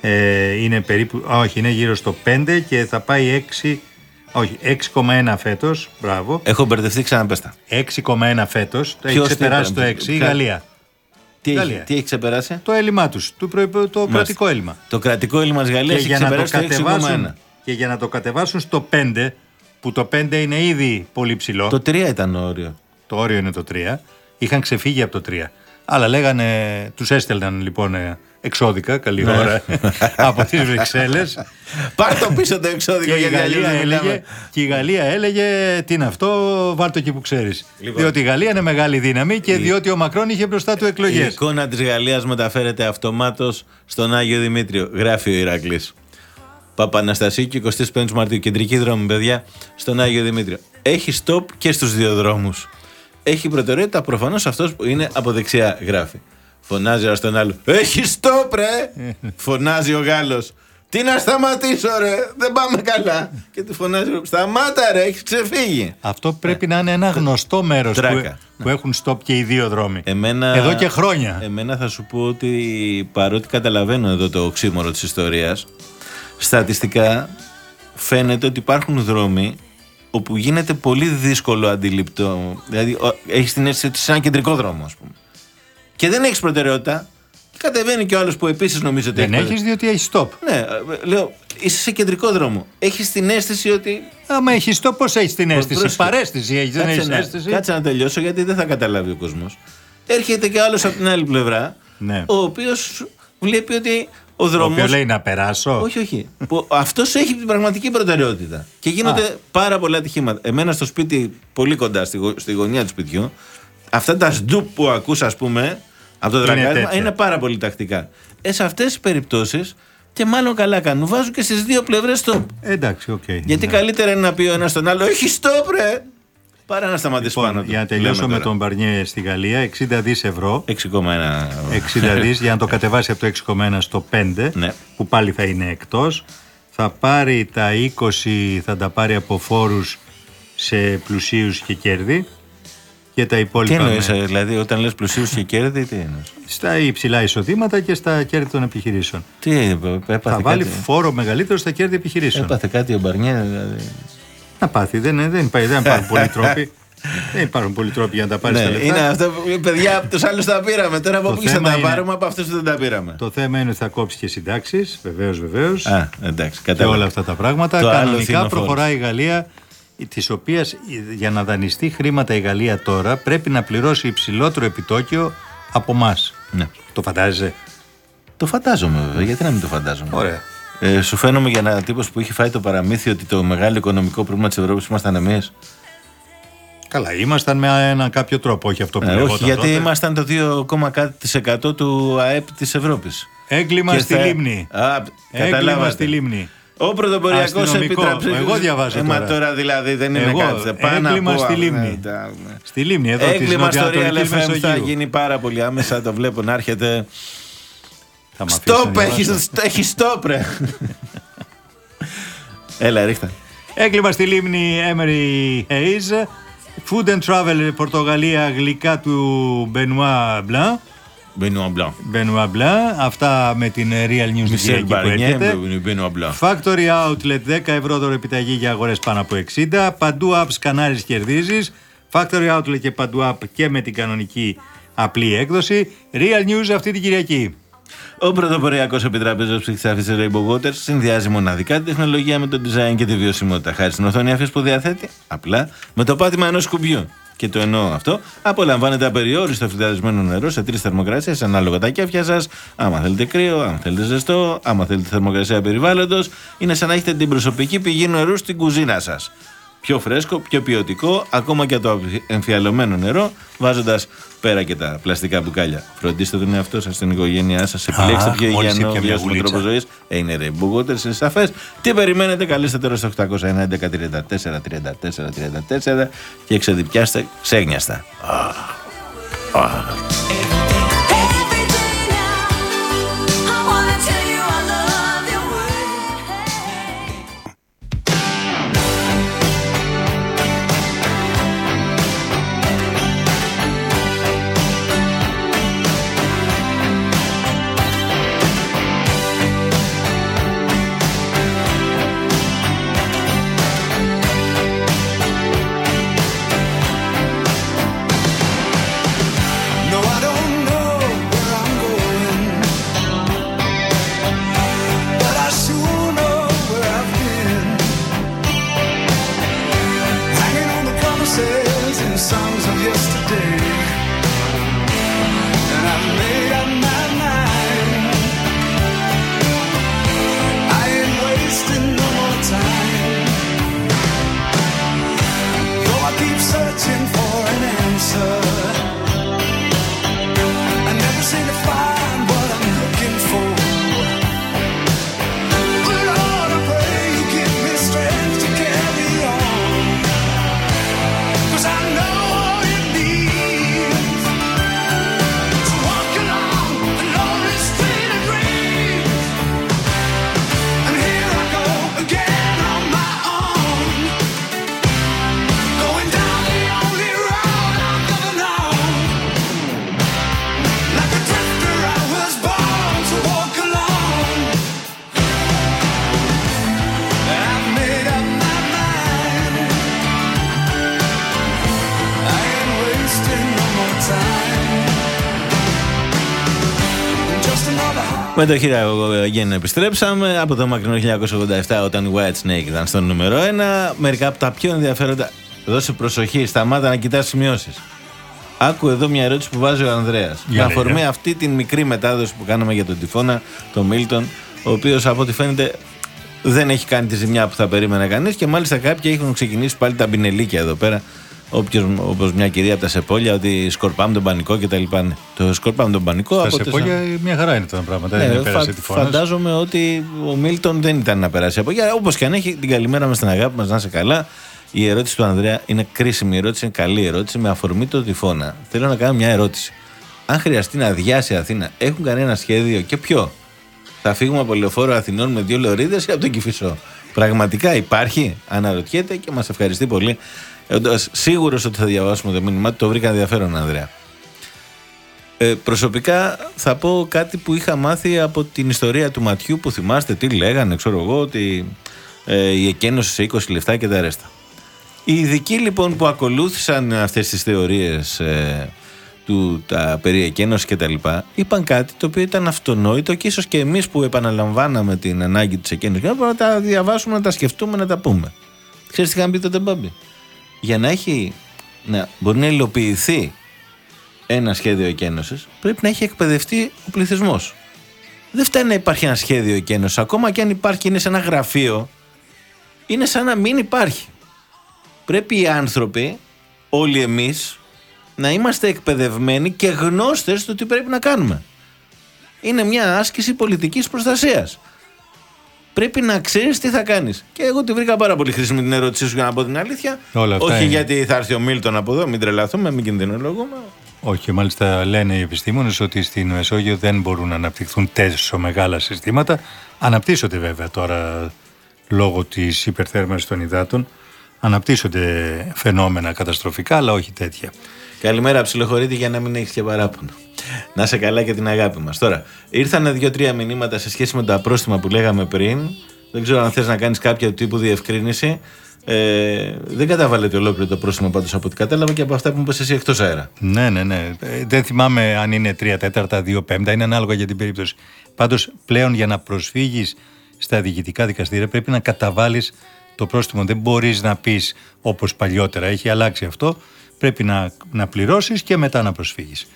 Speaker 3: Ε, είναι περίπου, α, όχι, είναι γύρω στο 5 και θα πάει 6, όχι, 6,1 φέτος, μπράβο.
Speaker 2: Έχω μπερδευτεί, ξαναπέστα.
Speaker 3: 6,1 φέτος, το έχει
Speaker 2: Ποιος
Speaker 3: ξεπεράσει
Speaker 2: τι
Speaker 3: το
Speaker 2: είπε,
Speaker 3: 6 η
Speaker 2: ποια-
Speaker 3: Γαλλία.
Speaker 2: Τι έχει,
Speaker 3: Γαλλία.
Speaker 2: τι έχει ξεπεράσει,
Speaker 3: Το έλλειμμά τους, το, προϋπο- το κρατικό έλλειμμα.
Speaker 2: Το κρατικό έλλειμμα της Γαλλίας
Speaker 3: Και
Speaker 2: έχει
Speaker 3: για, να το
Speaker 2: ξεπεράσει το 6,1.
Speaker 3: κατεβάσουν, και για να το κατεβάσουν στο 5, που το 5 είναι ήδη πολύ ψηλό.
Speaker 2: Το 3 ήταν όριο.
Speaker 3: Το όριο είναι το 3. Είχαν ξεφύγει από το 3. Αλλά λέγανε, τους έστελναν λοιπόν ε, εξώδικα, καλή
Speaker 2: Ναι.
Speaker 3: ώρα, <laughs> από τις Βρυξέλλες.
Speaker 2: Πάρ' το πίσω το εξώδικο
Speaker 3: και, η
Speaker 2: γιατί αλλιώς
Speaker 3: Γαλλία
Speaker 2: δεν
Speaker 3: έλεγε,
Speaker 2: μιλάμε.
Speaker 3: και η Γαλλία έλεγε τι είναι αυτό, βάλ το εκεί που ξέρεις.
Speaker 2: Λοιπόν.
Speaker 3: Διότι η Γαλλία είναι μεγάλη δύναμη και διότι ο Μακρόν είχε μπροστά του
Speaker 2: Η
Speaker 3: εκλογές.
Speaker 2: εικόνα της Γαλλίας μεταφέρεται αυτομάτως στον Άγιο Δημήτριο. Γράφει ο Ηρακλής. Παπαναστασίκη 25 Μαρτίου. Κεντρική δρόμη, παιδιά, στον Άγιο Δημήτριο. Έχει stop και στους δύο δρόμους. Έχει προτεραιότητα προφανώς αυτός που είναι από δεξιά, γράφει. Φωνάζει ένας στον άλλο. Έχει stop, ρε! Φωνάζει ο Γάλλος. Τι να σταματήσω, ρε! Δεν πάμε καλά. Και του φωνάζει. Σταμάτα, ρε! Έχεις ξεφύγει.
Speaker 3: Αυτό πρέπει να είναι ένα γνωστό μέρος που,
Speaker 2: Τράκα.
Speaker 3: που έχουν στόπ και οι δύο δρόμοι.
Speaker 2: Εμένα,
Speaker 3: Εδώ και χρόνια.
Speaker 2: Εμένα θα σου πω ότι παρότι καταλαβαίνω εδώ το οξύμορο της ιστορίας, στατιστικά φαίνεται ότι υπάρχουν δρόμοι όπου γίνεται πολύ δύσκολο αντιληπτό. Δηλαδή, έχεις την αίσθηση ότι είσαι ένα κεντρικό δρόμο, ας πούμε. Και δεν έχεις προτεραιότητα. Και κατεβαίνει και ο άλλος που επίσης νομίζει ότι
Speaker 3: Δεν
Speaker 2: έχει
Speaker 3: έχεις διότι έχεις stop.
Speaker 2: Ναι, ε, λέω, είσαι σε κεντρικό δρόμο. Έχεις την αίσθηση ότι.
Speaker 3: Άμα έχεις stop, πώς έχεις την αίσθηση;
Speaker 2: Πρόσεχε.
Speaker 3: Παρέστηση έχεις, δεν
Speaker 2: Κάτσε
Speaker 3: έχεις
Speaker 2: να-
Speaker 3: αίσθηση;
Speaker 2: Κάτσε να τελειώσω γιατί δεν θα καταλάβει ο κόσμος. Έρχεται και άλλος από την άλλη πλευρά,
Speaker 3: Ναι.
Speaker 2: ο οποίος βλέπει ότι ο
Speaker 3: Ο
Speaker 2: δρόμο.
Speaker 3: οποίο λέει να περάσω.
Speaker 2: Όχι, όχι. Αυτός έχει την πραγματική προτεραιότητα. Και γίνονται πάρα πολλά ατυχήματα. Εμένα στο σπίτι, πολύ κοντά στη, γω- στη γωνία του σπιτιού, αυτά τα σντουπ που ακούς, ας πούμε, από το
Speaker 3: Είναι
Speaker 2: τρακάρισμα
Speaker 3: τέτοια.
Speaker 2: είναι πάρα πολύ τακτικά. Ε, σε αυτές τις περιπτώσεις, και μάλλον καλά κάνουν, βάζουν και στις δύο πλευρές στοπ.
Speaker 3: Εντάξει, οκ.
Speaker 2: Γιατί
Speaker 3: Ναι.
Speaker 2: καλύτερα είναι να πει ο ένας στον άλλο, Έχει στοπ, ρε! Παρά να σταματήσει
Speaker 3: Λοιπόν,
Speaker 2: πάνω του.
Speaker 3: για να τελειώσω
Speaker 2: Λέμε
Speaker 3: με
Speaker 2: τώρα.
Speaker 3: τον Μπαρνιέ στη Γαλλία, 60 δις ευρώ.
Speaker 2: 6,1.
Speaker 3: 60 δις για να το κατεβάσει από το 6,1 στο 5
Speaker 2: Ναι.
Speaker 3: που πάλι θα είναι εκτός θα πάρει τα 20 θα τα πάρει από φόρους σε πλουσίους και κέρδη και τα
Speaker 2: Τι
Speaker 3: υπόλοιπα
Speaker 2: εννοείς,
Speaker 3: με-
Speaker 2: δηλαδή, όταν λες πλουσίους και κέρδη, τι εννοείς;
Speaker 3: στα υψηλά εισοδήματα και στα κέρδη των επιχειρήσεων.
Speaker 2: Τι έπαθε
Speaker 3: θα βάλει
Speaker 2: κάτι;
Speaker 3: φόρο μεγαλύτερο στα κέρδη επιχειρήσεων.
Speaker 2: Έπαθε κάτι ο Μπαρνιέ, δηλαδή.
Speaker 3: Να πάθει, δεν, δεν, υπάρχει- δεν υπάρχουν <laughs> πολλοί τρόποι. δεν υπάρχουν πολλοί τρόποι για να τα πάρεις
Speaker 2: Ναι,
Speaker 3: τα λεφτά.
Speaker 2: είναι αυτό που παιδιά από τους άλλους τα πήραμε. Τώρα από
Speaker 3: Το
Speaker 2: πού θα
Speaker 3: θέμα
Speaker 2: τα
Speaker 3: είναι-
Speaker 2: πάρουμε, από αυτούς δεν τα πήραμε.
Speaker 3: Το θέμα είναι ότι θα κόψεις και συντάξεις, βεβαίως, βεβαίως.
Speaker 2: Α, εντάξει,
Speaker 3: και
Speaker 2: κατάλαβα.
Speaker 3: όλα αυτά τα πράγματα.
Speaker 2: Το άλλο
Speaker 3: Κανονικά
Speaker 2: φθινόφόρο.
Speaker 3: προχωράει η Γαλλία, της οποίας για να δανειστεί χρήματα η Γαλλία τώρα πρέπει να πληρώσει υψηλότερο επιτόκιο από εμά.
Speaker 2: Ναι.
Speaker 3: Το φαντάζεσαι;
Speaker 2: Το φαντάζομαι βέβαια, γιατί να μην το φαντάζομαι;
Speaker 3: Ωραία.
Speaker 2: Ε, σου φαίνομαι για ένα τύπος που είχε φάει το παραμύθι ότι το μεγάλο οικονομικό πρόβλημα της Ευρώπης ήμασταν εμείς.
Speaker 3: Καλά, ήμασταν με έναν κάποιο τρόπο, όχι αυτό που
Speaker 2: Ε,
Speaker 3: λεγόταν
Speaker 2: όχι, γιατί
Speaker 3: τότε.
Speaker 2: ήμασταν το 2,1% του ΑΕΠ της Ευρώπης.
Speaker 3: Έγκλημα στη λίμνη.
Speaker 2: Α,
Speaker 3: Έγκλημα
Speaker 2: καταλάβατε.
Speaker 3: στη λίμνη.
Speaker 2: Ο πρωτοποριακός
Speaker 3: Αστυνομικό.
Speaker 2: επιτραπέζη.
Speaker 3: Εγώ διαβάζω
Speaker 2: Ε, μα
Speaker 3: τώρα.
Speaker 2: τώρα δηλαδή δεν είναι
Speaker 3: Εγώ,
Speaker 2: κάτι. Πάνω
Speaker 3: έγκλημα
Speaker 2: από-
Speaker 3: στη
Speaker 2: α,
Speaker 3: λίμνη.
Speaker 2: ναι, τα- ναι.
Speaker 3: Στη λίμνη, εδώ της
Speaker 2: Έγκλημα στο Real
Speaker 3: Νοτιοανατολικής
Speaker 2: FM θα
Speaker 3: Μεσογείου.
Speaker 2: γίνει πάρα πολύ άμεσα. Το βλέπω να έρχεται.
Speaker 3: Θα μ' αφήσεις
Speaker 2: Στοπ,
Speaker 3: να
Speaker 2: έχει,
Speaker 3: διαβάσω.
Speaker 2: έχεις στοπ, ρε. Έλα, ρίχτα.
Speaker 3: Έγκλημα στη λίμνη Emery Hayes. Food and Travel Πορτογαλία γλυκά του Benoit Blanc.
Speaker 2: Μπαίνω αμπλό.
Speaker 3: Benoit Blanc. Αυτά με την Real News την
Speaker 2: Μισελ
Speaker 3: Κυριακή που
Speaker 2: Μπαρνιέ,
Speaker 3: έρχεται.
Speaker 2: μπαίνω αμπλό.
Speaker 3: Factory Outlet 10 ευρώ δώρο επιταγή για αγορές πάνω από 60. Παντού apps κανάρις κερδίζεις. Factory Outlet και παντού app και με την κανονική απλή έκδοση. Real News αυτή την Κυριακή.
Speaker 2: Ο πρωτοποριακός επιτραπέζο ψυχτάφη τη Rainbow Waters συνδυάζει μοναδικά τη τεχνολογία με το design και τη βιωσιμότητα. Χάρη στην οθόνη αφή που διαθέτει, απλά με το πάτημα ενός κουμπιού. Και το εννοώ αυτό. Απολαμβάνετε απεριόριστο φρυδαρισμένο νερό σε τρεις θερμοκρασίες ανάλογα τα κέφια σας. Άμα θέλετε κρύο, άμα θέλετε ζεστό, άμα θέλετε θερμοκρασία περιβάλλοντος, είναι σαν να έχετε την προσωπική πηγή νερού στην κουζίνα σας. Πιο φρέσκο, πιο ποιοτικό, ακόμα και το εμφιαλωμένο νερό, βάζοντας πέρα και τα πλαστικά μπουκάλια. Φροντίστε τον εαυτό σας, την οικογένειά σας, επιλέξτε
Speaker 3: Αχ,
Speaker 2: πιο
Speaker 3: μόλις
Speaker 2: υγιεινό
Speaker 3: ήπια μια
Speaker 2: βιώσιμο
Speaker 3: γουλίτσα.
Speaker 2: τρόπο ζωής. Ε, είναι Rainbow Waters, είναι σαφές. Τι περιμένετε, καλέστε τώρα στο 801 11 34 34 34 και ξεδιπιάστε ξέγνιαστα. Με το χείρα Γέννη επιστρέψαμε από το μακρινό 1987 όταν οι White Snake ήταν στο νούμερο 1. Μερικά από τα πιο ενδιαφέροντα. Δώσε προσοχή, σταμάτα να κοιτάς σημειώσεις. Άκου εδώ μια ερώτηση που βάζει ο Ανδρέας.
Speaker 3: Για
Speaker 2: Με
Speaker 3: λέγε.
Speaker 2: αφορμή αυτή την μικρή μετάδοση που κάναμε για τον Τυφώνα, τον Μίλτον, ο οποίος από ό,τι φαίνεται δεν έχει κάνει τη ζημιά που θα περίμενε κανείς και μάλιστα κάποιοι έχουν ξεκινήσει πάλι τα μπινελίκια εδώ πέρα. Όποιος, όπως μια κυρία από τα Σεπόλια, ότι σκορπάμε τον πανικό κτλ. Ναι, Το σκορπάμε τον πανικό
Speaker 3: Τα
Speaker 2: από τις-
Speaker 3: σεπόλια μια χαρά είναι τα πράγματα.
Speaker 2: ναι,
Speaker 3: δεν πέρασε
Speaker 2: φα-
Speaker 3: τη φωνά.
Speaker 2: φαντάζομαι ότι ο Μίλτον δεν ήταν να περάσει από εκεί. Όπως και αν έχει την καλημέρα μας στην αγάπη μας, να είσαι καλά. Η ερώτηση του Ανδρέα είναι κρίσιμη ερώτηση, είναι καλή ερώτηση με αφορμή το τυφώνα. Θέλω να κάνω μια ερώτηση. Αν χρειαστεί να αδειάσει η Αθήνα, έχουν κανένα σχέδιο και ποιο; Θα φύγουμε από λεωφόρο Αθηνών με δύο λωρίδες ή από τον Κυφισό; Πραγματικά υπάρχει, αναρωτιέται και μας ευχαριστεί πολύ. Σίγουρος ότι θα διαβάσουμε το μήνυμά του, το βρήκα ενδιαφέρον, Ανδρέα. Ε, προσωπικά θα πω κάτι που είχα μάθει από την ιστορία του ματιού που θυμάστε τι λέγανε, ξέρω εγώ, ότι ε, η εκένωση σε 20 λεφτά και τα ρέστα. Οι ειδικοί λοιπόν που ακολούθησαν αυτές τις θεωρίες ε, του, τα περί εκένωσης και τα λοιπά, είπαν κάτι το οποίο ήταν αυτονόητο και ίσως και εμείς που επαναλαμβάναμε την ανάγκη της εκένωσης να τα διαβάσουμε, να τα σκεφτούμε, να τα πούμε. Ξέρεις τι είχαν πει τότε Μπάμπη; Για να έχει, να μπορεί να υλοποιηθεί ένα σχέδιο εκένωσης πρέπει να έχει εκπαιδευτεί ο πληθυσμός. Δεν φτάνει να υπάρχει ένα σχέδιο εκένωσης. Ακόμα και αν υπάρχει και είναι σε ένα γραφείο, είναι σαν να μην υπάρχει. Πρέπει οι άνθρωποι, όλοι εμείς, να είμαστε εκπαιδευμένοι και γνώστες του τι πρέπει να κάνουμε. Είναι μια άσκηση πολιτικής προστασίας. Πρέπει να ξέρεις τι θα κάνεις. Και εγώ τη βρήκα πάρα πολύ χρήσιμη την ερώτησή σου για να πω την αλήθεια.
Speaker 3: Όλα αυτά
Speaker 2: Όχι
Speaker 3: είναι.
Speaker 2: γιατί θα έρθει ο Μίλτον από εδώ, μην τρελαθούμε, μην κινδυνολογούμε.
Speaker 3: Όχι, και μάλιστα λένε οι επιστήμονες ότι στην Μεσόγειο δεν μπορούν να αναπτυχθούν τόσο μεγάλα συστήματα. Αναπτύσσονται βέβαια τώρα λόγω της υπερθέρμανσης των υδάτων. Αναπτύσσονται φαινόμενα καταστροφικά, αλλά όχι τέτοια.
Speaker 2: Καλημέρα, ψιλοχωρήτη για να μην έχεις και παράπονο. Να σε καλά και την αγάπη μας. Τώρα, ήρθαν δύο-τρία μηνύματα σε σχέση με τα πρόστιμα που λέγαμε πριν. Δεν ξέρω αν θες να κάνεις κάποιο τύπου διευκρίνηση. Ε, δεν καταβάλλεται ολόκληρο το πρόστιμο πάντως από ό,τι κατάλαβα και από αυτά που μου είπες εσύ εκτός αέρα.
Speaker 3: Ναι, ναι, ναι. Ε, Δεν θυμάμαι αν είναι 3 τέταρτα, 2 πέμπτα, είναι ανάλογα για την περίπτωση. Πάντως πλέον για να προσφύγεις στα διοικητικά δικαστήρια πρέπει να καταβάλεις το πρόστιμο. Δεν μπορείς να πεις όπως παλιότερα, έχει αλλάξει αυτό. Πρέπει να, να πληρώσεις και μετά να προσφύγεις.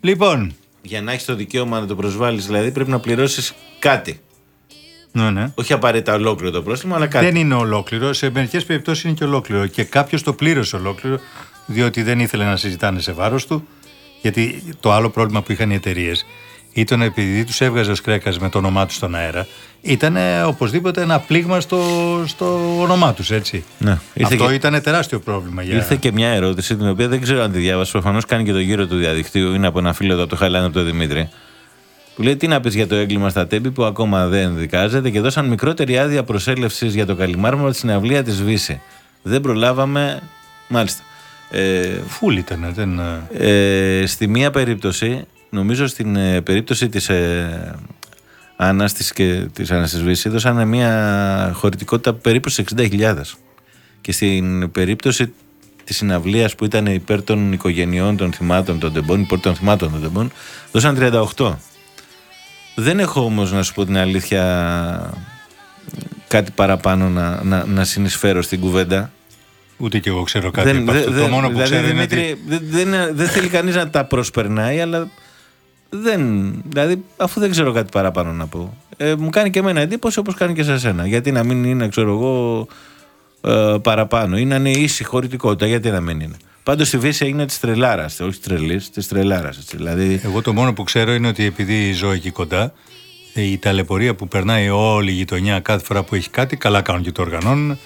Speaker 3: Λοιπόν,
Speaker 2: Για να έχεις το δικαίωμα να το προσβάλλεις, δηλαδή πρέπει να πληρώσεις κάτι.
Speaker 3: ναι, ναι.
Speaker 2: Όχι απαραίτητα ολόκληρο το πρόστιμο, αλλά κάτι.
Speaker 3: Δεν είναι ολόκληρο. Σε μερικές περιπτώσεις είναι και ολόκληρο. Και κάποιος το πλήρωσε ολόκληρο, διότι δεν ήθελε να συζητάνε σε βάρος του. Γιατί το άλλο πρόβλημα που είχαν οι εταιρείες ήταν επειδή τους έβγαζες ο Σκρέκα με το όνομά τους στον αέρα, ήταν ε, οπωσδήποτε ένα πλήγμα στο, στο όνομά τους, έτσι.
Speaker 2: Ναι, ήρθε
Speaker 3: Αυτό
Speaker 2: και-
Speaker 3: ήταν τεράστιο πρόβλημα για.
Speaker 2: Ήρθε και μια ερώτηση την οποία δεν ξέρω αν τη διάβασε. Προφανώς κάνει και το γύρο του διαδικτύου. Είναι από ένα φίλο εδώ από το Χαλάνο, από τον Δημήτρη. Που λέει: Τι να πεις για το έγκλημα στα τέμπη που ακόμα δεν δικάζεται και δώσαν μικρότερη άδεια προσέλευσης για το καλυμάρμαρο στη συναυλία της Βύση. Δεν προλάβαμε. Μάλιστα. Ε,
Speaker 3: Φούλ ήταν, δεν. ε,
Speaker 2: ε, στη μία περίπτωση, νομίζω στην ε, περίπτωση της ε, Άννας της και της Άννας της Βύση, δώσανε μια χωρητικότητα περίπου στις 60.000. Και στην περίπτωση της συναυλίας που ήταν υπέρ των οικογενειών των θυμάτων των τεμπών, υπέρ των θυμάτων των τεμπών, δώσαν 38. Δεν έχω όμως να σου πω την αλήθεια κάτι παραπάνω να, να, να συνεισφέρω στην κουβέντα.
Speaker 3: Ούτε κι εγώ ξέρω κάτι από αυτό.
Speaker 2: δε-
Speaker 3: το μόνο που
Speaker 2: δηλαδή,
Speaker 3: ξέρω είναι
Speaker 2: Δημήτρη,
Speaker 3: ότι.
Speaker 2: δεν, δεν, είναι- δεν θέλει κανείς να τα προσπερνάει, αλλά δεν. Δηλαδή, αφού δεν ξέρω κάτι παραπάνω να πω. Ε, μου κάνει και εμένα εντύπωση όπως κάνει και σε σένα. Γιατί να μην είναι, ξέρω εγώ, ε, παραπάνω. Ή να είναι ίση χωρητικότητα. Γιατί να μην είναι. Πάντως η Βύση είναι της τρελάρας, όχι τη τρελής, της τρελάρας. Δηλαδή,
Speaker 3: Εγώ το μόνο που ξέρω είναι ότι επειδή ζω εκεί κοντά, ε, η ταλαιπωρία που περνάει όλη η γειτονιά κάθε φορά που έχει κάτι, καλά κάνουν και το οργανώνουν.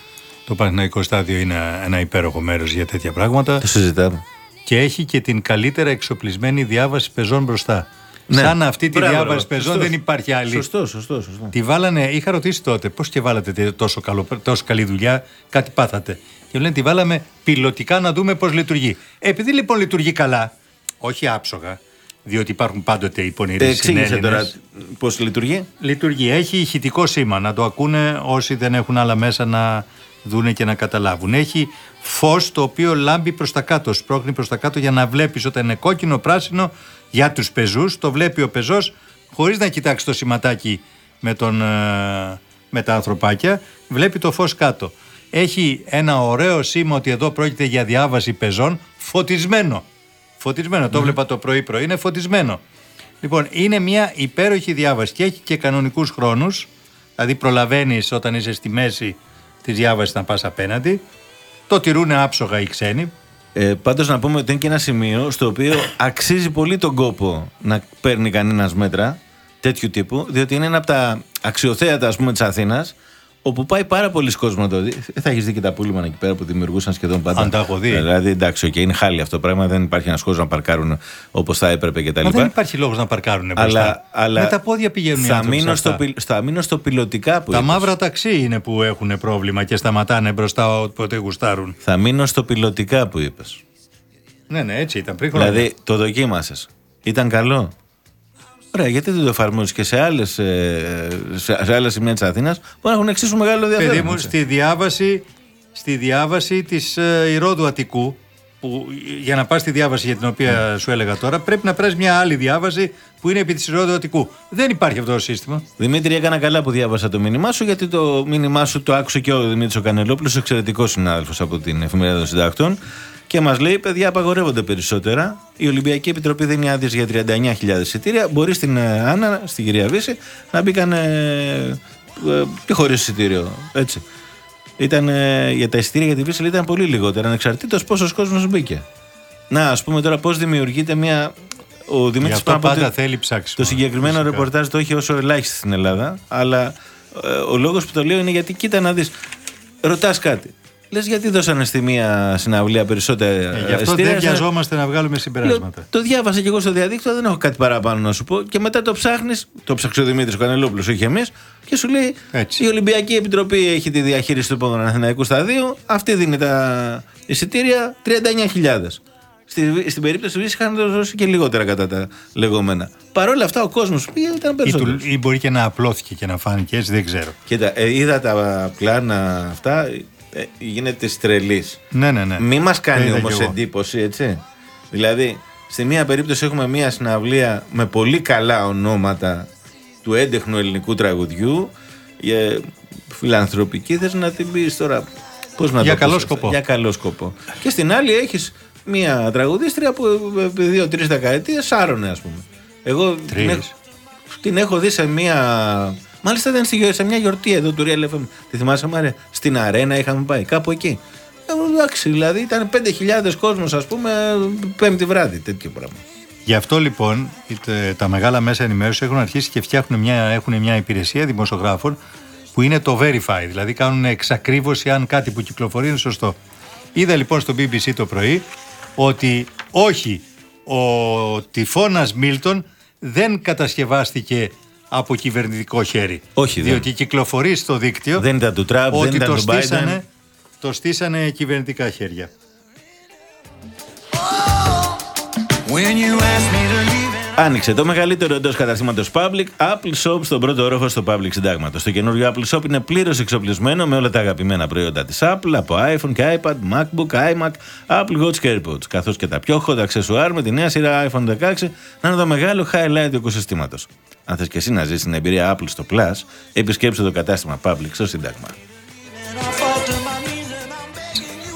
Speaker 3: Το Παναθηναϊκό Στάδιο είναι ένα υπέροχο μέρος για τέτοια πράγματα.
Speaker 2: το συζητάμε.
Speaker 3: Και έχει και την καλύτερα εξοπλισμένη διάβαση πεζών μπροστά.
Speaker 2: Ναι.
Speaker 3: Σαν αυτή τη
Speaker 2: Μπράβο,
Speaker 3: διάβαση
Speaker 2: μπράβο.
Speaker 3: πεζών
Speaker 2: Σωστός.
Speaker 3: δεν υπάρχει άλλη.
Speaker 2: Σωστό, σωστό, σωστό.
Speaker 3: Τη βάλανε, είχα ρωτήσει τότε πώς και βάλατε τε- τόσο, καλό, τόσο καλή δουλειά, κάτι πάθατε. Και μου λένε τη βάλαμε πιλωτικά να δούμε πώς λειτουργεί. Επειδή λοιπόν λειτουργεί καλά, όχι άψογα, διότι υπάρχουν πάντοτε οι πονηροί
Speaker 2: Ε, Εξήγησε
Speaker 3: συνέλληνες.
Speaker 2: τώρα πώς λειτουργεί.
Speaker 3: Λειτουργεί. Έχει ηχητικό σήμα να το ακούνε όσοι δεν έχουν άλλα μέσα να δούνε και να καταλάβουν. Έχει φως το οποίο λάμπει προς τα κάτω, σπρώχνει προς τα κάτω για να βλέπεις όταν είναι κόκκινο, πράσινο για τους πεζούς. Το βλέπει ο πεζός χωρίς να κοιτάξει το σηματάκι με, τον, ε, με τα ανθρωπάκια. Βλέπει το φως κάτω. Έχει ένα ωραίο σήμα ότι εδώ πρόκειται για διάβαση πεζών φωτισμένο. Φωτισμένο. Το βλέπα το πρωί-πρωί. Είναι φωτισμένο. Λοιπόν, είναι μια υπέροχη διάβαση και έχει και κανονικούς χρόνους. Δηλαδή προλαβαίνεις όταν είσαι στη μέση της διάβασης να πας απέναντι. Το τηρούν άψογα οι ξένοι.
Speaker 2: Ε, Πάντως να πούμε ότι είναι και ένα σημείο στο οποίο αξίζει πολύ τον κόπο να παίρνει κανένας μέτρα τέτοιου τύπου, διότι είναι ένα από τα αξιοθέατα ας πούμε, της Αθήνας, όπου πάει πάρα πολλοί κόσμο να το δει. Ε, Θα έχεις δει και τα πούλμαν εκεί πέρα που δημιουργούσαν σχεδόν πάντα.
Speaker 3: Αν τα έχω δει.
Speaker 2: Δηλαδή εντάξει, okay, είναι χάλι αυτό το πράγμα, δεν υπάρχει ένας κόσμος να παρκάρουν όπως θα έπρεπε κτλ.
Speaker 3: Μα δεν υπάρχει λόγος να παρκάρουν μπροστά.
Speaker 2: Αλλά, αλλά
Speaker 3: Με τα πόδια πηγαίνουν οι
Speaker 2: θα
Speaker 3: άνθρωποι σε
Speaker 2: μείνω, στο,
Speaker 3: αυτά.
Speaker 2: πι- θα μείνω στο πιλωτικά που
Speaker 3: Τα
Speaker 2: είπες.
Speaker 3: μαύρα ταξί είναι που έχουν πρόβλημα και σταματάνε μπροστά όποτε γουστάρουν.
Speaker 2: Θα μείνω στο πιλωτικά που είπες.
Speaker 3: Ναι, ναι, έτσι ήταν πριν χρόνια.
Speaker 2: Δηλαδή το δοκίμασες. Ήταν καλό; Ωραία, γιατί δεν το εφαρμόζεις και σε άλλες σε, σε άλλα σημεία της Αθήνας που έχουν εξίσου μεγάλο ενδιαφέρον.
Speaker 3: Παιδί μου,
Speaker 2: έτσι.
Speaker 3: στη διάβαση, στη διάβαση της ε, Ηρόδου Αττικού, που για να πας στη διάβαση για την οποία σου έλεγα τώρα, πρέπει να πρέσει μια άλλη διάβαση που είναι επί της Ηρόδου Αττικού. Δεν υπάρχει αυτό το σύστημα.
Speaker 2: Δημήτρη, έκανα καλά που διάβασα το μήνυμά σου, γιατί το μήνυμά σου το άκουσε και ο Δημήτρης ο Κανελόπουλος, εξαιρετικός συνάδελφος από την Εφημερίδα των Συντακτών. Και μας λέει: Παιδιά, απαγορεύονται περισσότερα. Η Ολυμπιακή Επιτροπή δίνει άδειες για 39.000 εισιτήρια. Μπορεί στην ε, Άννα, στην κυρία Βύση, να μπήκαν ε, ε, και χωρίς εισιτήριο. Έτσι. Ήταν, ε, για τα εισιτήρια για τη Βύση ήταν πολύ λιγότερα, ανεξαρτήτως πόσος κόσμος μπήκε. Να, ας πούμε τώρα πώς δημιουργείται μια. Ο
Speaker 3: Γι'
Speaker 2: Δημήτρης
Speaker 3: αυτό πάντα θέλει ψάξιμο.
Speaker 2: το συγκεκριμένο
Speaker 3: φυσικά.
Speaker 2: ρεπορτάζ το έχει όσο ελάχιστη στην Ελλάδα, αλλά ε, ο λόγος που το λέω είναι γιατί κοίτα να δεις. Ρωτάς κάτι. Λες γιατί δώσανε στη μία συναυλία περισσότερα.
Speaker 3: Ε, γι' αυτό
Speaker 2: εισιτήρια,
Speaker 3: δεν
Speaker 2: σε-
Speaker 3: βιαζόμαστε να βγάλουμε συμπεράσματα.
Speaker 2: Λέω, το διάβασα και εγώ στο διαδίκτυο, δεν έχω κάτι παραπάνω να σου πω. Και μετά το ψάχνεις, το ψάξει ο Δημήτρης Κανελόπουλος, όχι εμείς, και σου λέει
Speaker 3: Έτσι.
Speaker 2: η Ολυμπιακή Επιτροπή έχει τη διαχείριση του πόδων Αθηναϊκού Σταδίου, αυτή δίνει τα εισιτήρια 39.000. Στη, στην περίπτωση τη είχαν δώσει και λιγότερα κατά τα λεγόμενα. Παρ' όλα αυτά ο κόσμος που πήγε ήταν
Speaker 3: Ή,
Speaker 2: περισσότερος.
Speaker 3: του- ή μπορεί και να απλώθηκε και να φάνηκε έτσι, δεν ξέρω.
Speaker 2: Κοίτα, ε, είδα τα πλάνα αυτά, ε, γίνεται τρελή.
Speaker 3: Ναι, ναι, ναι.
Speaker 2: Μη μας
Speaker 3: Το
Speaker 2: κάνει
Speaker 3: είδα
Speaker 2: όμως
Speaker 3: κι εγώ.
Speaker 2: εντύπωση, έτσι. Δηλαδή, στη μία περίπτωση έχουμε μία συναυλία με πολύ καλά ονόματα του έντεχνου ελληνικού τραγουδιού. Για φιλανθρωπική θες να την πεις τώρα. Πώς να
Speaker 3: Για
Speaker 2: το
Speaker 3: καλό
Speaker 2: πεις
Speaker 3: σκοπό.
Speaker 2: Για καλό σκοπό. Και στην άλλη έχεις μία τραγουδίστρια που ε, επί δύο-τρει δεκαετίες σάρωνε, ας πούμε. Εγώ την
Speaker 3: Τρεις.
Speaker 2: έχω, την έχω δει σε μία. Μάλιστα ήταν στη, γιορ- σε μια γιορτή εδώ του Real FM. Τη θυμάσαι, Μάρια; Στην αρένα είχαμε πάει, κάπου εκεί. Ε, εντάξει, δηλαδή ήταν 5.000 κόσμος, ας πούμε, πέμπτη βράδυ, τέτοιο πράγμα.
Speaker 3: Γι' αυτό λοιπόν είτε τα μεγάλα μέσα ενημέρωσης έχουν αρχίσει και φτιάχνουν μια, έχουν μια υπηρεσία δημοσιογράφων που είναι το verify, δηλαδή κάνουν εξακρίβωση αν κάτι που κυκλοφορεί είναι σωστό. Είδα λοιπόν στο BBC το πρωί ότι όχι, ο τυφώνας Μίλτον δεν κατασκευάστηκε από κυβερνητικό χέρι.
Speaker 2: Όχι, δεν.
Speaker 3: Διότι κυκλοφορεί στο δίκτυο
Speaker 2: Δεν ήταν του Τραμπ, δεν
Speaker 3: ότι
Speaker 2: ήταν
Speaker 3: το
Speaker 2: του Biden.
Speaker 3: στήσανε, το στήσανε κυβερνητικά χέρια.
Speaker 1: When you ask me to leave
Speaker 2: Άνοιξε το μεγαλύτερο εντός καταστήματος Public Apple Shop στον πρώτο όροφο στο Public Συντάγματος. Το καινούριο Apple Shop είναι πλήρως εξοπλισμένο με όλα τα αγαπημένα προϊόντα της Apple από iPhone και iPad, MacBook, iMac, Apple Watch και AirPods. Καθώς και τα πιο hot accessoire με τη νέα σειρά iPhone 16 να είναι το μεγάλο highlight του οικοσυστήματος. Αν θες και εσύ να ζήσει την εμπειρία Apple στο Plus, επισκέψτε το κατάστημα Public στο Σύνταγμα.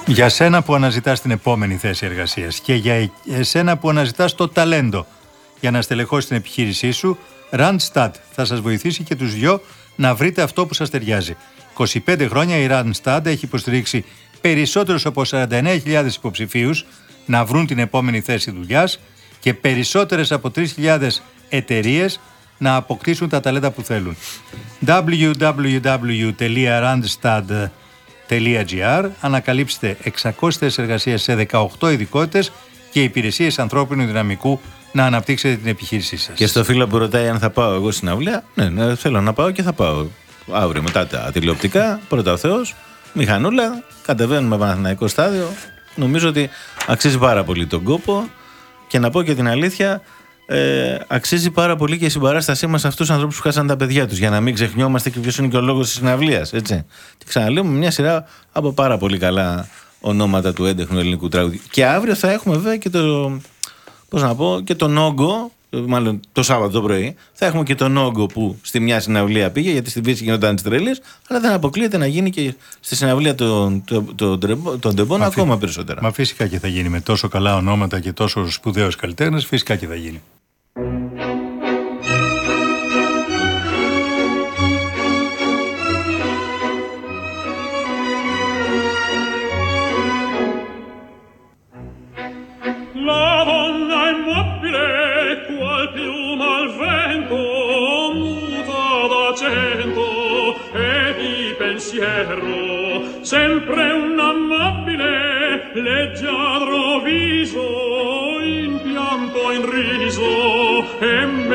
Speaker 3: Για σένα που αναζητάς την επόμενη θέση εργασίας και για εσένα που αναζητάς το ταλέντο για να στελεχώσεις την επιχείρησή σου, Randstad θα σας βοηθήσει και τους δυο να βρείτε αυτό που σας ταιριάζει. 25 χρόνια η Randstad έχει υποστηρίξει περισσότερους από 49.000 υποψηφίους να βρουν την επόμενη θέση δουλειάς και περισσότερες από 3.000 εταιρείες να αποκτήσουν τα ταλέντα που θέλουν. www.randstad.gr Ανακαλύψτε 600 θέσεις εργασίας σε 18 ειδικότητες και υπηρεσίες ανθρώπινου δυναμικού να αναπτύξετε την επιχείρησή σας.
Speaker 2: Και στο φίλο που ρωτάει αν θα πάω εγώ στην αυλαία, ναι, ναι, θέλω να πάω και θα πάω. Αύριο μετά τα τηλεοπτικά, πρώτα ο Θεός, μηχανούλα, κατεβαίνουμε Παναθηναϊκό στάδιο. Νομίζω ότι αξίζει πάρα πολύ τον κόπο και να πω και την αλήθεια, ε, αξίζει πάρα πολύ και η συμπαράστασή μας σε αυτούς τους ανθρώπους που χάσαν τα παιδιά τους. Για να μην ξεχνιόμαστε και ποιος είναι και ο λόγος της συναυλίας. Και ξαναλέω με μια σειρά από πάρα πολύ καλά ονόματα του έντεχνου ελληνικού τραγουδιού. Και αύριο θα έχουμε βέβαια και το. Πώς να πω, και τον όγκο, μάλλον το Σάββατο το πρωί, θα έχουμε και τον όγκο που στη μια συναυλία πήγε, γιατί στη Βύση γινόταν τη τρελής, αλλά δεν αποκλείεται να γίνει και στη συναυλία των, των, των, των, των Ντεμπών
Speaker 3: Μα φύ-
Speaker 2: ακόμα περισσότερα.
Speaker 3: Μα φυσικά και θα γίνει με τόσο καλά ονόματα και τόσο σπουδαίο καλλιτέχνες, φυσικά και θα γίνει.
Speaker 10: pensiero sempre un amabile leggiadro viso in pianto in riso e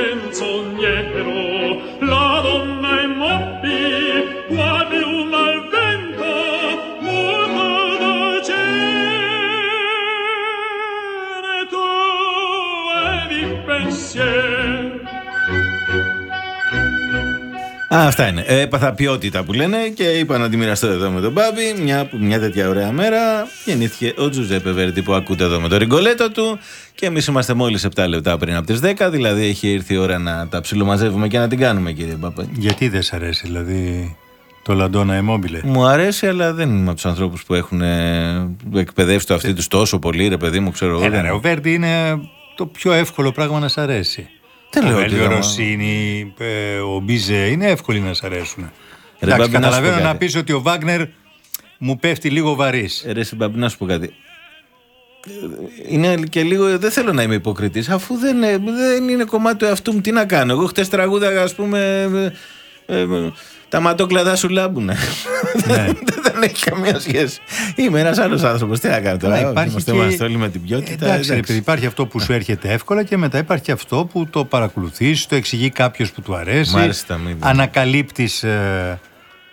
Speaker 2: Α, αυτά είναι. Ε, Έπαθα ποιότητα που λένε και είπα να τη μοιραστώ εδώ με τον Μπάμπη. Μια, που μια τέτοια ωραία μέρα γεννήθηκε ο Τζουζέπε Βέρντι που ακούτε εδώ με το ριγκολέτο του. Και εμείς είμαστε μόλις 7 λεπτά πριν από τις 10. Δηλαδή έχει ήρθει η ώρα να τα ψιλομαζεύουμε και να την κάνουμε, κύριε Μπάμπη.
Speaker 3: Γιατί δεν σ' αρέσει, δηλαδή, το Λαντόνα Εμόμπιλε;
Speaker 2: Μου αρέσει, αλλά δεν είμαι από τους ανθρώπους που έχουν ε, εκπαιδεύσει το αυτί τους τόσο πολύ, ρε παιδί μου, ξέρω εγώ.
Speaker 3: Έλα,
Speaker 2: δεν-
Speaker 3: ρε, ο Βέρντι είναι το πιο εύκολο πράγμα να σ' αρέσει.
Speaker 2: Δεν λέω
Speaker 3: ο
Speaker 2: ότι
Speaker 3: Έλιο
Speaker 2: δεν-
Speaker 3: Ρωσίνη, ε, ο Μπίζε είναι εύκολοι να σ' αρέσουν.
Speaker 2: Μπάμπη,
Speaker 3: Εντάξει,
Speaker 2: να σου πω
Speaker 3: καταλαβαίνω να
Speaker 2: κάτι.
Speaker 3: πεις ότι ο Βάγνερ μου πέφτει λίγο βαρύς.
Speaker 2: Ε, Ρε Συμπαμπή, να σου πω κάτι. Ε, Είναι και λίγο, δεν θέλω να είμαι υποκριτής αφού δεν, ε, δεν είναι κομμάτι του εαυτού μου τι να κάνω εγώ χτες τραγούδα ας πούμε ε, ε, τα ματόκλαδά σου λάμπουνε. Δεν, δεν έχει καμία σχέση. Είμαι ένας άλλος άνθρωπος. Τι να κάνω τώρα
Speaker 3: Αλλά υπάρχει
Speaker 2: είμαστε,
Speaker 3: και-
Speaker 2: είμαστε όλοι με την ποιότητα
Speaker 3: Εντάξει, ρε παιδί, υπάρχει αυτό που σου έρχεται εύκολα και μετά υπάρχει και αυτό που το παρακολουθείς, το εξηγεί κάποιος που του αρέσει.
Speaker 2: Μ' άρεσε τα μήνυμα.
Speaker 3: Ανακαλύπτεις, ε,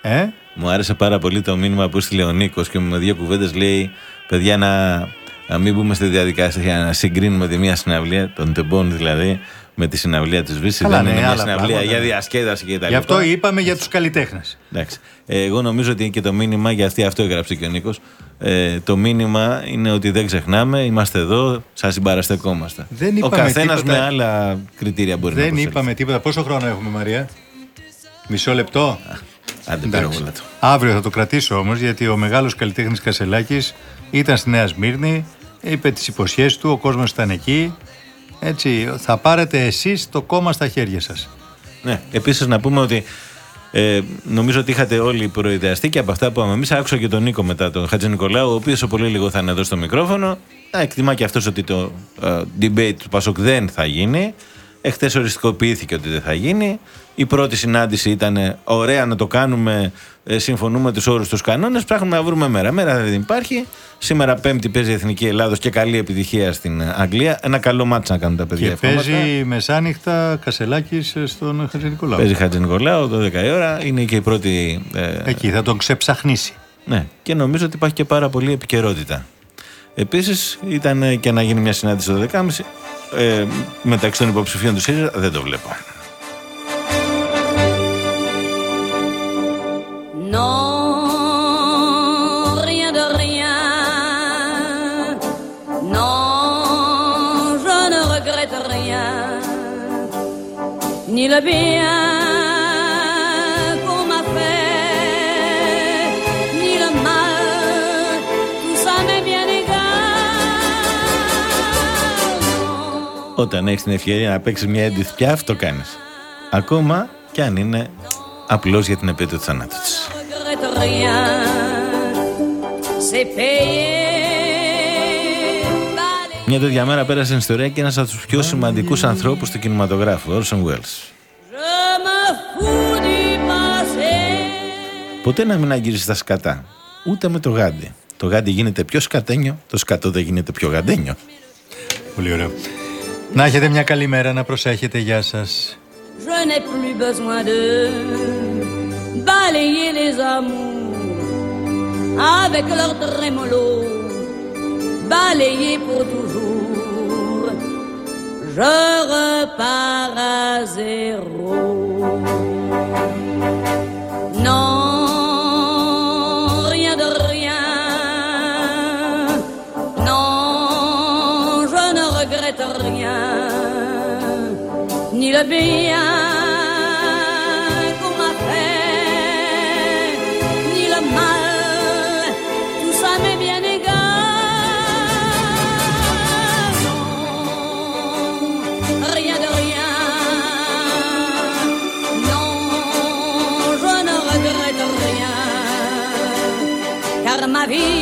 Speaker 3: ε,
Speaker 2: Μου άρεσε πάρα πολύ το μήνυμα που έστειλε ο Νίκος και με δύο κουβέντες λέει: Παιδιά, να, να μην μπούμε στη διαδικασία να συγκρίνουμε τη μία συναυλία, των τεμπών δηλαδή, με τη συναυλία της Βύσης.
Speaker 3: Καλά,
Speaker 2: Δεν
Speaker 3: ναι,
Speaker 2: είναι μια
Speaker 3: άλλα
Speaker 2: συναυλία
Speaker 3: πράγματα,
Speaker 2: για
Speaker 3: ναι.
Speaker 2: διασκέδαση και τα
Speaker 3: Γι'
Speaker 2: λοιπά.
Speaker 3: αυτό είπαμε για τους καλλιτέχνες.
Speaker 2: Εντάξει. Ε, εγώ νομίζω ότι είναι και το μήνυμα, γιατί αυτό έγραψε και ο Νίκος. Ε, το μήνυμα είναι ότι δεν ξεχνάμε, είμαστε εδώ, σας συμπαραστεκόμαστε.
Speaker 3: Δεν
Speaker 2: ο
Speaker 3: είπαμε
Speaker 2: καθένας
Speaker 3: τίποτα.
Speaker 2: με άλλα κριτήρια μπορεί να
Speaker 3: Δεν
Speaker 2: προσέλθει.
Speaker 3: είπαμε τίποτα. Πόσο χρόνο έχουμε, Μαρία; Μισό λεπτό;
Speaker 2: Άντε,
Speaker 3: Εντάξει.
Speaker 2: πέρα όλα του.
Speaker 3: Αύριο θα το κρατήσω όμως, γιατί ο μεγάλος καλλιτέχνης Κασελάκης ήταν στη Νέα Σμύρνη, είπε τις υποσχέσεις του, ο κόσμος ήταν εκεί. Έτσι, θα πάρετε εσείς το κόμμα στα χέρια σας.
Speaker 2: Ναι, επίσης να πούμε ότι ε, νομίζω ότι είχατε όλοι προειδεαστεί και από αυτά που είπαμε εμείς. Άκουσα και τον Νίκο μετά, τον Χατζη Νικολάου, ο οποίος σε πολύ λίγο θα είναι εδώ στο μικρόφωνο. Να εκτιμά και αυτός ότι το ε, debate του Πασόκ δεν θα γίνει. Εχθές οριστικοποιήθηκε ότι δεν θα γίνει. Η πρώτη συνάντηση ήταν ε, ωραία να το κάνουμε, ε, συμφωνούμε τους όρους, τους κανόνες. Ψάχνουμε να βρούμε μέρα. Μέρα δεν υπάρχει. Σήμερα Πέμπτη παίζει η Εθνική Ελλάδος και καλή επιτυχία στην ε, Αγγλία. Ένα καλό μάτσα να κάνουν τα παιδιά.
Speaker 3: Και
Speaker 2: ευχόμαστε.
Speaker 3: παίζει μεσάνυχτα Κασελάκης στον Χατζη Νικολάου.
Speaker 2: Παίζει Χατζη Νικολάου 12 η ώρα. Είναι και η πρώτη. ε,
Speaker 3: Εκεί θα τον ξεψαχνίσει.
Speaker 2: ναι, και νομίζω ότι υπάρχει και πάρα πολύ επικαιρότητα. Επίσης ήταν ε, και να γίνει μια συνάντηση το 12.30 ε, μεταξύ των υποψηφίων του Σέτζερ δεν το βλέπω.
Speaker 11: Ni bien.
Speaker 2: Όταν έχεις την ευκαιρία να παίξεις μια Edith Piaf, το κάνεις. Ακόμα και αν είναι απλώ για την επέτειο του θανάτου της.
Speaker 11: regrette rien. C'est payé.
Speaker 2: Μια τέτοια μέρα πέρασε στην ιστορία και ένας από τους πιο σημαντικούς ανθρώπους του κινηματογράφου, Orson Welles.
Speaker 11: Je me fous du passé.
Speaker 2: Ποτέ να μην αγγίζει τα σκατά. Ούτε με το γάντι. Το γάντι γίνεται πιο σκατένιο, το σκατό δεν γίνεται πιο γαντένιο.
Speaker 3: Πολύ ωραίο. Να έχετε μια καλή μέρα, να προσέχετε. Γεια σας.
Speaker 11: Je n'ai plus besoin de balayer les amours avec leur trémolo, balayer pour toujours. Je repart à zéro. Bien qu'on ni le mal. Tout ça m'est bien égal. Non, rien de rien. Non, je ne regrette rien. Car ma vie